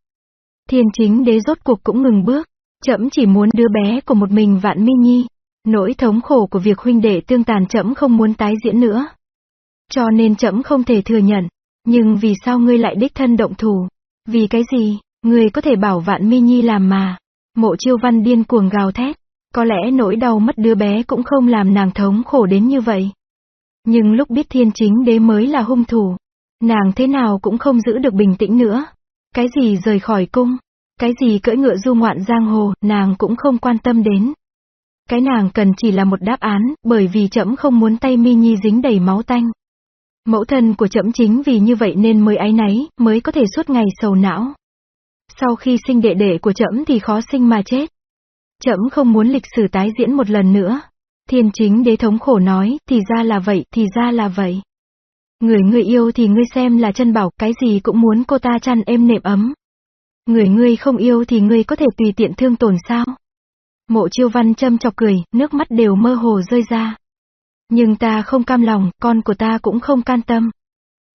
Thiên chính đế rốt cuộc cũng ngừng bước. Chậm chỉ muốn đứa bé của một mình vạn mi nhi. Nỗi thống khổ của việc huynh đệ tương tàn chậm không muốn tái diễn nữa. Cho nên chậm không thể thừa nhận. Nhưng vì sao ngươi lại đích thân động thủ? Vì cái gì? Ngươi có thể bảo vạn mi nhi làm mà. Mộ chiêu văn điên cuồng gào thét. Có lẽ nỗi đau mất đứa bé cũng không làm nàng thống khổ đến như vậy. Nhưng lúc biết thiên chính đế mới là hung thủ, nàng thế nào cũng không giữ được bình tĩnh nữa. Cái gì rời khỏi cung, cái gì cưỡi ngựa du ngoạn giang hồ, nàng cũng không quan tâm đến. Cái nàng cần chỉ là một đáp án, bởi vì trẫm không muốn tay mi nhi dính đầy máu tanh. Mẫu thân của trẫm chính vì như vậy nên mới áy náy, mới có thể suốt ngày sầu não. Sau khi sinh đệ đệ của trẫm thì khó sinh mà chết. Trẫm không muốn lịch sử tái diễn một lần nữa. Thiên chính đế thống khổ nói, thì ra là vậy, thì ra là vậy. Người ngươi yêu thì ngươi xem là chân bảo, cái gì cũng muốn cô ta chăn êm nệm ấm. Người ngươi không yêu thì ngươi có thể tùy tiện thương tổn sao? Mộ chiêu văn châm chọc cười, nước mắt đều mơ hồ rơi ra. Nhưng ta không cam lòng, con của ta cũng không can tâm.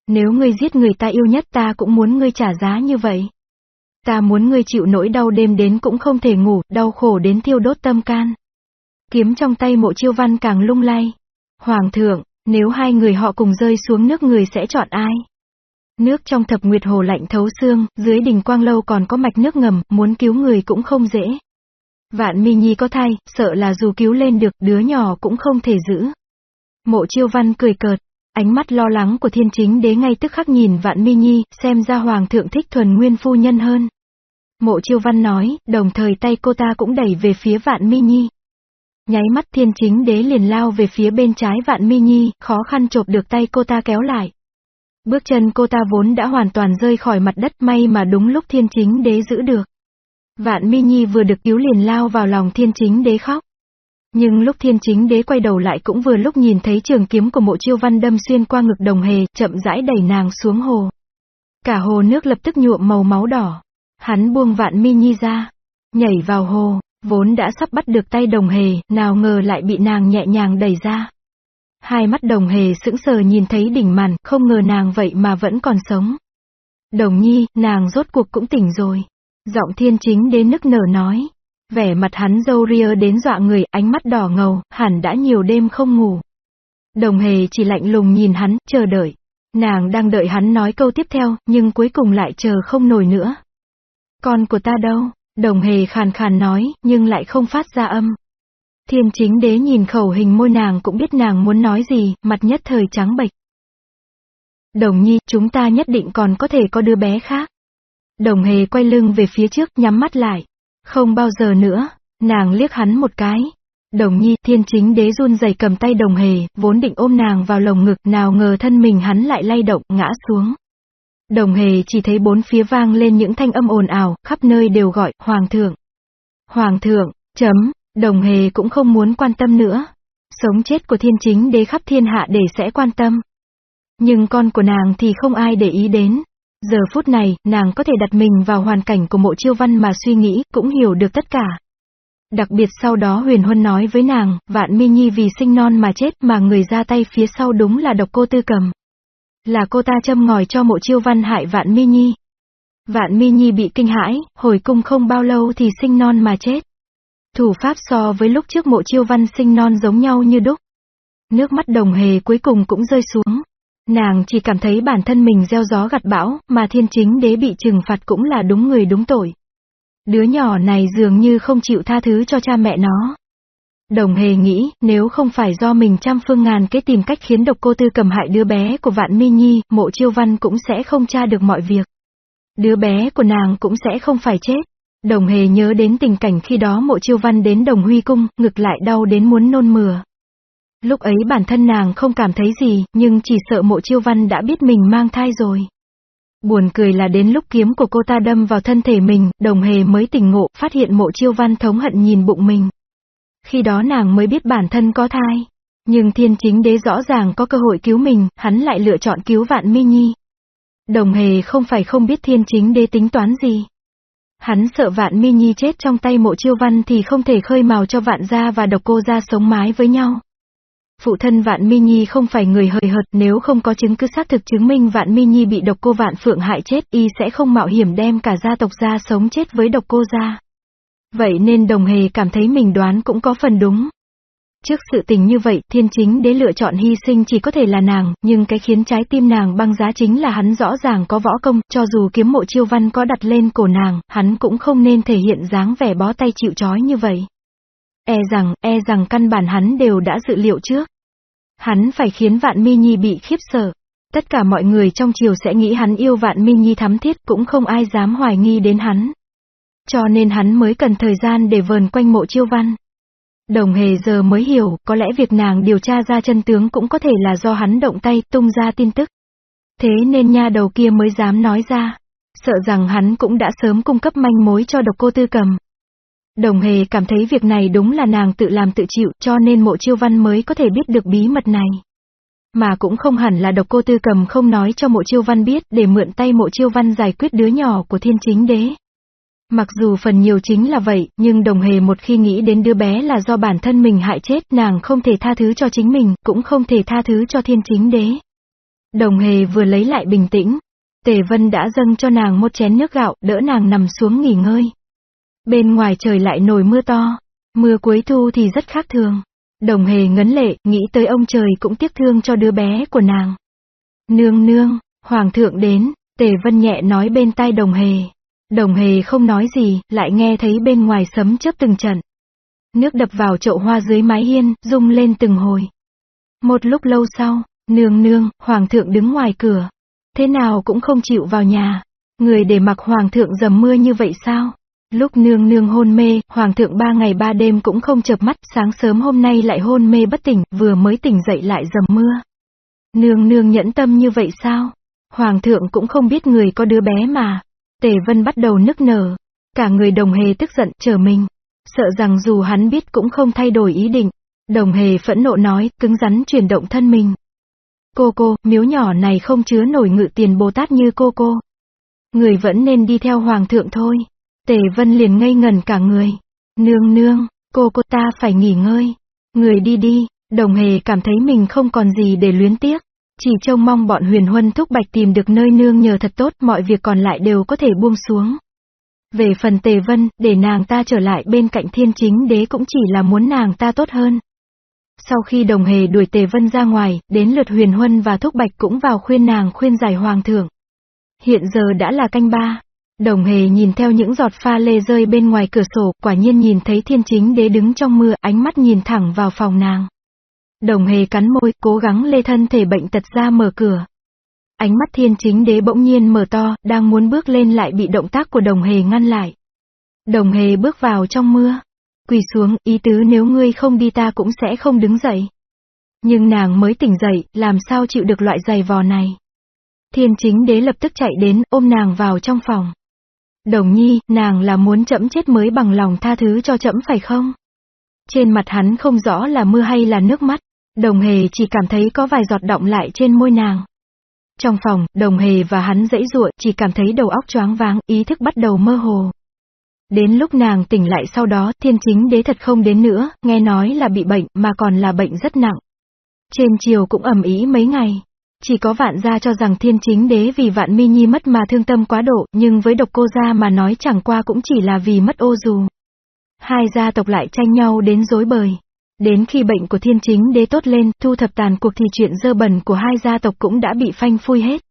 Nếu ngươi giết người ta yêu nhất ta cũng muốn ngươi trả giá như vậy. Ta muốn ngươi chịu nỗi đau đêm đến cũng không thể ngủ, đau khổ đến thiêu đốt tâm can. Kiếm trong tay mộ chiêu văn càng lung lay. Hoàng thượng, nếu hai người họ cùng rơi xuống nước người sẽ chọn ai? Nước trong thập nguyệt hồ lạnh thấu xương, dưới đỉnh quang lâu còn có mạch nước ngầm, muốn cứu người cũng không dễ. Vạn mi nhi có thai, sợ là dù cứu lên được, đứa nhỏ cũng không thể giữ. Mộ chiêu văn cười cợt, ánh mắt lo lắng của thiên chính đế ngay tức khắc nhìn vạn mi nhi, xem ra hoàng thượng thích thuần nguyên phu nhân hơn. Mộ chiêu văn nói, đồng thời tay cô ta cũng đẩy về phía vạn mi nhi. Nháy mắt thiên chính đế liền lao về phía bên trái vạn mi nhi, khó khăn chộp được tay cô ta kéo lại. Bước chân cô ta vốn đã hoàn toàn rơi khỏi mặt đất may mà đúng lúc thiên chính đế giữ được. Vạn mi nhi vừa được cứu liền lao vào lòng thiên chính đế khóc. Nhưng lúc thiên chính đế quay đầu lại cũng vừa lúc nhìn thấy trường kiếm của mộ chiêu văn đâm xuyên qua ngực đồng hề, chậm rãi đẩy nàng xuống hồ. Cả hồ nước lập tức nhuộm màu máu đỏ. Hắn buông vạn mi nhi ra, nhảy vào hồ, vốn đã sắp bắt được tay đồng hề, nào ngờ lại bị nàng nhẹ nhàng đẩy ra. Hai mắt đồng hề sững sờ nhìn thấy đỉnh màn, không ngờ nàng vậy mà vẫn còn sống. Đồng nhi, nàng rốt cuộc cũng tỉnh rồi. Giọng thiên chính đến nức nở nói. Vẻ mặt hắn dâu ria đến dọa người, ánh mắt đỏ ngầu, hẳn đã nhiều đêm không ngủ. Đồng hề chỉ lạnh lùng nhìn hắn, chờ đợi. Nàng đang đợi hắn nói câu tiếp theo, nhưng cuối cùng lại chờ không nổi nữa. Con của ta đâu? Đồng hề khàn khàn nói, nhưng lại không phát ra âm. Thiên chính đế nhìn khẩu hình môi nàng cũng biết nàng muốn nói gì, mặt nhất thời trắng bệch. Đồng nhi, chúng ta nhất định còn có thể có đứa bé khác. Đồng hề quay lưng về phía trước, nhắm mắt lại. Không bao giờ nữa, nàng liếc hắn một cái. Đồng nhi, thiên chính đế run rẩy cầm tay đồng hề, vốn định ôm nàng vào lồng ngực, nào ngờ thân mình hắn lại lay động, ngã xuống. Đồng hề chỉ thấy bốn phía vang lên những thanh âm ồn ào, khắp nơi đều gọi, Hoàng thượng. Hoàng thượng, chấm, đồng hề cũng không muốn quan tâm nữa. Sống chết của thiên chính đế khắp thiên hạ để sẽ quan tâm. Nhưng con của nàng thì không ai để ý đến. Giờ phút này, nàng có thể đặt mình vào hoàn cảnh của mộ chiêu văn mà suy nghĩ, cũng hiểu được tất cả. Đặc biệt sau đó huyền huân nói với nàng, vạn mi nhi vì sinh non mà chết mà người ra tay phía sau đúng là độc cô tư cầm. Là cô ta châm ngòi cho mộ chiêu văn hại vạn mi nhi. Vạn mi nhi bị kinh hãi, hồi cung không bao lâu thì sinh non mà chết. Thủ pháp so với lúc trước mộ chiêu văn sinh non giống nhau như đúc. Nước mắt đồng hề cuối cùng cũng rơi xuống. Nàng chỉ cảm thấy bản thân mình gieo gió gặt bão, mà thiên chính đế bị trừng phạt cũng là đúng người đúng tội. Đứa nhỏ này dường như không chịu tha thứ cho cha mẹ nó. Đồng hề nghĩ, nếu không phải do mình trăm phương ngàn kế tìm cách khiến độc cô tư cầm hại đứa bé của vạn mi nhi, mộ chiêu văn cũng sẽ không tra được mọi việc. Đứa bé của nàng cũng sẽ không phải chết. Đồng hề nhớ đến tình cảnh khi đó mộ chiêu văn đến đồng huy cung, ngực lại đau đến muốn nôn mửa. Lúc ấy bản thân nàng không cảm thấy gì, nhưng chỉ sợ mộ chiêu văn đã biết mình mang thai rồi. Buồn cười là đến lúc kiếm của cô ta đâm vào thân thể mình, đồng hề mới tỉnh ngộ, phát hiện mộ chiêu văn thống hận nhìn bụng mình. Khi đó nàng mới biết bản thân có thai. Nhưng thiên chính đế rõ ràng có cơ hội cứu mình, hắn lại lựa chọn cứu vạn mi nhi. Đồng hề không phải không biết thiên chính đế tính toán gì. Hắn sợ vạn mi nhi chết trong tay mộ chiêu văn thì không thể khơi mào cho vạn gia và độc cô gia sống mái với nhau. Phụ thân Vạn Mi Nhi không phải người hời hợt nếu không có chứng cứ xác thực chứng minh Vạn Mi Nhi bị độc cô Vạn Phượng hại chết y sẽ không mạo hiểm đem cả gia tộc gia sống chết với độc cô gia. Vậy nên đồng hề cảm thấy mình đoán cũng có phần đúng. Trước sự tình như vậy, thiên chính đế lựa chọn hy sinh chỉ có thể là nàng, nhưng cái khiến trái tim nàng băng giá chính là hắn rõ ràng có võ công, cho dù kiếm mộ chiêu văn có đặt lên cổ nàng, hắn cũng không nên thể hiện dáng vẻ bó tay chịu chói như vậy. E rằng, e rằng căn bản hắn đều đã dự liệu trước. Hắn phải khiến vạn mi nhi bị khiếp sợ. Tất cả mọi người trong triều sẽ nghĩ hắn yêu vạn mi nhi thắm thiết cũng không ai dám hoài nghi đến hắn. Cho nên hắn mới cần thời gian để vờn quanh mộ chiêu văn. Đồng hề giờ mới hiểu, có lẽ việc nàng điều tra ra chân tướng cũng có thể là do hắn động tay tung ra tin tức. Thế nên nha đầu kia mới dám nói ra. Sợ rằng hắn cũng đã sớm cung cấp manh mối cho độc cô tư cầm. Đồng hề cảm thấy việc này đúng là nàng tự làm tự chịu cho nên mộ chiêu văn mới có thể biết được bí mật này. Mà cũng không hẳn là độc cô tư cầm không nói cho mộ chiêu văn biết để mượn tay mộ chiêu văn giải quyết đứa nhỏ của thiên chính đế. Mặc dù phần nhiều chính là vậy, nhưng đồng hề một khi nghĩ đến đứa bé là do bản thân mình hại chết, nàng không thể tha thứ cho chính mình, cũng không thể tha thứ cho thiên chính đế. Đồng hề vừa lấy lại bình tĩnh. Tề Vân đã dâng cho nàng một chén nước gạo, đỡ nàng nằm xuống nghỉ ngơi. Bên ngoài trời lại nổi mưa to. Mưa cuối thu thì rất khác thường. Đồng hề ngấn lệ, nghĩ tới ông trời cũng tiếc thương cho đứa bé của nàng. Nương nương, hoàng thượng đến, tề vân nhẹ nói bên tai đồng hề. Đồng hề không nói gì, lại nghe thấy bên ngoài sấm chớp từng trận. Nước đập vào chậu hoa dưới mái hiên, rung lên từng hồi. Một lúc lâu sau, nương nương, hoàng thượng đứng ngoài cửa. Thế nào cũng không chịu vào nhà. Người để mặc hoàng thượng dầm mưa như vậy sao? Lúc nương nương hôn mê, hoàng thượng ba ngày ba đêm cũng không chợp mắt, sáng sớm hôm nay lại hôn mê bất tỉnh, vừa mới tỉnh dậy lại dầm mưa. Nương nương nhẫn tâm như vậy sao? Hoàng thượng cũng không biết người có đứa bé mà. Tề vân bắt đầu nức nở. Cả người đồng hề tức giận, chờ mình. Sợ rằng dù hắn biết cũng không thay đổi ý định. Đồng hề phẫn nộ nói, cứng rắn chuyển động thân mình. Cô cô, miếu nhỏ này không chứa nổi ngự tiền Bồ Tát như cô cô. Người vẫn nên đi theo hoàng thượng thôi. Tề Vân liền ngây ngần cả người. Nương nương, cô cô ta phải nghỉ ngơi. Người đi đi, đồng hề cảm thấy mình không còn gì để luyến tiếc. Chỉ trông mong bọn huyền huân thúc bạch tìm được nơi nương nhờ thật tốt mọi việc còn lại đều có thể buông xuống. Về phần Tề Vân, để nàng ta trở lại bên cạnh thiên chính đế cũng chỉ là muốn nàng ta tốt hơn. Sau khi đồng hề đuổi Tề Vân ra ngoài, đến lượt huyền huân và thúc bạch cũng vào khuyên nàng khuyên giải hoàng thượng. Hiện giờ đã là canh ba, Đồng hề nhìn theo những giọt pha lê rơi bên ngoài cửa sổ, quả nhiên nhìn thấy thiên chính đế đứng trong mưa, ánh mắt nhìn thẳng vào phòng nàng. Đồng hề cắn môi, cố gắng lê thân thể bệnh tật ra mở cửa. Ánh mắt thiên chính đế bỗng nhiên mở to, đang muốn bước lên lại bị động tác của đồng hề ngăn lại. Đồng hề bước vào trong mưa. Quỳ xuống, ý tứ nếu ngươi không đi ta cũng sẽ không đứng dậy. Nhưng nàng mới tỉnh dậy, làm sao chịu được loại giày vò này. Thiên chính đế lập tức chạy đến, ôm nàng vào trong phòng. Đồng nhi, nàng là muốn chậm chết mới bằng lòng tha thứ cho chậm phải không? Trên mặt hắn không rõ là mưa hay là nước mắt, đồng hề chỉ cảm thấy có vài giọt động lại trên môi nàng. Trong phòng, đồng hề và hắn dãy ruộng, chỉ cảm thấy đầu óc choáng váng, ý thức bắt đầu mơ hồ. Đến lúc nàng tỉnh lại sau đó, thiên chính đế thật không đến nữa, nghe nói là bị bệnh, mà còn là bệnh rất nặng. Trên chiều cũng ẩm ý mấy ngày. Chỉ có vạn gia cho rằng thiên chính đế vì vạn mi nhi mất mà thương tâm quá độ, nhưng với độc cô gia mà nói chẳng qua cũng chỉ là vì mất ô dù. Hai gia tộc lại tranh nhau đến dối bời. Đến khi bệnh của thiên chính đế tốt lên, thu thập tàn cuộc thì chuyện dơ bẩn của hai gia tộc cũng đã bị phanh phui hết.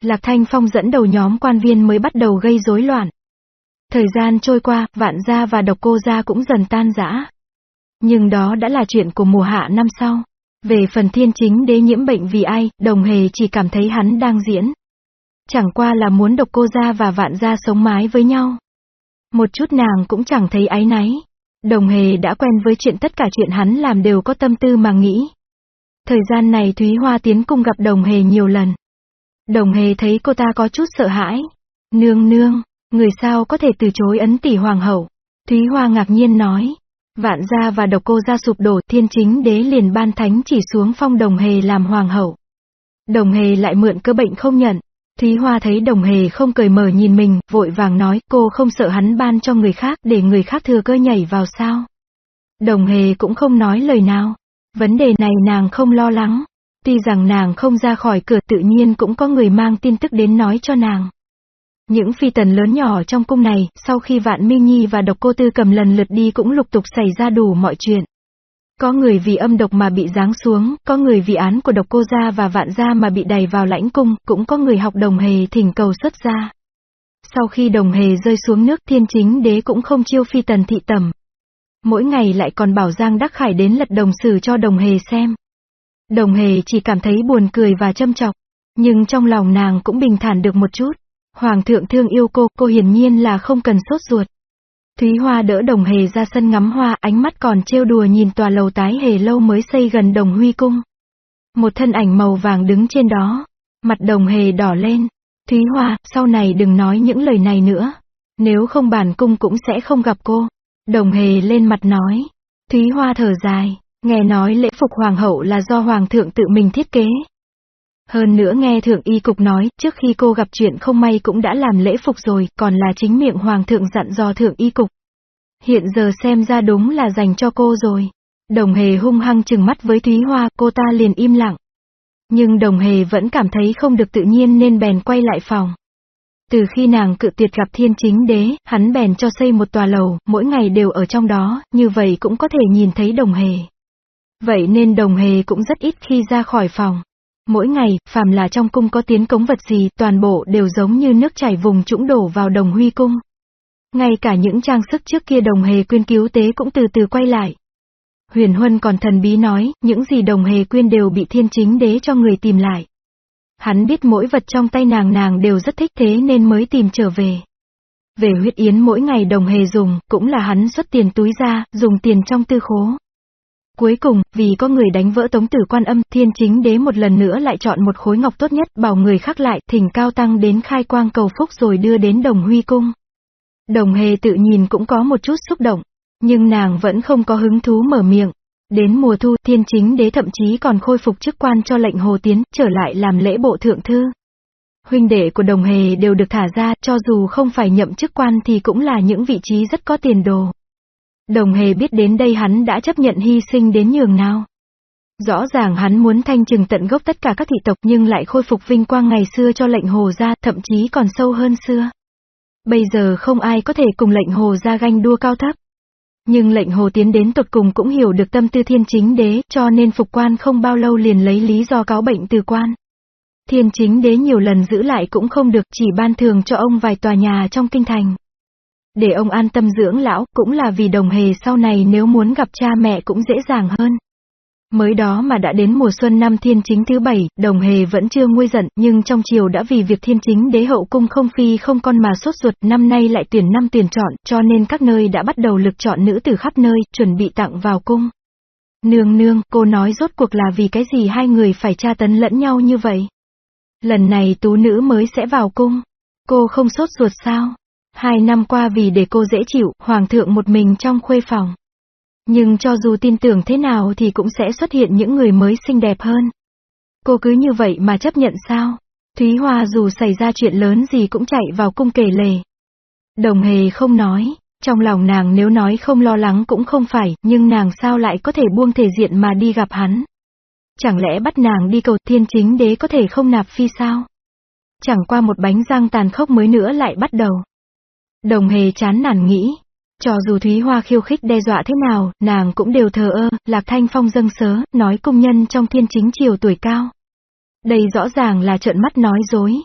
Lạc Thanh Phong dẫn đầu nhóm quan viên mới bắt đầu gây rối loạn. Thời gian trôi qua, vạn gia và độc cô gia cũng dần tan rã. Nhưng đó đã là chuyện của mùa hạ năm sau. Về phần thiên chính đế nhiễm bệnh vì ai, đồng hề chỉ cảm thấy hắn đang diễn. Chẳng qua là muốn độc cô gia và vạn gia sống mái với nhau. Một chút nàng cũng chẳng thấy áy náy. Đồng hề đã quen với chuyện tất cả chuyện hắn làm đều có tâm tư mà nghĩ. Thời gian này Thúy Hoa tiến cung gặp đồng hề nhiều lần. Đồng hề thấy cô ta có chút sợ hãi. Nương nương, người sao có thể từ chối ấn tỷ hoàng hậu. Thúy Hoa ngạc nhiên nói. Vạn gia và độc cô gia sụp đổ, thiên chính đế liền ban thánh chỉ xuống phong đồng hề làm hoàng hậu. Đồng hề lại mượn cơ bệnh không nhận. Thúy Hoa thấy đồng hề không cười mở nhìn mình, vội vàng nói, cô không sợ hắn ban cho người khác để người khác thừa cơ nhảy vào sao. Đồng hề cũng không nói lời nào. Vấn đề này nàng không lo lắng. Tuy rằng nàng không ra khỏi cửa tự nhiên cũng có người mang tin tức đến nói cho nàng. Những phi tần lớn nhỏ trong cung này, sau khi Vạn Minh Nhi và độc cô tư cầm lần lượt đi cũng lục tục xảy ra đủ mọi chuyện. Có người vì âm độc mà bị giáng xuống, có người vì án của độc cô gia và vạn gia mà bị đẩy vào lãnh cung, cũng có người học đồng hề thỉnh cầu xuất gia. Sau khi đồng hề rơi xuống nước thiên chính đế cũng không chiêu phi tần thị tầm. Mỗi ngày lại còn bảo Giang Đắc Khải đến lật đồng sử cho đồng hề xem. Đồng hề chỉ cảm thấy buồn cười và châm chọc, nhưng trong lòng nàng cũng bình thản được một chút. Hoàng thượng thương yêu cô, cô hiển nhiên là không cần sốt ruột. Thúy Hoa đỡ đồng hề ra sân ngắm hoa, ánh mắt còn trêu đùa nhìn tòa lầu tái hề lâu mới xây gần đồng huy cung. Một thân ảnh màu vàng đứng trên đó, mặt đồng hề đỏ lên. Thúy Hoa, sau này đừng nói những lời này nữa. Nếu không bản cung cũng sẽ không gặp cô. Đồng hề lên mặt nói. Thúy Hoa thở dài, nghe nói lễ phục hoàng hậu là do hoàng thượng tự mình thiết kế. Hơn nữa nghe thượng y cục nói, trước khi cô gặp chuyện không may cũng đã làm lễ phục rồi, còn là chính miệng hoàng thượng dặn dò thượng y cục. Hiện giờ xem ra đúng là dành cho cô rồi. Đồng hề hung hăng chừng mắt với Thúy Hoa, cô ta liền im lặng. Nhưng đồng hề vẫn cảm thấy không được tự nhiên nên bèn quay lại phòng. Từ khi nàng cự tuyệt gặp thiên chính đế, hắn bèn cho xây một tòa lầu, mỗi ngày đều ở trong đó, như vậy cũng có thể nhìn thấy đồng hề. Vậy nên đồng hề cũng rất ít khi ra khỏi phòng. Mỗi ngày, phàm là trong cung có tiến cống vật gì, toàn bộ đều giống như nước chảy vùng trũng đổ vào đồng huy cung. Ngay cả những trang sức trước kia đồng hề quyên cứu tế cũng từ từ quay lại. Huyền Huân còn thần bí nói, những gì đồng hề quyên đều bị thiên chính đế cho người tìm lại. Hắn biết mỗi vật trong tay nàng nàng đều rất thích thế nên mới tìm trở về. Về huyết yến mỗi ngày đồng hề dùng, cũng là hắn xuất tiền túi ra, dùng tiền trong tư khố. Cuối cùng, vì có người đánh vỡ tống tử quan âm, thiên chính đế một lần nữa lại chọn một khối ngọc tốt nhất, bảo người khác lại, thỉnh cao tăng đến khai quang cầu phúc rồi đưa đến đồng huy cung. Đồng hề tự nhìn cũng có một chút xúc động, nhưng nàng vẫn không có hứng thú mở miệng. Đến mùa thu, thiên chính đế thậm chí còn khôi phục chức quan cho lệnh hồ tiến, trở lại làm lễ bộ thượng thư. Huynh đệ của đồng hề đều được thả ra, cho dù không phải nhậm chức quan thì cũng là những vị trí rất có tiền đồ. Đồng hề biết đến đây hắn đã chấp nhận hy sinh đến nhường nào. Rõ ràng hắn muốn thanh trừng tận gốc tất cả các thị tộc nhưng lại khôi phục vinh quang ngày xưa cho lệnh hồ gia, thậm chí còn sâu hơn xưa. Bây giờ không ai có thể cùng lệnh hồ gia ganh đua cao thấp. Nhưng lệnh hồ tiến đến tột cùng cũng hiểu được tâm tư thiên chính đế, cho nên phục quan không bao lâu liền lấy lý do cáo bệnh từ quan. Thiên chính đế nhiều lần giữ lại cũng không được, chỉ ban thường cho ông vài tòa nhà trong kinh thành. Để ông an tâm dưỡng lão, cũng là vì đồng hề sau này nếu muốn gặp cha mẹ cũng dễ dàng hơn. Mới đó mà đã đến mùa xuân năm thiên chính thứ bảy, đồng hề vẫn chưa nguôi giận, nhưng trong chiều đã vì việc thiên chính đế hậu cung không phi không con mà sốt ruột, năm nay lại tuyển năm tuyển chọn, cho nên các nơi đã bắt đầu lực chọn nữ từ khắp nơi, chuẩn bị tặng vào cung. Nương nương, cô nói rốt cuộc là vì cái gì hai người phải tra tấn lẫn nhau như vậy? Lần này tú nữ mới sẽ vào cung. Cô không sốt ruột sao? Hai năm qua vì để cô dễ chịu, hoàng thượng một mình trong khuê phòng. Nhưng cho dù tin tưởng thế nào thì cũng sẽ xuất hiện những người mới xinh đẹp hơn. Cô cứ như vậy mà chấp nhận sao? Thúy Hoa dù xảy ra chuyện lớn gì cũng chạy vào cung kể lề. Đồng hề không nói, trong lòng nàng nếu nói không lo lắng cũng không phải, nhưng nàng sao lại có thể buông thể diện mà đi gặp hắn. Chẳng lẽ bắt nàng đi cầu thiên chính đế có thể không nạp phi sao? Chẳng qua một bánh răng tàn khốc mới nữa lại bắt đầu. Đồng hề chán nản nghĩ, cho dù Thúy Hoa khiêu khích đe dọa thế nào, nàng cũng đều thờ ơ, Lạc Thanh Phong dâng sớ, nói công nhân trong thiên chính triều tuổi cao. Đây rõ ràng là trợn mắt nói dối.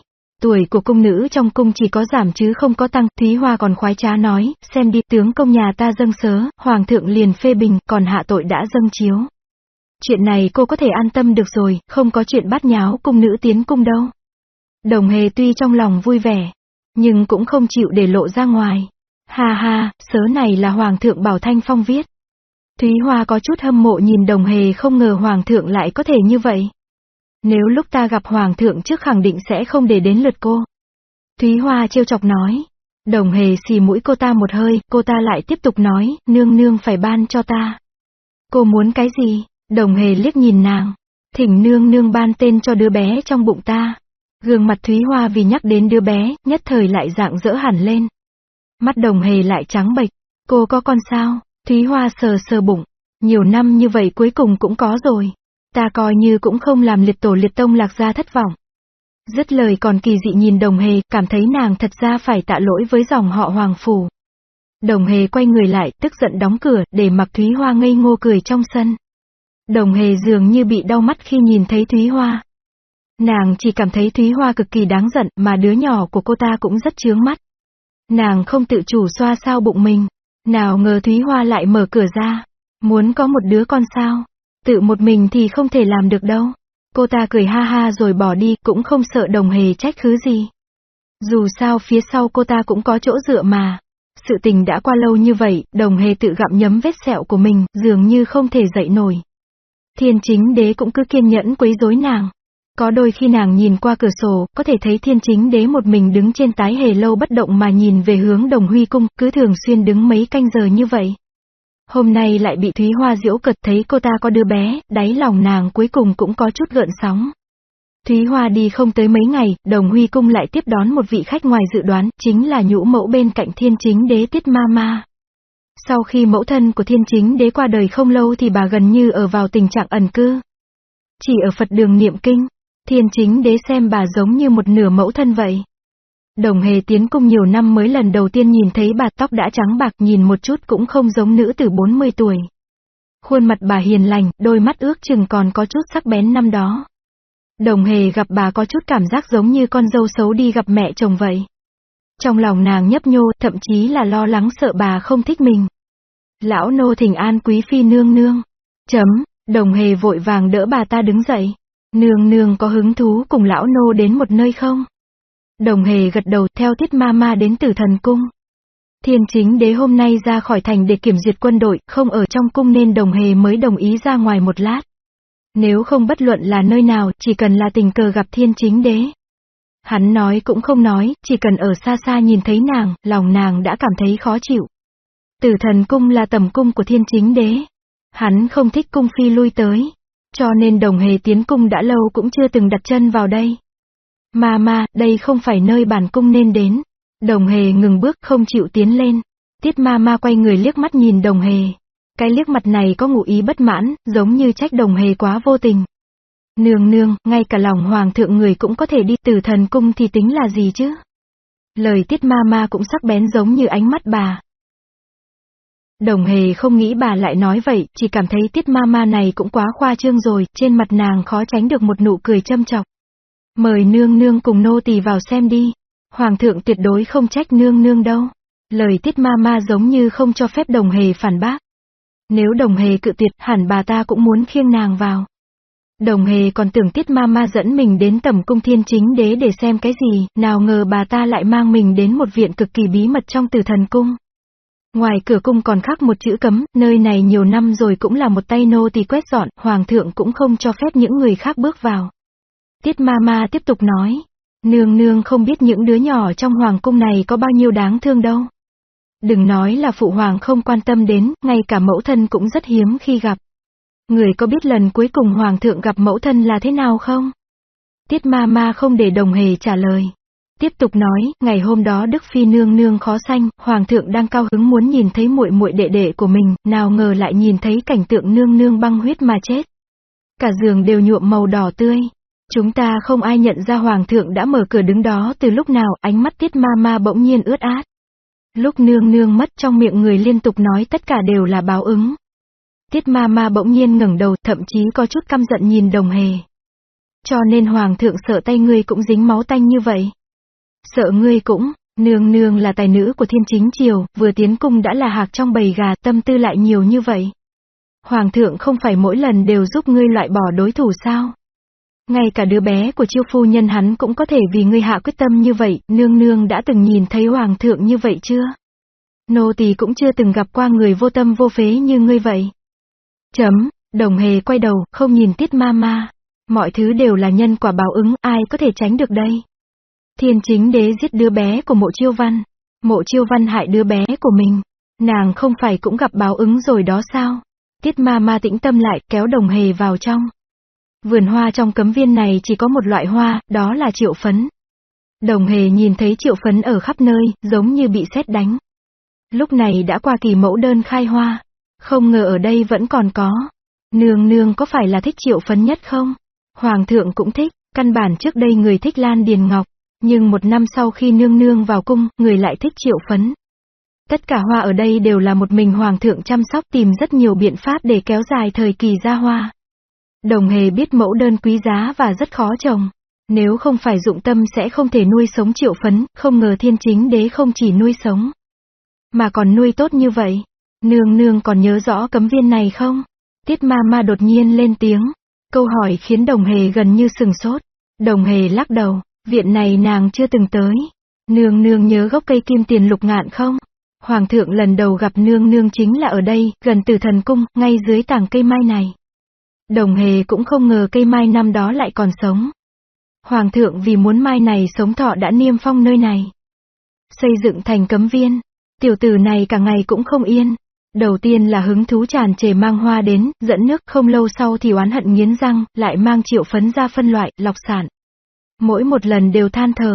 Tuổi của cung nữ trong cung chỉ có giảm chứ không có tăng, Thúy Hoa còn khoái trá nói, xem đi tướng công nhà ta dâng sớ, hoàng thượng liền phê bình, còn hạ tội đã dâng chiếu. Chuyện này cô có thể an tâm được rồi, không có chuyện bắt nháo cung nữ tiến cung đâu. Đồng hề tuy trong lòng vui vẻ, nhưng cũng không chịu để lộ ra ngoài. Ha ha, sớ này là Hoàng thượng Bảo Thanh Phong viết. Thúy Hoa có chút hâm mộ nhìn đồng hề không ngờ Hoàng thượng lại có thể như vậy. Nếu lúc ta gặp Hoàng thượng trước khẳng định sẽ không để đến lượt cô. Thúy Hoa trêu chọc nói. Đồng hề xì mũi cô ta một hơi, cô ta lại tiếp tục nói, nương nương phải ban cho ta. Cô muốn cái gì? Đồng hề liếc nhìn nàng. Thỉnh nương nương ban tên cho đứa bé trong bụng ta. Gương mặt Thúy Hoa vì nhắc đến đứa bé, nhất thời lại dạng dỡ hẳn lên. Mắt đồng hề lại trắng bệch. Cô có con sao? Thúy Hoa sờ sờ bụng. Nhiều năm như vậy cuối cùng cũng có rồi. Ta coi như cũng không làm liệt tổ liệt tông lạc gia thất vọng. Dứt lời còn kỳ dị nhìn đồng hề, cảm thấy nàng thật ra phải tạ lỗi với dòng họ hoàng phủ. Đồng hề quay người lại, tức giận đóng cửa, để mặc Thúy Hoa ngây ngô cười trong sân. Đồng hề dường như bị đau mắt khi nhìn thấy Thúy Hoa. Nàng chỉ cảm thấy Thúy Hoa cực kỳ đáng giận, mà đứa nhỏ của cô ta cũng rất chướng mắt. Nàng không tự chủ xoa sao bụng mình. Nào ngờ Thúy Hoa lại mở cửa ra. Muốn có một đứa con sao? Tự một mình thì không thể làm được đâu. Cô ta cười ha ha rồi bỏ đi, cũng không sợ đồng hề trách cứ gì. Dù sao phía sau cô ta cũng có chỗ dựa mà. Sự tình đã qua lâu như vậy, đồng hề tự gặm nhấm vết sẹo của mình, dường như không thể dậy nổi. Thiên chính đế cũng cứ kiên nhẫn quấy rối nàng. Có đôi khi nàng nhìn qua cửa sổ, có thể thấy thiên chính đế một mình đứng trên tái hề lâu bất động mà nhìn về hướng đồng huy cung, cứ thường xuyên đứng mấy canh giờ như vậy. Hôm nay lại bị Thúy Hoa diễu cật thấy cô ta có đứa bé, đáy lòng nàng cuối cùng cũng có chút gợn sóng. Thúy Hoa đi không tới mấy ngày, đồng huy cung lại tiếp đón một vị khách ngoài dự đoán, chính là nhũ mẫu bên cạnh thiên chính đế tiết ma ma. Sau khi mẫu thân của thiên chính đế qua đời không lâu thì bà gần như ở vào tình trạng ẩn cư. Chỉ ở Phật đường niệm kinh, thiên chính đế xem bà giống như một nửa mẫu thân vậy. Đồng hề tiến cung nhiều năm mới lần đầu tiên nhìn thấy bà tóc đã trắng bạc nhìn một chút cũng không giống nữ từ 40 tuổi. Khuôn mặt bà hiền lành, đôi mắt ước chừng còn có chút sắc bén năm đó. Đồng hề gặp bà có chút cảm giác giống như con dâu xấu đi gặp mẹ chồng vậy. Trong lòng nàng nhấp nhô, thậm chí là lo lắng sợ bà không thích mình. Lão nô thỉnh an quý phi nương nương. Chấm, đồng hề vội vàng đỡ bà ta đứng dậy. Nương nương có hứng thú cùng lão nô đến một nơi không? Đồng hề gật đầu theo tiết ma ma đến tử thần cung. Thiên chính đế hôm nay ra khỏi thành để kiểm duyệt quân đội, không ở trong cung nên đồng hề mới đồng ý ra ngoài một lát. Nếu không bất luận là nơi nào, chỉ cần là tình cờ gặp thiên chính đế. Hắn nói cũng không nói, chỉ cần ở xa xa nhìn thấy nàng, lòng nàng đã cảm thấy khó chịu. Tử thần cung là tầm cung của thiên chính đế. Hắn không thích cung phi lui tới. Cho nên đồng hề tiến cung đã lâu cũng chưa từng đặt chân vào đây. Ma ma, đây không phải nơi bản cung nên đến. Đồng hề ngừng bước không chịu tiến lên. Tiết ma ma quay người liếc mắt nhìn đồng hề. Cái liếc mặt này có ngụ ý bất mãn, giống như trách đồng hề quá vô tình. Nương nương, ngay cả lòng hoàng thượng người cũng có thể đi từ thần cung thì tính là gì chứ? Lời tiết ma ma cũng sắc bén giống như ánh mắt bà. Đồng hề không nghĩ bà lại nói vậy, chỉ cảm thấy tiết ma ma này cũng quá khoa trương rồi, trên mặt nàng khó tránh được một nụ cười châm chọc. Mời nương nương cùng nô tỳ vào xem đi. Hoàng thượng tuyệt đối không trách nương nương đâu. Lời tiết ma ma giống như không cho phép đồng hề phản bác. Nếu đồng hề cự tuyệt hẳn bà ta cũng muốn khiêng nàng vào. Đồng hề còn tưởng tiết ma ma dẫn mình đến tầm cung thiên chính đế để xem cái gì, nào ngờ bà ta lại mang mình đến một viện cực kỳ bí mật trong tử thần cung. Ngoài cửa cung còn khắc một chữ cấm, nơi này nhiều năm rồi cũng là một tay nô tỳ quét dọn, hoàng thượng cũng không cho phép những người khác bước vào. Tiết ma ma tiếp tục nói, nương nương không biết những đứa nhỏ trong hoàng cung này có bao nhiêu đáng thương đâu. Đừng nói là phụ hoàng không quan tâm đến, ngay cả mẫu thân cũng rất hiếm khi gặp. Người có biết lần cuối cùng hoàng thượng gặp mẫu thân là thế nào không? Tiết ma ma không để đồng hề trả lời. Tiếp tục nói, ngày hôm đó Đức Phi nương nương khó sanh, hoàng thượng đang cao hứng muốn nhìn thấy muội muội đệ đệ của mình, nào ngờ lại nhìn thấy cảnh tượng nương nương băng huyết mà chết. Cả giường đều nhuộm màu đỏ tươi. Chúng ta không ai nhận ra hoàng thượng đã mở cửa đứng đó từ lúc nào, ánh mắt tiết ma ma bỗng nhiên ướt át. Lúc nương nương mất trong miệng người liên tục nói tất cả đều là báo ứng. Tiết ma ma bỗng nhiên ngẩng đầu, thậm chí có chút căm giận nhìn đồng hề. Cho nên hoàng thượng sợ tay ngươi cũng dính máu tanh như vậy. Sợ ngươi cũng, nương nương là tài nữ của thiên chính triều, vừa tiến cung đã là hạc trong bầy gà, tâm tư lại nhiều như vậy. Hoàng thượng không phải mỗi lần đều giúp ngươi loại bỏ đối thủ sao? Ngay cả đứa bé của chiêu phu nhân hắn cũng có thể vì ngươi hạ quyết tâm như vậy, nương nương đã từng nhìn thấy hoàng thượng như vậy chưa? Nô tỳ cũng chưa từng gặp qua người vô tâm vô phế như ngươi vậy. Chấm, đồng hề quay đầu, không nhìn tiết ma ma. Mọi thứ đều là nhân quả báo ứng, ai có thể tránh được đây? Thiên chính đế giết đứa bé của mộ chiêu văn. Mộ chiêu văn hại đứa bé của mình. Nàng không phải cũng gặp báo ứng rồi đó sao? Tiết ma ma tĩnh tâm lại, kéo đồng hề vào trong. Vườn hoa trong cấm viên này chỉ có một loại hoa, đó là triệu phấn. Đồng hề nhìn thấy triệu phấn ở khắp nơi, giống như bị xét đánh. Lúc này đã qua kỳ mẫu đơn khai hoa. Không ngờ ở đây vẫn còn có. Nương nương có phải là thích triệu phấn nhất không? Hoàng thượng cũng thích, căn bản trước đây người thích Lan Điền Ngọc. Nhưng một năm sau khi nương nương vào cung, người lại thích triệu phấn. Tất cả hoa ở đây đều là một mình hoàng thượng chăm sóc tìm rất nhiều biện pháp để kéo dài thời kỳ ra hoa. Đồng hề biết mẫu đơn quý giá và rất khó trồng. Nếu không phải dụng tâm sẽ không thể nuôi sống triệu phấn, không ngờ thiên chính đế không chỉ nuôi sống. Mà còn nuôi tốt như vậy. Nương nương còn nhớ rõ cấm viên này không? Tiết ma ma đột nhiên lên tiếng. Câu hỏi khiến đồng hề gần như sừng sốt. Đồng hề lắc đầu, viện này nàng chưa từng tới. Nương nương nhớ gốc cây kim tiền lục ngạn không? Hoàng thượng lần đầu gặp nương nương chính là ở đây, gần từ thần cung, ngay dưới tảng cây mai này. Đồng hề cũng không ngờ cây mai năm đó lại còn sống. Hoàng thượng vì muốn mai này sống thọ đã niêm phong nơi này. Xây dựng thành cấm viên. Tiểu tử này cả ngày cũng không yên. Đầu tiên là hứng thú tràn trề mang hoa đến, dẫn nước không lâu sau thì oán hận nghiến răng, lại mang triệu phấn ra phân loại, lọc sản. Mỗi một lần đều than thở.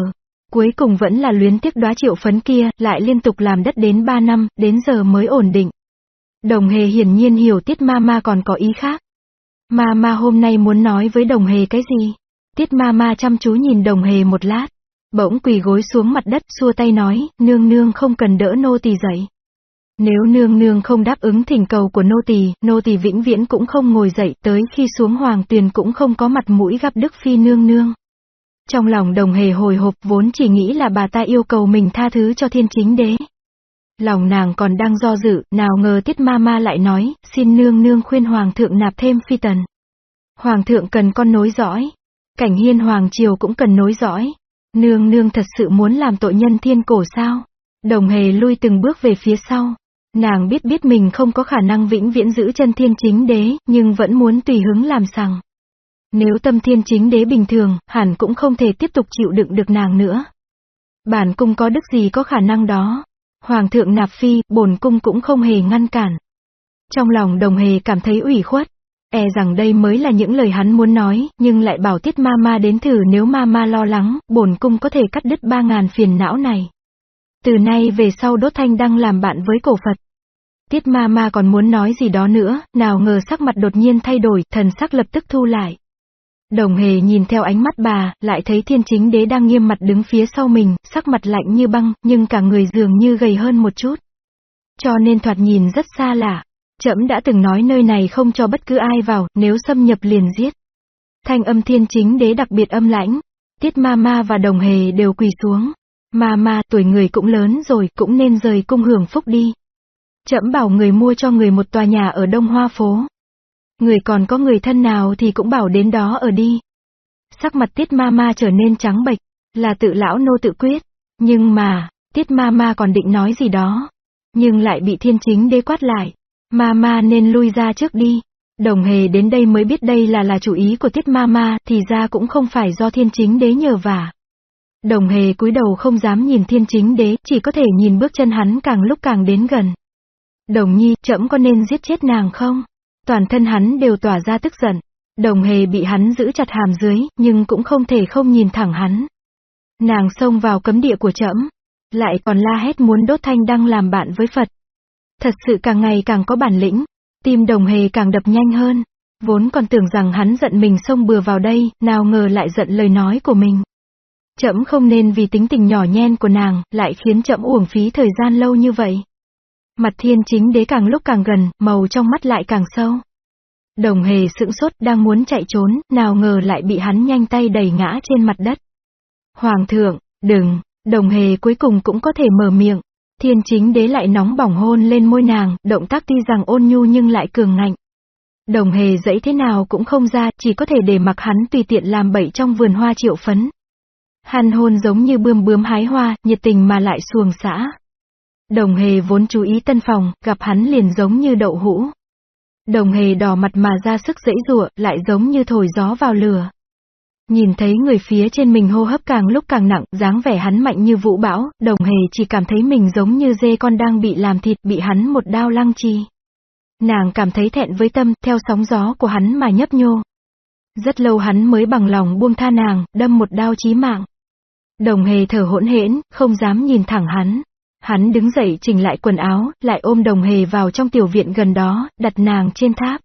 Cuối cùng vẫn là luyến tiếc đóa triệu phấn kia, lại liên tục làm đất đến 3 năm, đến giờ mới ổn định. Đồng hề hiển nhiên hiểu tiết ma ma còn có ý khác. Ma ma hôm nay muốn nói với đồng hề cái gì? Tiết ma ma chăm chú nhìn đồng hề một lát. Bỗng quỳ gối xuống mặt đất xua tay nói, nương nương không cần đỡ nô tỳ dậy. Nếu nương nương không đáp ứng thỉnh cầu của nô tỳ, nô tỳ vĩnh viễn cũng không ngồi dậy tới khi xuống hoàng tuyền cũng không có mặt mũi gặp Đức Phi nương nương. Trong lòng đồng hề hồi hộp vốn chỉ nghĩ là bà ta yêu cầu mình tha thứ cho thiên chính đế. Lòng nàng còn đang do dự, nào ngờ tiết ma ma lại nói, xin nương nương khuyên hoàng thượng nạp thêm phi tần. Hoàng thượng cần con nối dõi. Cảnh hiên hoàng triều cũng cần nối dõi. Nương nương thật sự muốn làm tội nhân thiên cổ sao? Đồng hề lui từng bước về phía sau. Nàng biết biết mình không có khả năng vĩnh viễn giữ chân thiên chính đế, nhưng vẫn muốn tùy hứng làm sằng. Nếu tâm thiên chính đế bình thường, hẳn cũng không thể tiếp tục chịu đựng được nàng nữa. Bản cung có đức gì có khả năng đó. Hoàng thượng nạp phi, bổn cung cũng không hề ngăn cản. Trong lòng đồng hề cảm thấy ủy khuất. E rằng đây mới là những lời hắn muốn nói, nhưng lại bảo tiết ma ma đến thử nếu ma ma lo lắng, bổn cung có thể cắt đứt ba ngàn phiền não này. Từ nay về sau đốt thanh đang làm bạn với cổ Phật. Tiết ma ma còn muốn nói gì đó nữa, nào ngờ sắc mặt đột nhiên thay đổi, thần sắc lập tức thu lại. Đồng hề nhìn theo ánh mắt bà, lại thấy thiên chính đế đang nghiêm mặt đứng phía sau mình, sắc mặt lạnh như băng, nhưng cả người dường như gầy hơn một chút. Cho nên thoạt nhìn rất xa lạ. Trẫm đã từng nói nơi này không cho bất cứ ai vào, nếu xâm nhập liền giết. Thanh âm thiên chính đế đặc biệt âm lãnh. Tiết ma ma và đồng hề đều quỳ xuống. Ma ma, tuổi người cũng lớn rồi, cũng nên rời cung hưởng phúc đi. Trẫm bảo người mua cho người một tòa nhà ở Đông Hoa phố. Người còn có người thân nào thì cũng bảo đến đó ở đi. Sắc mặt tiết ma ma trở nên trắng bệch, là tự lão nô tự quyết. Nhưng mà, tiết ma ma còn định nói gì đó. Nhưng lại bị thiên chính đế quát lại. Ma ma nên lui ra trước đi. Đồng hề đến đây mới biết đây là là chủ ý của tiết ma ma, thì ra cũng không phải do thiên chính đế nhờ vả. Đồng hề cúi đầu không dám nhìn thiên chính đế, chỉ có thể nhìn bước chân hắn càng lúc càng đến gần. Đồng nhi, trẫm có nên giết chết nàng không? Toàn thân hắn đều tỏa ra tức giận. Đồng hề bị hắn giữ chặt hàm dưới, nhưng cũng không thể không nhìn thẳng hắn. Nàng xông vào cấm địa của trẫm, lại còn la hét muốn đốt thanh đăng làm bạn với Phật. Thật sự càng ngày càng có bản lĩnh, tim đồng hề càng đập nhanh hơn. Vốn còn tưởng rằng hắn giận mình xông bừa vào đây, nào ngờ lại giận lời nói của mình. Chậm không nên vì tính tình nhỏ nhen của nàng, lại khiến chậm uổng phí thời gian lâu như vậy. Mặt thiên chính đế càng lúc càng gần, màu trong mắt lại càng sâu. Đồng hề sững sốt đang muốn chạy trốn, nào ngờ lại bị hắn nhanh tay đẩy ngã trên mặt đất. Hoàng thượng, đừng, đồng hề cuối cùng cũng có thể mở miệng. Thiên chính đế lại nóng bỏng hôn lên môi nàng, động tác tuy rằng ôn nhu nhưng lại cường ngạnh. Đồng hề dẫy thế nào cũng không ra, chỉ có thể để mặc hắn tùy tiện làm bậy trong vườn hoa triệu phấn. Hàn hôn giống như bươm bướm hái hoa, nhiệt tình mà lại xuồng xã. Đồng hề vốn chú ý tân phòng, gặp hắn liền giống như đậu hũ. Đồng hề đỏ mặt mà ra sức dãy rụa, lại giống như thổi gió vào lửa. Nhìn thấy người phía trên mình hô hấp càng lúc càng nặng, dáng vẻ hắn mạnh như vũ bão, đồng hề chỉ cảm thấy mình giống như dê con đang bị làm thịt, bị hắn một đao lăng chi. Nàng cảm thấy thẹn với tâm, theo sóng gió của hắn mà nhấp nhô. Rất lâu hắn mới bằng lòng buông tha nàng, đâm một đao chí mạng. Đồng hề thở hỗn hển, không dám nhìn thẳng hắn. Hắn đứng dậy chỉnh lại quần áo, lại ôm đồng hề vào trong tiểu viện gần đó, đặt nàng trên tháp.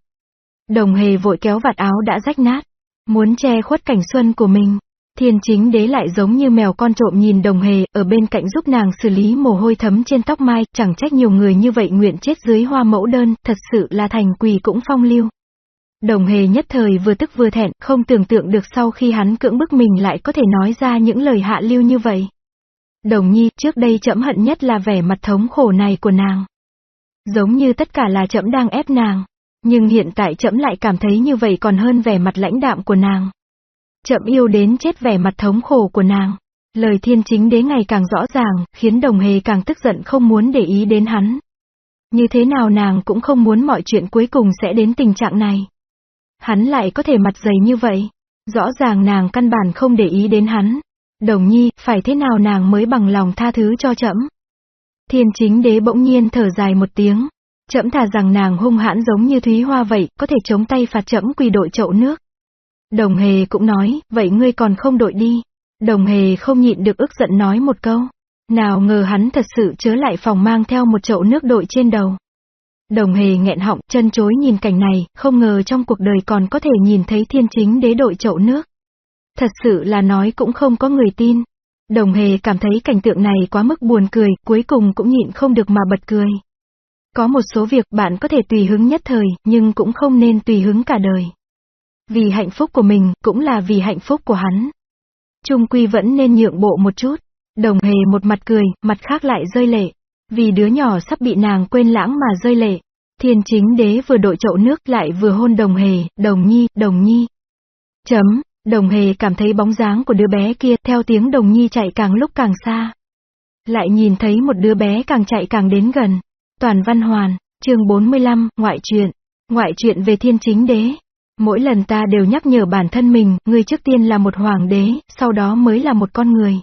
Đồng hề vội kéo vạt áo đã rách nát, muốn che khuất cảnh xuân của mình. Thiên chính đế lại giống như mèo con trộm nhìn đồng hề, ở bên cạnh giúp nàng xử lý mồ hôi thấm trên tóc mai, chẳng trách nhiều người như vậy nguyện chết dưới hoa mẫu đơn, thật sự là thành quỳ cũng phong lưu. Đồng hề nhất thời vừa tức vừa thẹn, không tưởng tượng được sau khi hắn cưỡng bức mình lại có thể nói ra những lời hạ lưu như vậy. Đồng nhi, trước đây chậm hận nhất là vẻ mặt thống khổ này của nàng. Giống như tất cả là chậm đang ép nàng. Nhưng hiện tại chậm lại cảm thấy như vậy còn hơn vẻ mặt lãnh đạm của nàng. Chậm yêu đến chết vẻ mặt thống khổ của nàng. Lời thiên chính đế ngày càng rõ ràng, khiến đồng hề càng tức giận không muốn để ý đến hắn. Như thế nào nàng cũng không muốn mọi chuyện cuối cùng sẽ đến tình trạng này. Hắn lại có thể mặt dày như vậy. Rõ ràng nàng căn bản không để ý đến hắn. Đồng nhi, phải thế nào nàng mới bằng lòng tha thứ cho trẫm Thiên chính đế bỗng nhiên thở dài một tiếng. Trẫm thà rằng nàng hung hãn giống như Thúy Hoa vậy, có thể chống tay phạt trẫm quỳ đội chậu nước. Đồng hề cũng nói, vậy ngươi còn không đội đi. Đồng hề không nhịn được ức giận nói một câu. Nào ngờ hắn thật sự chớ lại phòng mang theo một chậu nước đội trên đầu. Đồng hề nghẹn họng, chân chối nhìn cảnh này, không ngờ trong cuộc đời còn có thể nhìn thấy thiên chính đế đội chậu nước. Thật sự là nói cũng không có người tin. Đồng hề cảm thấy cảnh tượng này quá mức buồn cười, cuối cùng cũng nhịn không được mà bật cười. Có một số việc bạn có thể tùy hứng nhất thời, nhưng cũng không nên tùy hứng cả đời. Vì hạnh phúc của mình, cũng là vì hạnh phúc của hắn. Trung quy vẫn nên nhượng bộ một chút. Đồng hề một mặt cười, mặt khác lại rơi lệ. Vì đứa nhỏ sắp bị nàng quên lãng mà rơi lệ. Thiên chính đế vừa đội chậu nước lại vừa hôn đồng hề, đồng nhi, đồng nhi. Chấm, đồng hề cảm thấy bóng dáng của đứa bé kia theo tiếng đồng nhi chạy càng lúc càng xa. Lại nhìn thấy một đứa bé càng chạy càng đến gần. Toàn văn hoàn, chương 45, ngoại truyện. Ngoại truyện về thiên chính đế. Mỗi lần ta đều nhắc nhở bản thân mình, người trước tiên là một hoàng đế, sau đó mới là một con người.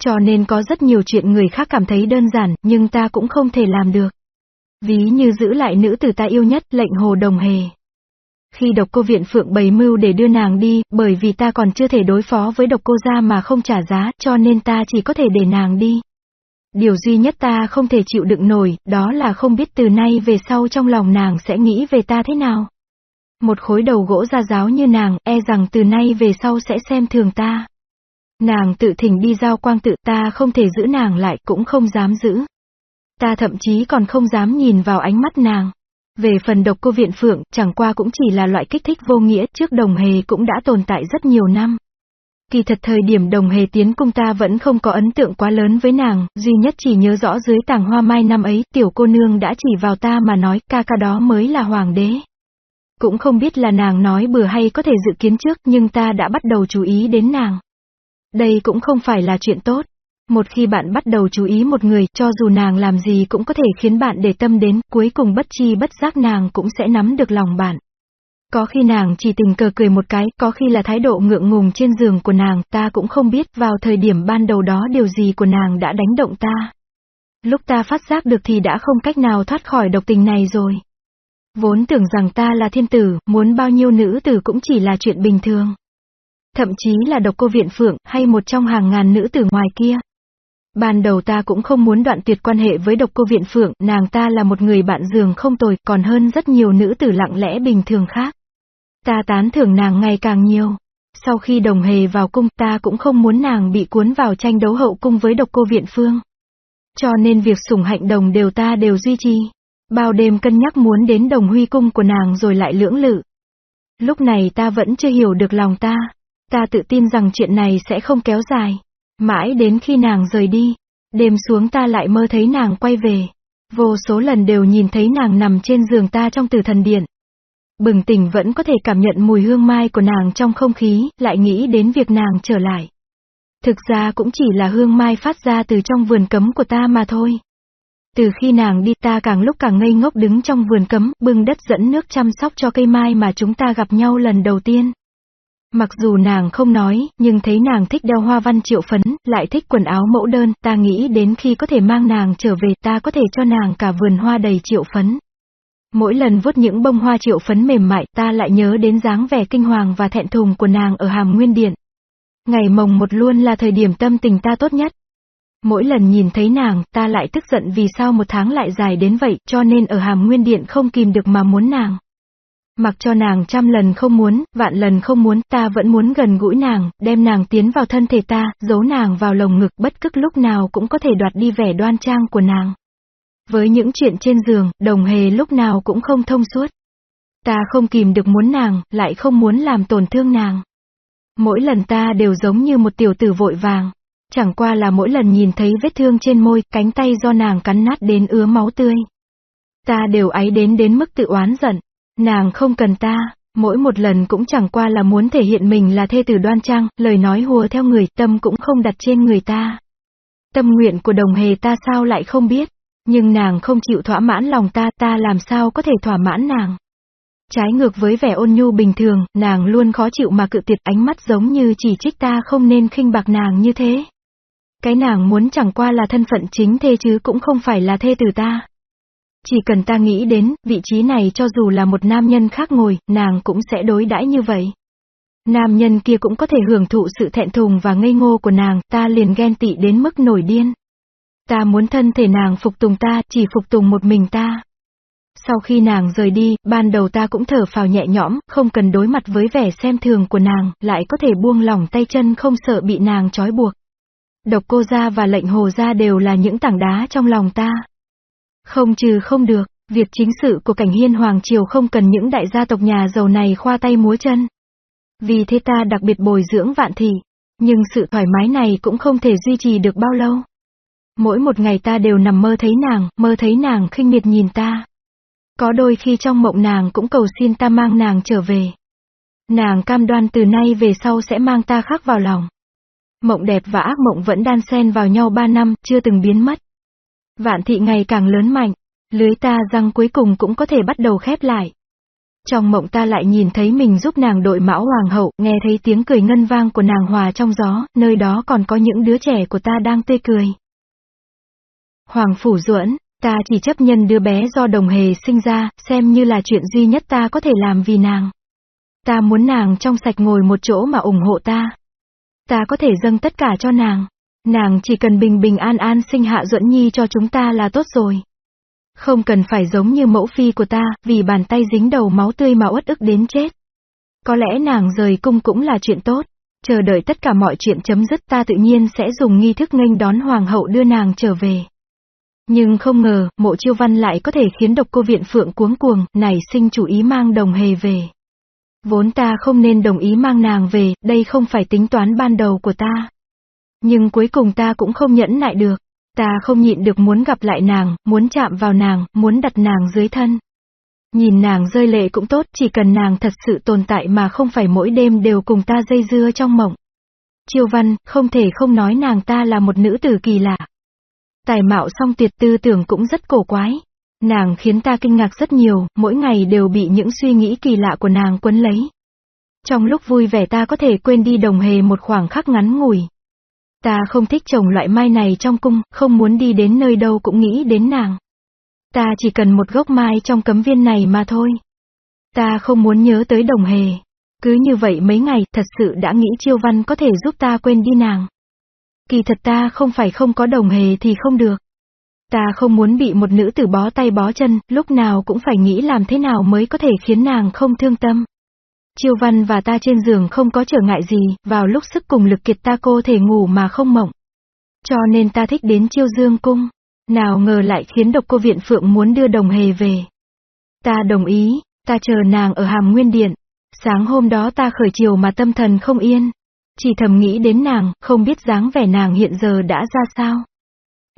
Cho nên có rất nhiều chuyện người khác cảm thấy đơn giản, nhưng ta cũng không thể làm được. Ví như giữ lại nữ tử ta yêu nhất, lệnh hồ đồng hề. Khi độc cô viện phượng bày mưu để đưa nàng đi, bởi vì ta còn chưa thể đối phó với độc cô gia mà không trả giá, cho nên ta chỉ có thể để nàng đi. Điều duy nhất ta không thể chịu đựng nổi, đó là không biết từ nay về sau trong lòng nàng sẽ nghĩ về ta thế nào. Một khối đầu gỗ ra giáo như nàng, e rằng từ nay về sau sẽ xem thường ta. Nàng tự thỉnh đi giao quang tự ta không thể giữ nàng lại cũng không dám giữ. Ta thậm chí còn không dám nhìn vào ánh mắt nàng. Về phần độc cô viện phượng, chẳng qua cũng chỉ là loại kích thích vô nghĩa, trước đồng hề cũng đã tồn tại rất nhiều năm. Kỳ thật thời điểm đồng hề tiến cung ta vẫn không có ấn tượng quá lớn với nàng, duy nhất chỉ nhớ rõ dưới tàng hoa mai năm ấy, tiểu cô nương đã chỉ vào ta mà nói, ca ca đó mới là hoàng đế. Cũng không biết là nàng nói bừa hay có thể dự kiến trước, nhưng ta đã bắt đầu chú ý đến nàng. Đây cũng không phải là chuyện tốt. Một khi bạn bắt đầu chú ý một người, cho dù nàng làm gì cũng có thể khiến bạn để tâm đến, cuối cùng bất chi bất giác nàng cũng sẽ nắm được lòng bạn. Có khi nàng chỉ tình cờ cười một cái, có khi là thái độ ngượng ngùng trên giường của nàng, ta cũng không biết vào thời điểm ban đầu đó điều gì của nàng đã đánh động ta. Lúc ta phát giác được thì đã không cách nào thoát khỏi độc tình này rồi. Vốn tưởng rằng ta là thiên tử, muốn bao nhiêu nữ tử cũng chỉ là chuyện bình thường. Thậm chí là độc cô viện phượng, hay một trong hàng ngàn nữ tử ngoài kia. Ban đầu ta cũng không muốn đoạn tuyệt quan hệ với độc cô viện phượng, nàng ta là một người bạn giường không tồi, còn hơn rất nhiều nữ tử lặng lẽ bình thường khác. Ta tán thưởng nàng ngày càng nhiều. Sau khi đồng hề vào cung ta cũng không muốn nàng bị cuốn vào tranh đấu hậu cung với độc cô viện phương. Cho nên việc sủng hạnh đồng đều ta đều duy trì. Bao đêm cân nhắc muốn đến đồng huy cung của nàng rồi lại lưỡng lự. Lúc này ta vẫn chưa hiểu được lòng ta. Ta tự tin rằng chuyện này sẽ không kéo dài. Mãi đến khi nàng rời đi. Đêm xuống ta lại mơ thấy nàng quay về. Vô số lần đều nhìn thấy nàng nằm trên giường ta trong tử thần điện. Bừng tỉnh vẫn có thể cảm nhận mùi hương mai của nàng trong không khí, lại nghĩ đến việc nàng trở lại. Thực ra cũng chỉ là hương mai phát ra từ trong vườn cấm của ta mà thôi. Từ khi nàng đi ta càng lúc càng ngây ngốc đứng trong vườn cấm, bưng đất dẫn nước chăm sóc cho cây mai mà chúng ta gặp nhau lần đầu tiên. Mặc dù nàng không nói, nhưng thấy nàng thích đeo hoa văn triệu phấn, lại thích quần áo mẫu đơn, ta nghĩ đến khi có thể mang nàng trở về ta có thể cho nàng cả vườn hoa đầy triệu phấn. Mỗi lần vuốt những bông hoa triệu phấn mềm mại ta lại nhớ đến dáng vẻ kinh hoàng và thẹn thùng của nàng ở hàm nguyên điện. Ngày mồng một luôn là thời điểm tâm tình ta tốt nhất. Mỗi lần nhìn thấy nàng, ta lại tức giận vì sao một tháng lại dài đến vậy, cho nên ở hàm nguyên điện không kìm được mà muốn nàng. Mặc cho nàng trăm lần không muốn, vạn lần không muốn, ta vẫn muốn gần gũi nàng, đem nàng tiến vào thân thể ta, giấu nàng vào lồng ngực, bất cứ lúc nào cũng có thể đoạt đi vẻ đoan trang của nàng. Với những chuyện trên giường, đồng hề lúc nào cũng không thông suốt. Ta không kìm được muốn nàng, lại không muốn làm tổn thương nàng. Mỗi lần ta đều giống như một tiểu tử vội vàng. Chẳng qua là mỗi lần nhìn thấy vết thương trên môi, cánh tay do nàng cắn nát đến ứa máu tươi. Ta đều áy đến đến mức tự oán giận. Nàng không cần ta, Mỗi một lần cũng chẳng qua là muốn thể hiện mình là thê tử đoan trang, lời nói hùa theo người, tâm cũng không đặt trên người ta. Tâm nguyện của đồng hề ta sao lại không biết, nhưng nàng không chịu thỏa mãn lòng ta, ta làm sao có thể thỏa mãn nàng. Trái ngược với vẻ ôn nhu bình thường, nàng luôn khó chịu mà cự tuyệt ánh mắt giống như chỉ trích ta không nên khinh bạc nàng như thế. Cái nàng muốn chẳng qua là thân phận chính thê chứ cũng không phải là thê từ ta. Chỉ cần ta nghĩ đến, vị trí này cho dù là một nam nhân khác ngồi, nàng cũng sẽ đối đãi như vậy. Nam nhân kia cũng có thể hưởng thụ sự thẹn thùng và ngây ngô của nàng, ta liền ghen tị đến mức nổi điên. Ta muốn thân thể nàng phục tùng ta, chỉ phục tùng một mình ta. Sau khi nàng rời đi, ban đầu ta cũng thở phào nhẹ nhõm, không cần đối mặt với vẻ xem thường của nàng, lại có thể buông lỏng tay chân không sợ bị nàng trói buộc. Độc cô gia và lệnh hồ gia đều là những tảng đá trong lòng ta. Không trừ không được, việc chính sự của cảnh hiên hoàng triều không cần những đại gia tộc nhà giàu này khoa tay múa chân. Vì thế ta đặc biệt bồi dưỡng vạn thị, nhưng sự thoải mái này cũng không thể duy trì được bao lâu. Mỗi một ngày ta đều nằm mơ thấy nàng, mơ thấy nàng khinh miệt nhìn ta. Có đôi khi trong mộng nàng cũng cầu xin ta mang nàng trở về. Nàng cam đoan từ nay về sau sẽ mang ta khắc vào lòng. Mộng đẹp và ác mộng vẫn đan xen vào nhau ba năm, chưa từng biến mất. Vạn thị ngày càng lớn mạnh, lưới ta răng cuối cùng cũng có thể bắt đầu khép lại. Trong mộng ta lại nhìn thấy mình giúp nàng đội mão hoàng hậu, nghe thấy tiếng cười ngân vang của nàng hòa trong gió, nơi đó còn có những đứa trẻ của ta đang tươi cười. Hoàng phủ duẫn, ta chỉ chấp nhận đứa bé do đồng hề sinh ra, xem như là chuyện duy nhất ta có thể làm vì nàng. Ta muốn nàng trong sạch ngồi một chỗ mà ủng hộ ta. Ta có thể dâng tất cả cho nàng. Nàng chỉ cần bình bình an an sinh hạ duẫn nhi cho chúng ta là tốt rồi. Không cần phải giống như mẫu phi của ta, vì bàn tay dính đầu máu tươi mà uất ức đến chết. Có lẽ nàng rời cung cũng là chuyện tốt. Chờ đợi tất cả mọi chuyện chấm dứt ta tự nhiên sẽ dùng nghi thức nghênh đón hoàng hậu đưa nàng trở về. Nhưng không ngờ, mộ chiêu văn lại có thể khiến độc cô viện phượng cuống cuồng, nảy sinh chủ ý mang đồng hề về. Vốn ta không nên đồng ý mang nàng về, đây không phải tính toán ban đầu của ta. Nhưng cuối cùng ta cũng không nhẫn nại được. Ta không nhịn được muốn gặp lại nàng, muốn chạm vào nàng, muốn đặt nàng dưới thân. Nhìn nàng rơi lệ cũng tốt, chỉ cần nàng thật sự tồn tại mà không phải mỗi đêm đều cùng ta dây dưa trong mộng. Chiêu văn, không thể không nói nàng ta là một nữ tử kỳ lạ. Tài mạo song tuyệt tư tưởng cũng rất cổ quái. Nàng khiến ta kinh ngạc rất nhiều, mỗi ngày đều bị những suy nghĩ kỳ lạ của nàng quấn lấy. Trong lúc vui vẻ ta có thể quên đi đồng hề một khoảng khắc ngắn ngủi. Ta không thích trồng loại mai này trong cung, không muốn đi đến nơi đâu cũng nghĩ đến nàng. Ta chỉ cần một gốc mai trong cấm viên này mà thôi. Ta không muốn nhớ tới đồng hề. Cứ như vậy mấy ngày, thật sự đã nghĩ chiêu văn có thể giúp ta quên đi nàng. Kỳ thật ta không phải không có đồng hề thì không được. Ta không muốn bị một nữ tử bó tay bó chân, lúc nào cũng phải nghĩ làm thế nào mới có thể khiến nàng không thương tâm. Chiêu văn và ta trên giường không có trở ngại gì, vào lúc sức cùng lực kiệt ta cô thể ngủ mà không mộng. Cho nên ta thích đến chiêu dương cung. Nào ngờ lại khiến độc cô viện phượng muốn đưa đồng hề về. Ta đồng ý, ta chờ nàng ở hàm nguyên điện. Sáng hôm đó ta khởi chiều mà tâm thần không yên. Chỉ thầm nghĩ đến nàng, không biết dáng vẻ nàng hiện giờ đã ra sao.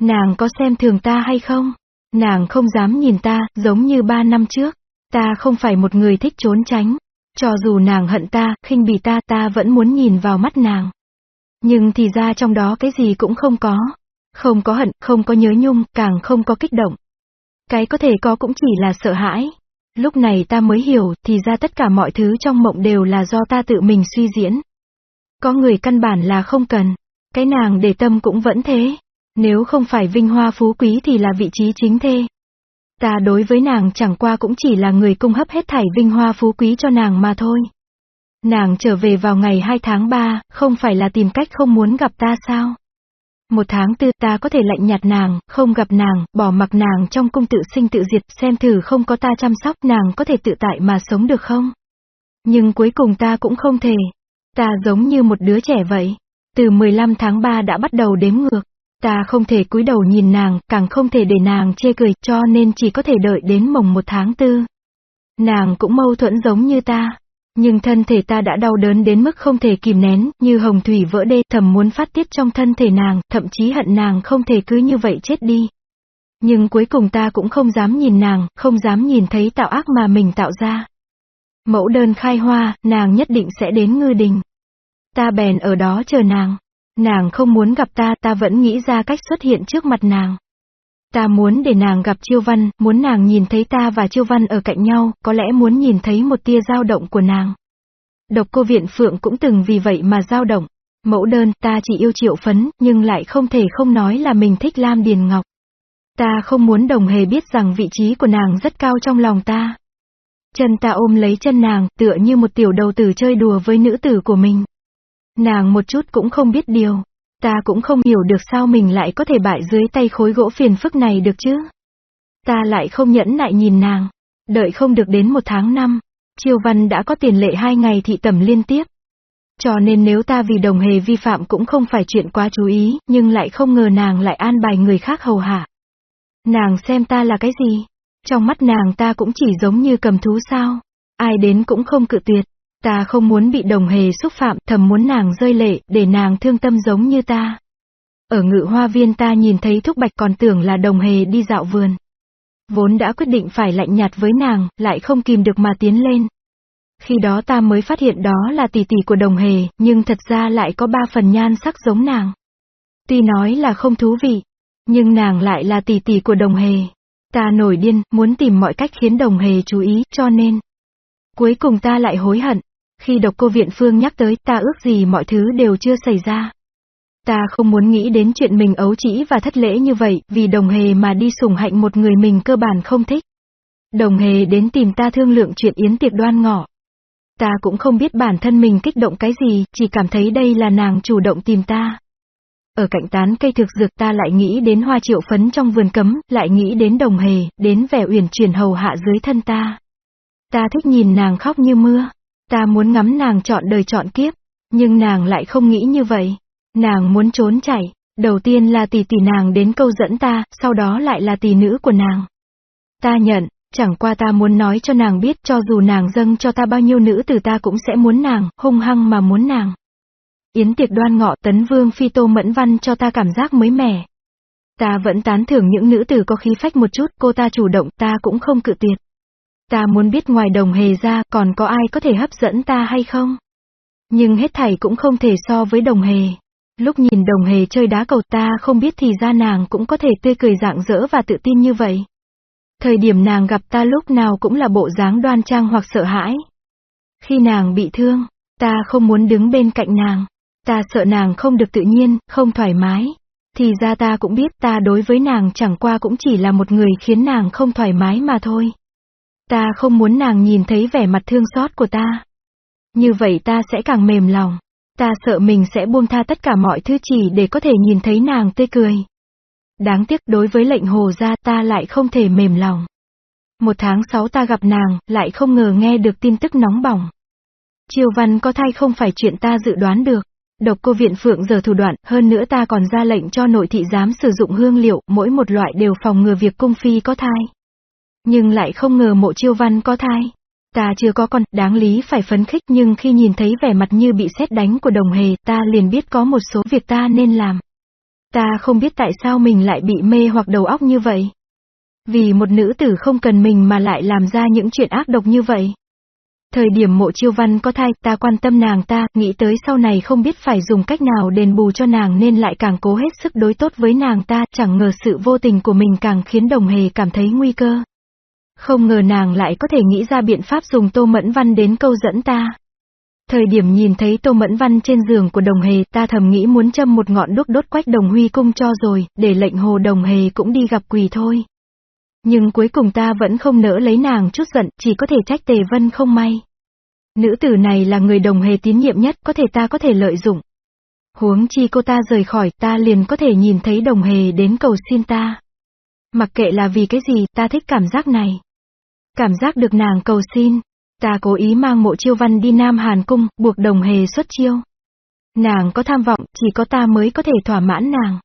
Nàng có xem thường ta hay không? Nàng không dám nhìn ta, giống như ba năm trước. Ta không phải một người thích trốn tránh. Cho dù nàng hận ta, khinh bỉ ta, ta vẫn muốn nhìn vào mắt nàng. Nhưng thì ra trong đó cái gì cũng không có. Không có hận, không có nhớ nhung, càng không có kích động. Cái có thể có cũng chỉ là sợ hãi. Lúc này ta mới hiểu, thì ra tất cả mọi thứ trong mộng đều là do ta tự mình suy diễn. Có người căn bản là không cần. Cái nàng để tâm cũng vẫn thế. Nếu không phải vinh hoa phú quý thì là vị trí chính thê. Ta đối với nàng chẳng qua cũng chỉ là người cung hấp hết thảy vinh hoa phú quý cho nàng mà thôi. Nàng trở về vào ngày 2 tháng 3, không phải là tìm cách không muốn gặp ta sao? Một tháng tư ta có thể lạnh nhạt nàng, không gặp nàng, bỏ mặc nàng trong cung tự sinh tự diệt, xem thử không có ta chăm sóc nàng có thể tự tại mà sống được không? Nhưng cuối cùng ta cũng không thể. Ta giống như một đứa trẻ vậy. Từ 15 tháng 3 đã bắt đầu đếm ngược. Ta không thể cúi đầu nhìn nàng, càng không thể để nàng chê cười, cho nên chỉ có thể đợi đến mồng một tháng tư. Nàng cũng mâu thuẫn giống như ta. Nhưng thân thể ta đã đau đớn đến mức không thể kìm nén, như hồng thủy vỡ đê, thầm muốn phát tiết trong thân thể nàng, thậm chí hận nàng không thể cứ như vậy chết đi. Nhưng cuối cùng ta cũng không dám nhìn nàng, không dám nhìn thấy tạo ác mà mình tạo ra. Mẫu đơn khai hoa, nàng nhất định sẽ đến ngư đình. Ta bèn ở đó chờ nàng. Nàng không muốn gặp ta, ta vẫn nghĩ ra cách xuất hiện trước mặt nàng. Ta muốn để nàng gặp Chiêu Văn, muốn nàng nhìn thấy ta và Chiêu Văn ở cạnh nhau, có lẽ muốn nhìn thấy một tia dao động của nàng. Độc cô viện phượng cũng từng vì vậy mà dao động. Mẫu đơn, ta chỉ yêu triệu phấn, nhưng lại không thể không nói là mình thích Lam Điền Ngọc. Ta không muốn đồng hề biết rằng vị trí của nàng rất cao trong lòng ta. Chân ta ôm lấy chân nàng, tựa như một tiểu đầu tử chơi đùa với nữ tử của mình. Nàng một chút cũng không biết điều. Ta cũng không hiểu được sao mình lại có thể bại dưới tay khối gỗ phiền phức này được chứ. Ta lại không nhẫn nại nhìn nàng. Đợi không được đến một tháng năm. Triều Văn đã có tiền lệ hai ngày thị tẩm liên tiếp. Cho nên nếu ta vì đồng hề vi phạm cũng không phải chuyện quá chú ý, nhưng lại không ngờ nàng lại an bài người khác hầu hạ. Nàng xem ta là cái gì? Trong mắt nàng ta cũng chỉ giống như cầm thú sao? Ai đến cũng không cự tuyệt. Ta không muốn bị đồng hề xúc phạm, thầm muốn nàng rơi lệ, để nàng thương tâm giống như ta. Ở ngự hoa viên ta nhìn thấy thúc bạch còn tưởng là đồng hề đi dạo vườn. Vốn đã quyết định phải lạnh nhạt với nàng, lại không kìm được mà tiến lên. Khi đó ta mới phát hiện đó là tỷ tỷ của đồng hề, nhưng thật ra lại có ba phần nhan sắc giống nàng. Tuy nói là không thú vị, nhưng nàng lại là tỷ tỷ của đồng hề. Ta nổi điên, muốn tìm mọi cách khiến đồng hề chú ý, cho nên. Cuối cùng ta lại hối hận. Khi độc cô viện phương nhắc tới ta ước gì mọi thứ đều chưa xảy ra. Ta không muốn nghĩ đến chuyện mình ấu trĩ và thất lễ như vậy, vì đồng hề mà đi sủng hạnh một người mình cơ bản không thích. Đồng hề đến tìm ta thương lượng chuyện yến tiệc đoan ngọ. Ta cũng không biết bản thân mình kích động cái gì, chỉ cảm thấy đây là nàng chủ động tìm ta. Ở cạnh tán cây thực dược ta lại nghĩ đến hoa triệu phấn trong vườn cấm, lại nghĩ đến đồng hề, đến vẻ uyển chuyển hầu hạ dưới thân ta. Ta thích nhìn nàng khóc như mưa. Ta muốn ngắm nàng chọn đời chọn kiếp. Nhưng nàng lại không nghĩ như vậy. Nàng muốn trốn chạy. Đầu tiên là tỷ tỷ nàng đến câu dẫn ta, sau đó lại là tỷ nữ của nàng. Ta nhận, chẳng qua ta muốn nói cho nàng biết cho dù nàng dâng cho ta bao nhiêu nữ từ ta cũng sẽ muốn nàng, hung hăng mà muốn nàng. Yến tiệc đoan ngọ tấn vương phi tô mẫn văn cho ta cảm giác mới mẻ. Ta vẫn tán thưởng những nữ tử có khí phách một chút, cô ta chủ động, ta cũng không cự tuyệt. Ta muốn biết ngoài đồng hề ra, còn có ai có thể hấp dẫn ta hay không? Nhưng hết thảy cũng không thể so với đồng hề. Lúc nhìn đồng hề chơi đá cầu ta không biết thì ra nàng cũng có thể tươi cười dạng dỡ và tự tin như vậy. Thời điểm nàng gặp ta lúc nào cũng là bộ dáng đoan trang hoặc sợ hãi. Khi nàng bị thương, ta không muốn đứng bên cạnh nàng. Ta sợ nàng không được tự nhiên, không thoải mái. Thì ra ta cũng biết ta đối với nàng chẳng qua cũng chỉ là một người khiến nàng không thoải mái mà thôi. Ta không muốn nàng nhìn thấy vẻ mặt thương xót của ta. Như vậy ta sẽ càng mềm lòng. Ta sợ mình sẽ buông tha tất cả mọi thứ chỉ để có thể nhìn thấy nàng tươi cười. Đáng tiếc đối với lệnh hồ gia ta lại không thể mềm lòng. Một tháng sáu ta gặp nàng, lại không ngờ nghe được tin tức nóng bỏng. Triều văn có thai không phải chuyện ta dự đoán được. Độc cô viện phượng giờ thủ đoạn, hơn nữa ta còn ra lệnh cho nội thị giám sử dụng hương liệu, mỗi một loại đều phòng ngừa việc cung phi có thai. Nhưng lại không ngờ mộ chiêu văn có thai. Ta chưa có con, đáng lý phải phấn khích nhưng khi nhìn thấy vẻ mặt như bị xét đánh của đồng hề, ta liền biết có một số việc ta nên làm. Ta không biết tại sao mình lại bị mê hoặc đầu óc như vậy. Vì một nữ tử không cần mình mà lại làm ra những chuyện ác độc như vậy. Thời điểm mộ chiêu văn có thai, ta quan tâm nàng ta, nghĩ tới sau này không biết phải dùng cách nào đền bù cho nàng nên lại càng cố hết sức đối tốt với nàng ta, chẳng ngờ sự vô tình của mình càng khiến đồng hề cảm thấy nguy cơ. Không ngờ nàng lại có thể nghĩ ra biện pháp dùng Tô Mẫn Văn đến câu dẫn ta. Thời điểm nhìn thấy Tô Mẫn Văn trên giường của đồng hề ta thầm nghĩ muốn châm một ngọn đúc đốt quách đồng huy cung cho rồi, để lệnh hồ đồng hề cũng đi gặp quỳ thôi. Nhưng cuối cùng ta vẫn không nỡ lấy nàng chút giận, chỉ có thể trách Tề Vân không may. Nữ tử này là người đồng hề tín nhiệm nhất, có thể ta có thể lợi dụng. Huống chi cô ta rời khỏi ta liền có thể nhìn thấy đồng hề đến cầu xin ta. Mặc kệ là vì cái gì, ta thích cảm giác này. Cảm giác được nàng cầu xin. Ta cố ý mang mộ chiêu văn đi Nam Hàn Cung, buộc đồng hề xuất chiêu. Nàng có tham vọng, chỉ có ta mới có thể thỏa mãn nàng.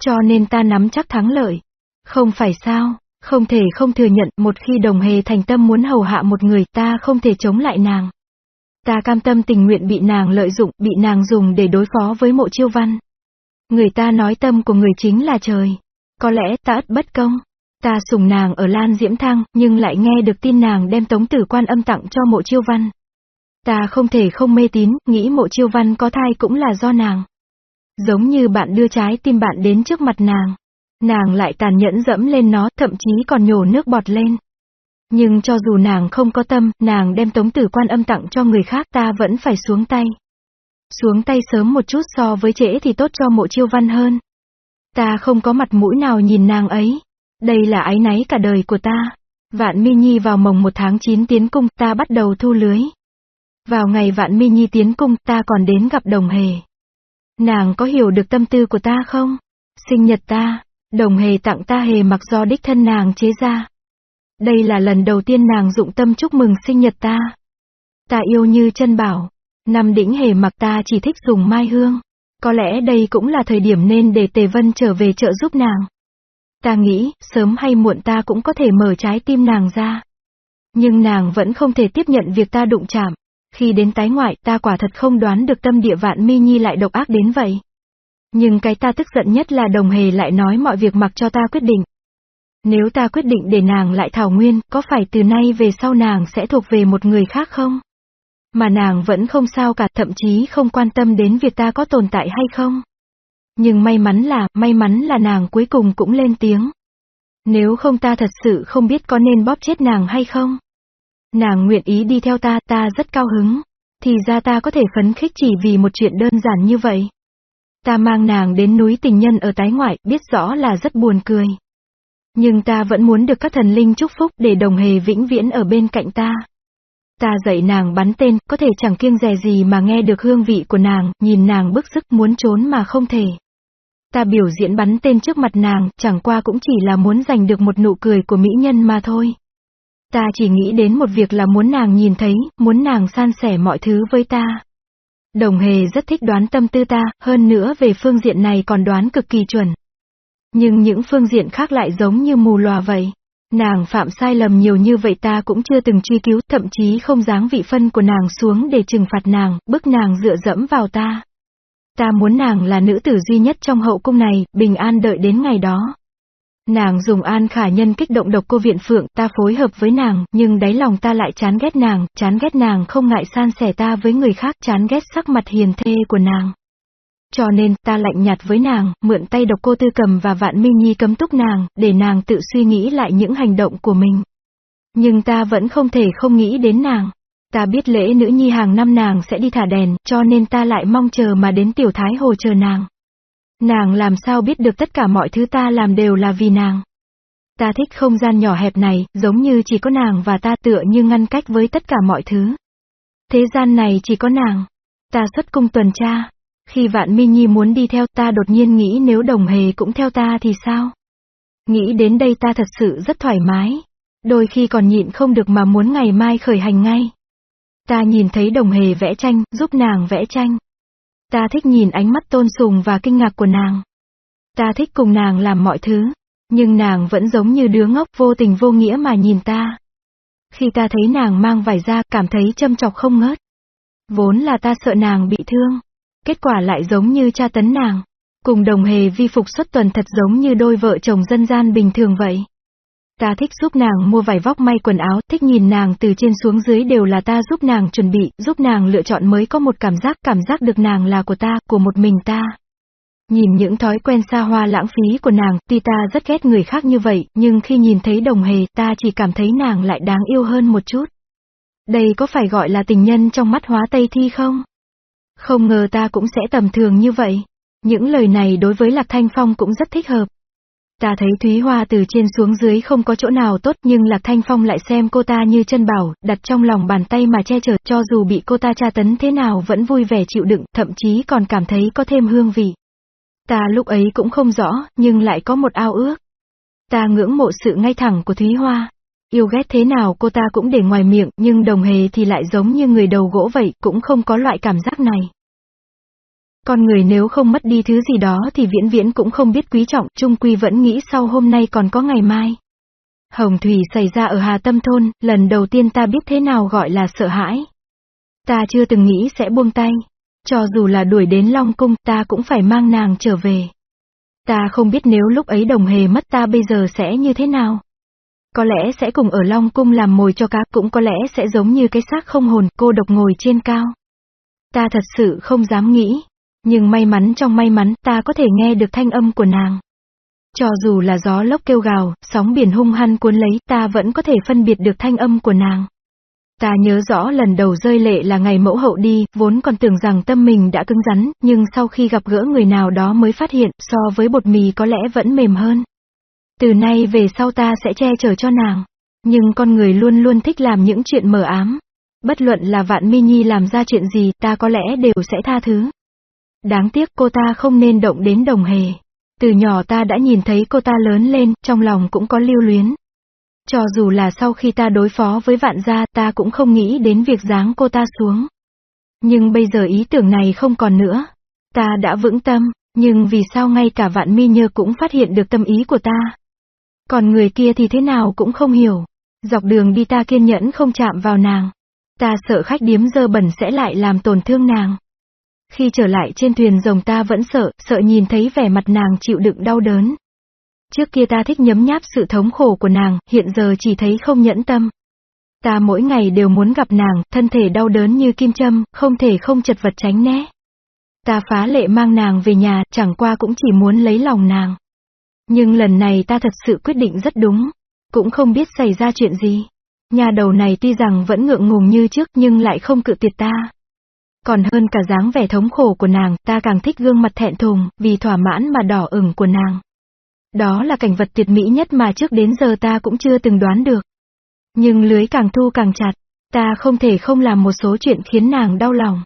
Cho nên ta nắm chắc thắng lợi. Không phải sao, không thể không thừa nhận một khi đồng hề thành tâm muốn hầu hạ một người ta không thể chống lại nàng. Ta cam tâm tình nguyện bị nàng lợi dụng, bị nàng dùng để đối phó với mộ chiêu văn. Người ta nói tâm của người chính là trời. Có lẽ ta ất bất công. Ta sùng nàng ở Lan Diễm Thăng, nhưng lại nghe được tin nàng đem tống tử quan âm tặng cho mộ chiêu văn. Ta không thể không mê tín, nghĩ mộ chiêu văn có thai cũng là do nàng. Giống như bạn đưa trái tim bạn đến trước mặt nàng. Nàng lại tàn nhẫn dẫm lên nó, thậm chí còn nhổ nước bọt lên. Nhưng cho dù nàng không có tâm, nàng đem tống tử quan âm tặng cho người khác ta vẫn phải xuống tay. Xuống tay sớm một chút so với trễ thì tốt cho mộ chiêu văn hơn. Ta không có mặt mũi nào nhìn nàng ấy. Đây là ái náy cả đời của ta. Vạn Mi Nhi vào mồng một tháng 9 tiến cung ta bắt đầu thu lưới. Vào ngày Vạn Mi Nhi tiến cung ta còn đến gặp đồng hề. Nàng có hiểu được tâm tư của ta không? Sinh nhật ta, đồng hề tặng ta hề mặc do đích thân nàng chế ra. Đây là lần đầu tiên nàng dụng tâm chúc mừng sinh nhật ta. Ta yêu như chân bảo. Năm đỉnh hề mặc ta chỉ thích dùng mai hương. Có lẽ đây cũng là thời điểm nên để Tề Vân trở về trợ giúp nàng. Ta nghĩ, sớm hay muộn ta cũng có thể mở trái tim nàng ra. Nhưng nàng vẫn không thể tiếp nhận việc ta đụng chạm. Khi đến tái ngoại ta quả thật không đoán được tâm địa vạn mi nhi lại độc ác đến vậy. Nhưng cái ta tức giận nhất là đồng hề lại nói mọi việc mặc cho ta quyết định. Nếu ta quyết định để nàng lại thảo nguyên, có phải từ nay về sau nàng sẽ thuộc về một người khác không? Mà nàng vẫn không sao cả, thậm chí không quan tâm đến việc ta có tồn tại hay không. Nhưng may mắn là, may mắn là nàng cuối cùng cũng lên tiếng. Nếu không ta thật sự không biết có nên bóp chết nàng hay không. Nàng nguyện ý đi theo ta, ta rất cao hứng. Thì ra ta có thể phấn khích chỉ vì một chuyện đơn giản như vậy. Ta mang nàng đến núi tình nhân ở tái ngoại, biết rõ là rất buồn cười. Nhưng ta vẫn muốn được các thần linh chúc phúc để đồng hề vĩnh viễn ở bên cạnh ta. Ta dạy nàng bắn tên, có thể chẳng kiêng dè gì mà nghe được hương vị của nàng, nhìn nàng bức sức muốn trốn mà không thể. Ta biểu diễn bắn tên trước mặt nàng, chẳng qua cũng chỉ là muốn giành được một nụ cười của mỹ nhân mà thôi. Ta chỉ nghĩ đến một việc là muốn nàng nhìn thấy, muốn nàng san sẻ mọi thứ với ta. Đồng hề rất thích đoán tâm tư ta, hơn nữa về phương diện này còn đoán cực kỳ chuẩn. Nhưng những phương diện khác lại giống như mù lòa vậy. Nàng phạm sai lầm nhiều như vậy ta cũng chưa từng truy cứu, thậm chí không dáng vị phân của nàng xuống để trừng phạt nàng, bức nàng dựa dẫm vào ta. Ta muốn nàng là nữ tử duy nhất trong hậu cung này, bình an đợi đến ngày đó. Nàng dùng an khả nhân kích động độc cô viện phượng, ta phối hợp với nàng, nhưng đáy lòng ta lại chán ghét nàng, chán ghét nàng không ngại san sẻ ta với người khác, chán ghét sắc mặt hiền thê của nàng. Cho nên, ta lạnh nhạt với nàng, mượn tay độc cô tư cầm và vạn minh nhi cấm túc nàng, để nàng tự suy nghĩ lại những hành động của mình. Nhưng ta vẫn không thể không nghĩ đến nàng. Ta biết lễ nữ nhi hàng năm nàng sẽ đi thả đèn, cho nên ta lại mong chờ mà đến tiểu thái hồ chờ nàng. Nàng làm sao biết được tất cả mọi thứ ta làm đều là vì nàng. Ta thích không gian nhỏ hẹp này, giống như chỉ có nàng và ta tựa như ngăn cách với tất cả mọi thứ. Thế gian này chỉ có nàng. Ta xuất cung tuần tra, khi vạn mi nhi muốn đi theo ta đột nhiên nghĩ nếu đồng hề cũng theo ta thì sao? Nghĩ đến đây ta thật sự rất thoải mái. Đôi khi còn nhịn không được mà muốn ngày mai khởi hành ngay. Ta nhìn thấy đồng hề vẽ tranh, giúp nàng vẽ tranh. Ta thích nhìn ánh mắt tôn sùng và kinh ngạc của nàng. Ta thích cùng nàng làm mọi thứ. Nhưng nàng vẫn giống như đứa ngốc vô tình vô nghĩa mà nhìn ta. Khi ta thấy nàng mang vải ra cảm thấy châm chọc không ngớt. Vốn là ta sợ nàng bị thương. Kết quả lại giống như cha tấn nàng. Cùng đồng hề vi phục xuất tuần thật giống như đôi vợ chồng dân gian bình thường vậy. Ta thích giúp nàng mua vải vóc may quần áo, thích nhìn nàng từ trên xuống dưới đều là ta giúp nàng chuẩn bị, giúp nàng lựa chọn mới có một cảm giác, cảm giác được nàng là của ta, của một mình ta. Nhìn những thói quen xa hoa lãng phí của nàng, tuy ta rất ghét người khác như vậy, nhưng khi nhìn thấy đồng hề, ta chỉ cảm thấy nàng lại đáng yêu hơn một chút. Đây có phải gọi là tình nhân trong mắt hóa Tây Thi không? Không ngờ ta cũng sẽ tầm thường như vậy. Những lời này đối với Lạc Thanh Phong cũng rất thích hợp. Ta thấy Thúy Hoa từ trên xuống dưới không có chỗ nào tốt nhưng Lạc Thanh Phong lại xem cô ta như chân bảo, đặt trong lòng bàn tay mà che chở cho dù bị cô ta tra tấn thế nào vẫn vui vẻ chịu đựng, thậm chí còn cảm thấy có thêm hương vị. Ta lúc ấy cũng không rõ, nhưng lại có một ao ước. Ta ngưỡng mộ sự ngay thẳng của Thúy Hoa. Yêu ghét thế nào cô ta cũng để ngoài miệng, nhưng đồng hề thì lại giống như người đầu gỗ vậy, cũng không có loại cảm giác này. Con người nếu không mất đi thứ gì đó thì viễn viễn cũng không biết quý trọng, trung quy vẫn nghĩ sau hôm nay còn có ngày mai. Hồng Thủy xảy ra ở Hà Tâm Thôn, lần đầu tiên ta biết thế nào gọi là sợ hãi. Ta chưa từng nghĩ sẽ buông tay. Cho dù là đuổi đến Long Cung ta cũng phải mang nàng trở về. Ta không biết nếu lúc ấy đồng hề mất ta bây giờ sẽ như thế nào. Có lẽ sẽ cùng ở Long Cung làm mồi cho cá, cũng có lẽ sẽ giống như cái xác không hồn, cô độc ngồi trên cao. Ta thật sự không dám nghĩ. Nhưng may mắn trong may mắn, ta có thể nghe được thanh âm của nàng. Cho dù là gió lốc kêu gào, sóng biển hung hăng cuốn lấy, ta vẫn có thể phân biệt được thanh âm của nàng. Ta nhớ rõ lần đầu rơi lệ là ngày mẫu hậu đi, vốn còn tưởng rằng tâm mình đã cứng rắn, nhưng sau khi gặp gỡ người nào đó mới phát hiện, so với bột mì có lẽ vẫn mềm hơn. Từ nay về sau ta sẽ che chở cho nàng. Nhưng con người luôn luôn thích làm những chuyện mờ ám. Bất luận là vạn mi nhi làm ra chuyện gì ta có lẽ đều sẽ tha thứ. Đáng tiếc cô ta không nên động đến đồng hề. Từ nhỏ ta đã nhìn thấy cô ta lớn lên, trong lòng cũng có lưu luyến. Cho dù là sau khi ta đối phó với vạn gia, ta cũng không nghĩ đến việc giáng cô ta xuống. Nhưng bây giờ ý tưởng này không còn nữa. Ta đã vững tâm, nhưng vì sao ngay cả vạn mi nhơ cũng phát hiện được tâm ý của ta. Còn người kia thì thế nào cũng không hiểu. Dọc đường đi ta kiên nhẫn không chạm vào nàng. Ta sợ khách điếm dơ bẩn sẽ lại làm tổn thương nàng. Khi trở lại trên thuyền rồng ta vẫn sợ, sợ nhìn thấy vẻ mặt nàng chịu đựng đau đớn. Trước kia ta thích nhấm nháp sự thống khổ của nàng, hiện giờ chỉ thấy không nhẫn tâm. Ta mỗi ngày đều muốn gặp nàng, thân thể đau đớn như kim châm, không thể không chật vật tránh né. Ta phá lệ mang nàng về nhà, chẳng qua cũng chỉ muốn lấy lòng nàng. Nhưng lần này ta thật sự quyết định rất đúng. Cũng không biết xảy ra chuyện gì. Nhà đầu này tuy rằng vẫn ngượng ngùng như trước nhưng lại không cự tuyệt ta. Còn hơn cả dáng vẻ thống khổ của nàng, ta càng thích gương mặt thẹn thùng, vì thỏa mãn mà đỏ ửng của nàng. Đó là cảnh vật tuyệt mỹ nhất mà trước đến giờ ta cũng chưa từng đoán được. Nhưng lưới càng thu càng chặt, ta không thể không làm một số chuyện khiến nàng đau lòng.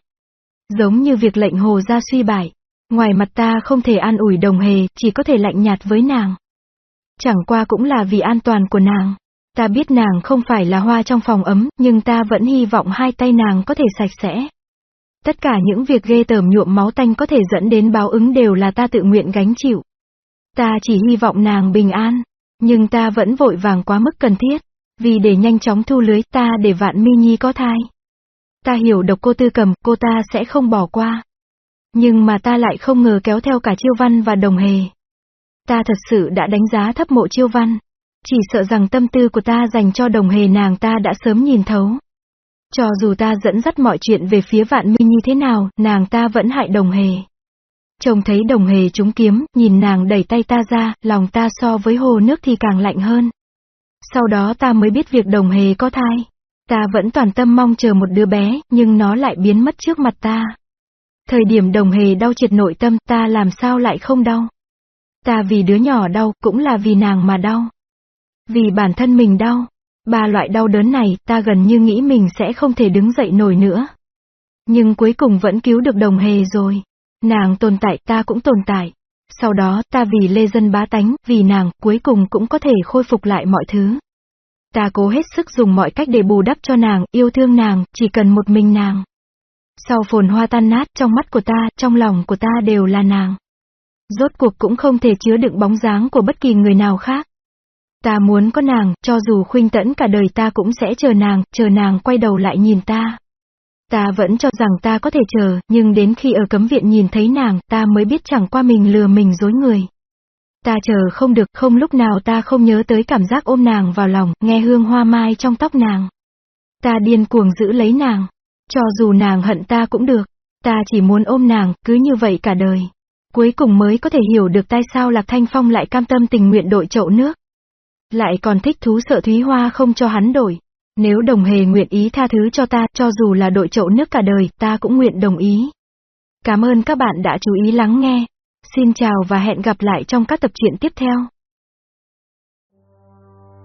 Giống như việc lệnh hồ ra suy bại. Ngoài mặt ta không thể an ủi đồng hề, chỉ có thể lạnh nhạt với nàng. Chẳng qua cũng là vì an toàn của nàng. Ta biết nàng không phải là hoa trong phòng ấm, nhưng ta vẫn hy vọng hai tay nàng có thể sạch sẽ. Tất cả những việc ghê tởm nhuộm máu tanh có thể dẫn đến báo ứng đều là ta tự nguyện gánh chịu. Ta chỉ hy vọng nàng bình an, nhưng ta vẫn vội vàng quá mức cần thiết, vì để nhanh chóng thu lưới ta để vạn mi nhi có thai. Ta hiểu độc cô tư cầm, cô ta sẽ không bỏ qua. Nhưng mà ta lại không ngờ kéo theo cả chiêu văn và đồng hề. Ta thật sự đã đánh giá thấp mộ chiêu văn. Chỉ sợ rằng tâm tư của ta dành cho đồng hề nàng ta đã sớm nhìn thấu. Cho dù ta dẫn dắt mọi chuyện về phía vạn minh như thế nào, nàng ta vẫn hại đồng hề. Chồng thấy đồng hề trúng kiếm, nhìn nàng đẩy tay ta ra, lòng ta so với hồ nước thì càng lạnh hơn. Sau đó ta mới biết việc đồng hề có thai. Ta vẫn toàn tâm mong chờ một đứa bé, nhưng nó lại biến mất trước mặt ta. Thời điểm đồng hề đau triệt nội tâm ta làm sao lại không đau. Ta vì đứa nhỏ đau, cũng là vì nàng mà đau. Vì bản thân mình đau. Ba loại đau đớn này, ta gần như nghĩ mình sẽ không thể đứng dậy nổi nữa. Nhưng cuối cùng vẫn cứu được đồng hề rồi. Nàng tồn tại, ta cũng tồn tại. Sau đó, ta vì lê dân bá tánh, vì nàng, cuối cùng cũng có thể khôi phục lại mọi thứ. Ta cố hết sức dùng mọi cách để bù đắp cho nàng, yêu thương nàng, chỉ cần một mình nàng. Sau phồn hoa tan nát trong mắt của ta, trong lòng của ta đều là nàng. Rốt cuộc cũng không thể chứa đựng bóng dáng của bất kỳ người nào khác. Ta muốn có nàng, cho dù khuynh tẫn cả đời ta cũng sẽ chờ nàng, chờ nàng quay đầu lại nhìn ta. Ta vẫn cho rằng ta có thể chờ, nhưng đến khi ở cấm viện nhìn thấy nàng, ta mới biết chẳng qua mình lừa mình dối người. Ta chờ không được, không lúc nào ta không nhớ tới cảm giác ôm nàng vào lòng, nghe hương hoa mai trong tóc nàng. Ta điên cuồng giữ lấy nàng. Cho dù nàng hận ta cũng được. Ta chỉ muốn ôm nàng, cứ như vậy cả đời. Cuối cùng mới có thể hiểu được tại sao Lạc Thanh Phong lại cam tâm tình nguyện đội chậu nước. Lại còn thích thú sợ Thúy Hoa không cho hắn đổi. Nếu đồng hề nguyện ý tha thứ cho ta, cho dù là đội chậu nước cả đời, ta cũng nguyện đồng ý. Cảm ơn các bạn đã chú ý lắng nghe. Xin chào và hẹn gặp lại trong các tập truyện tiếp theo.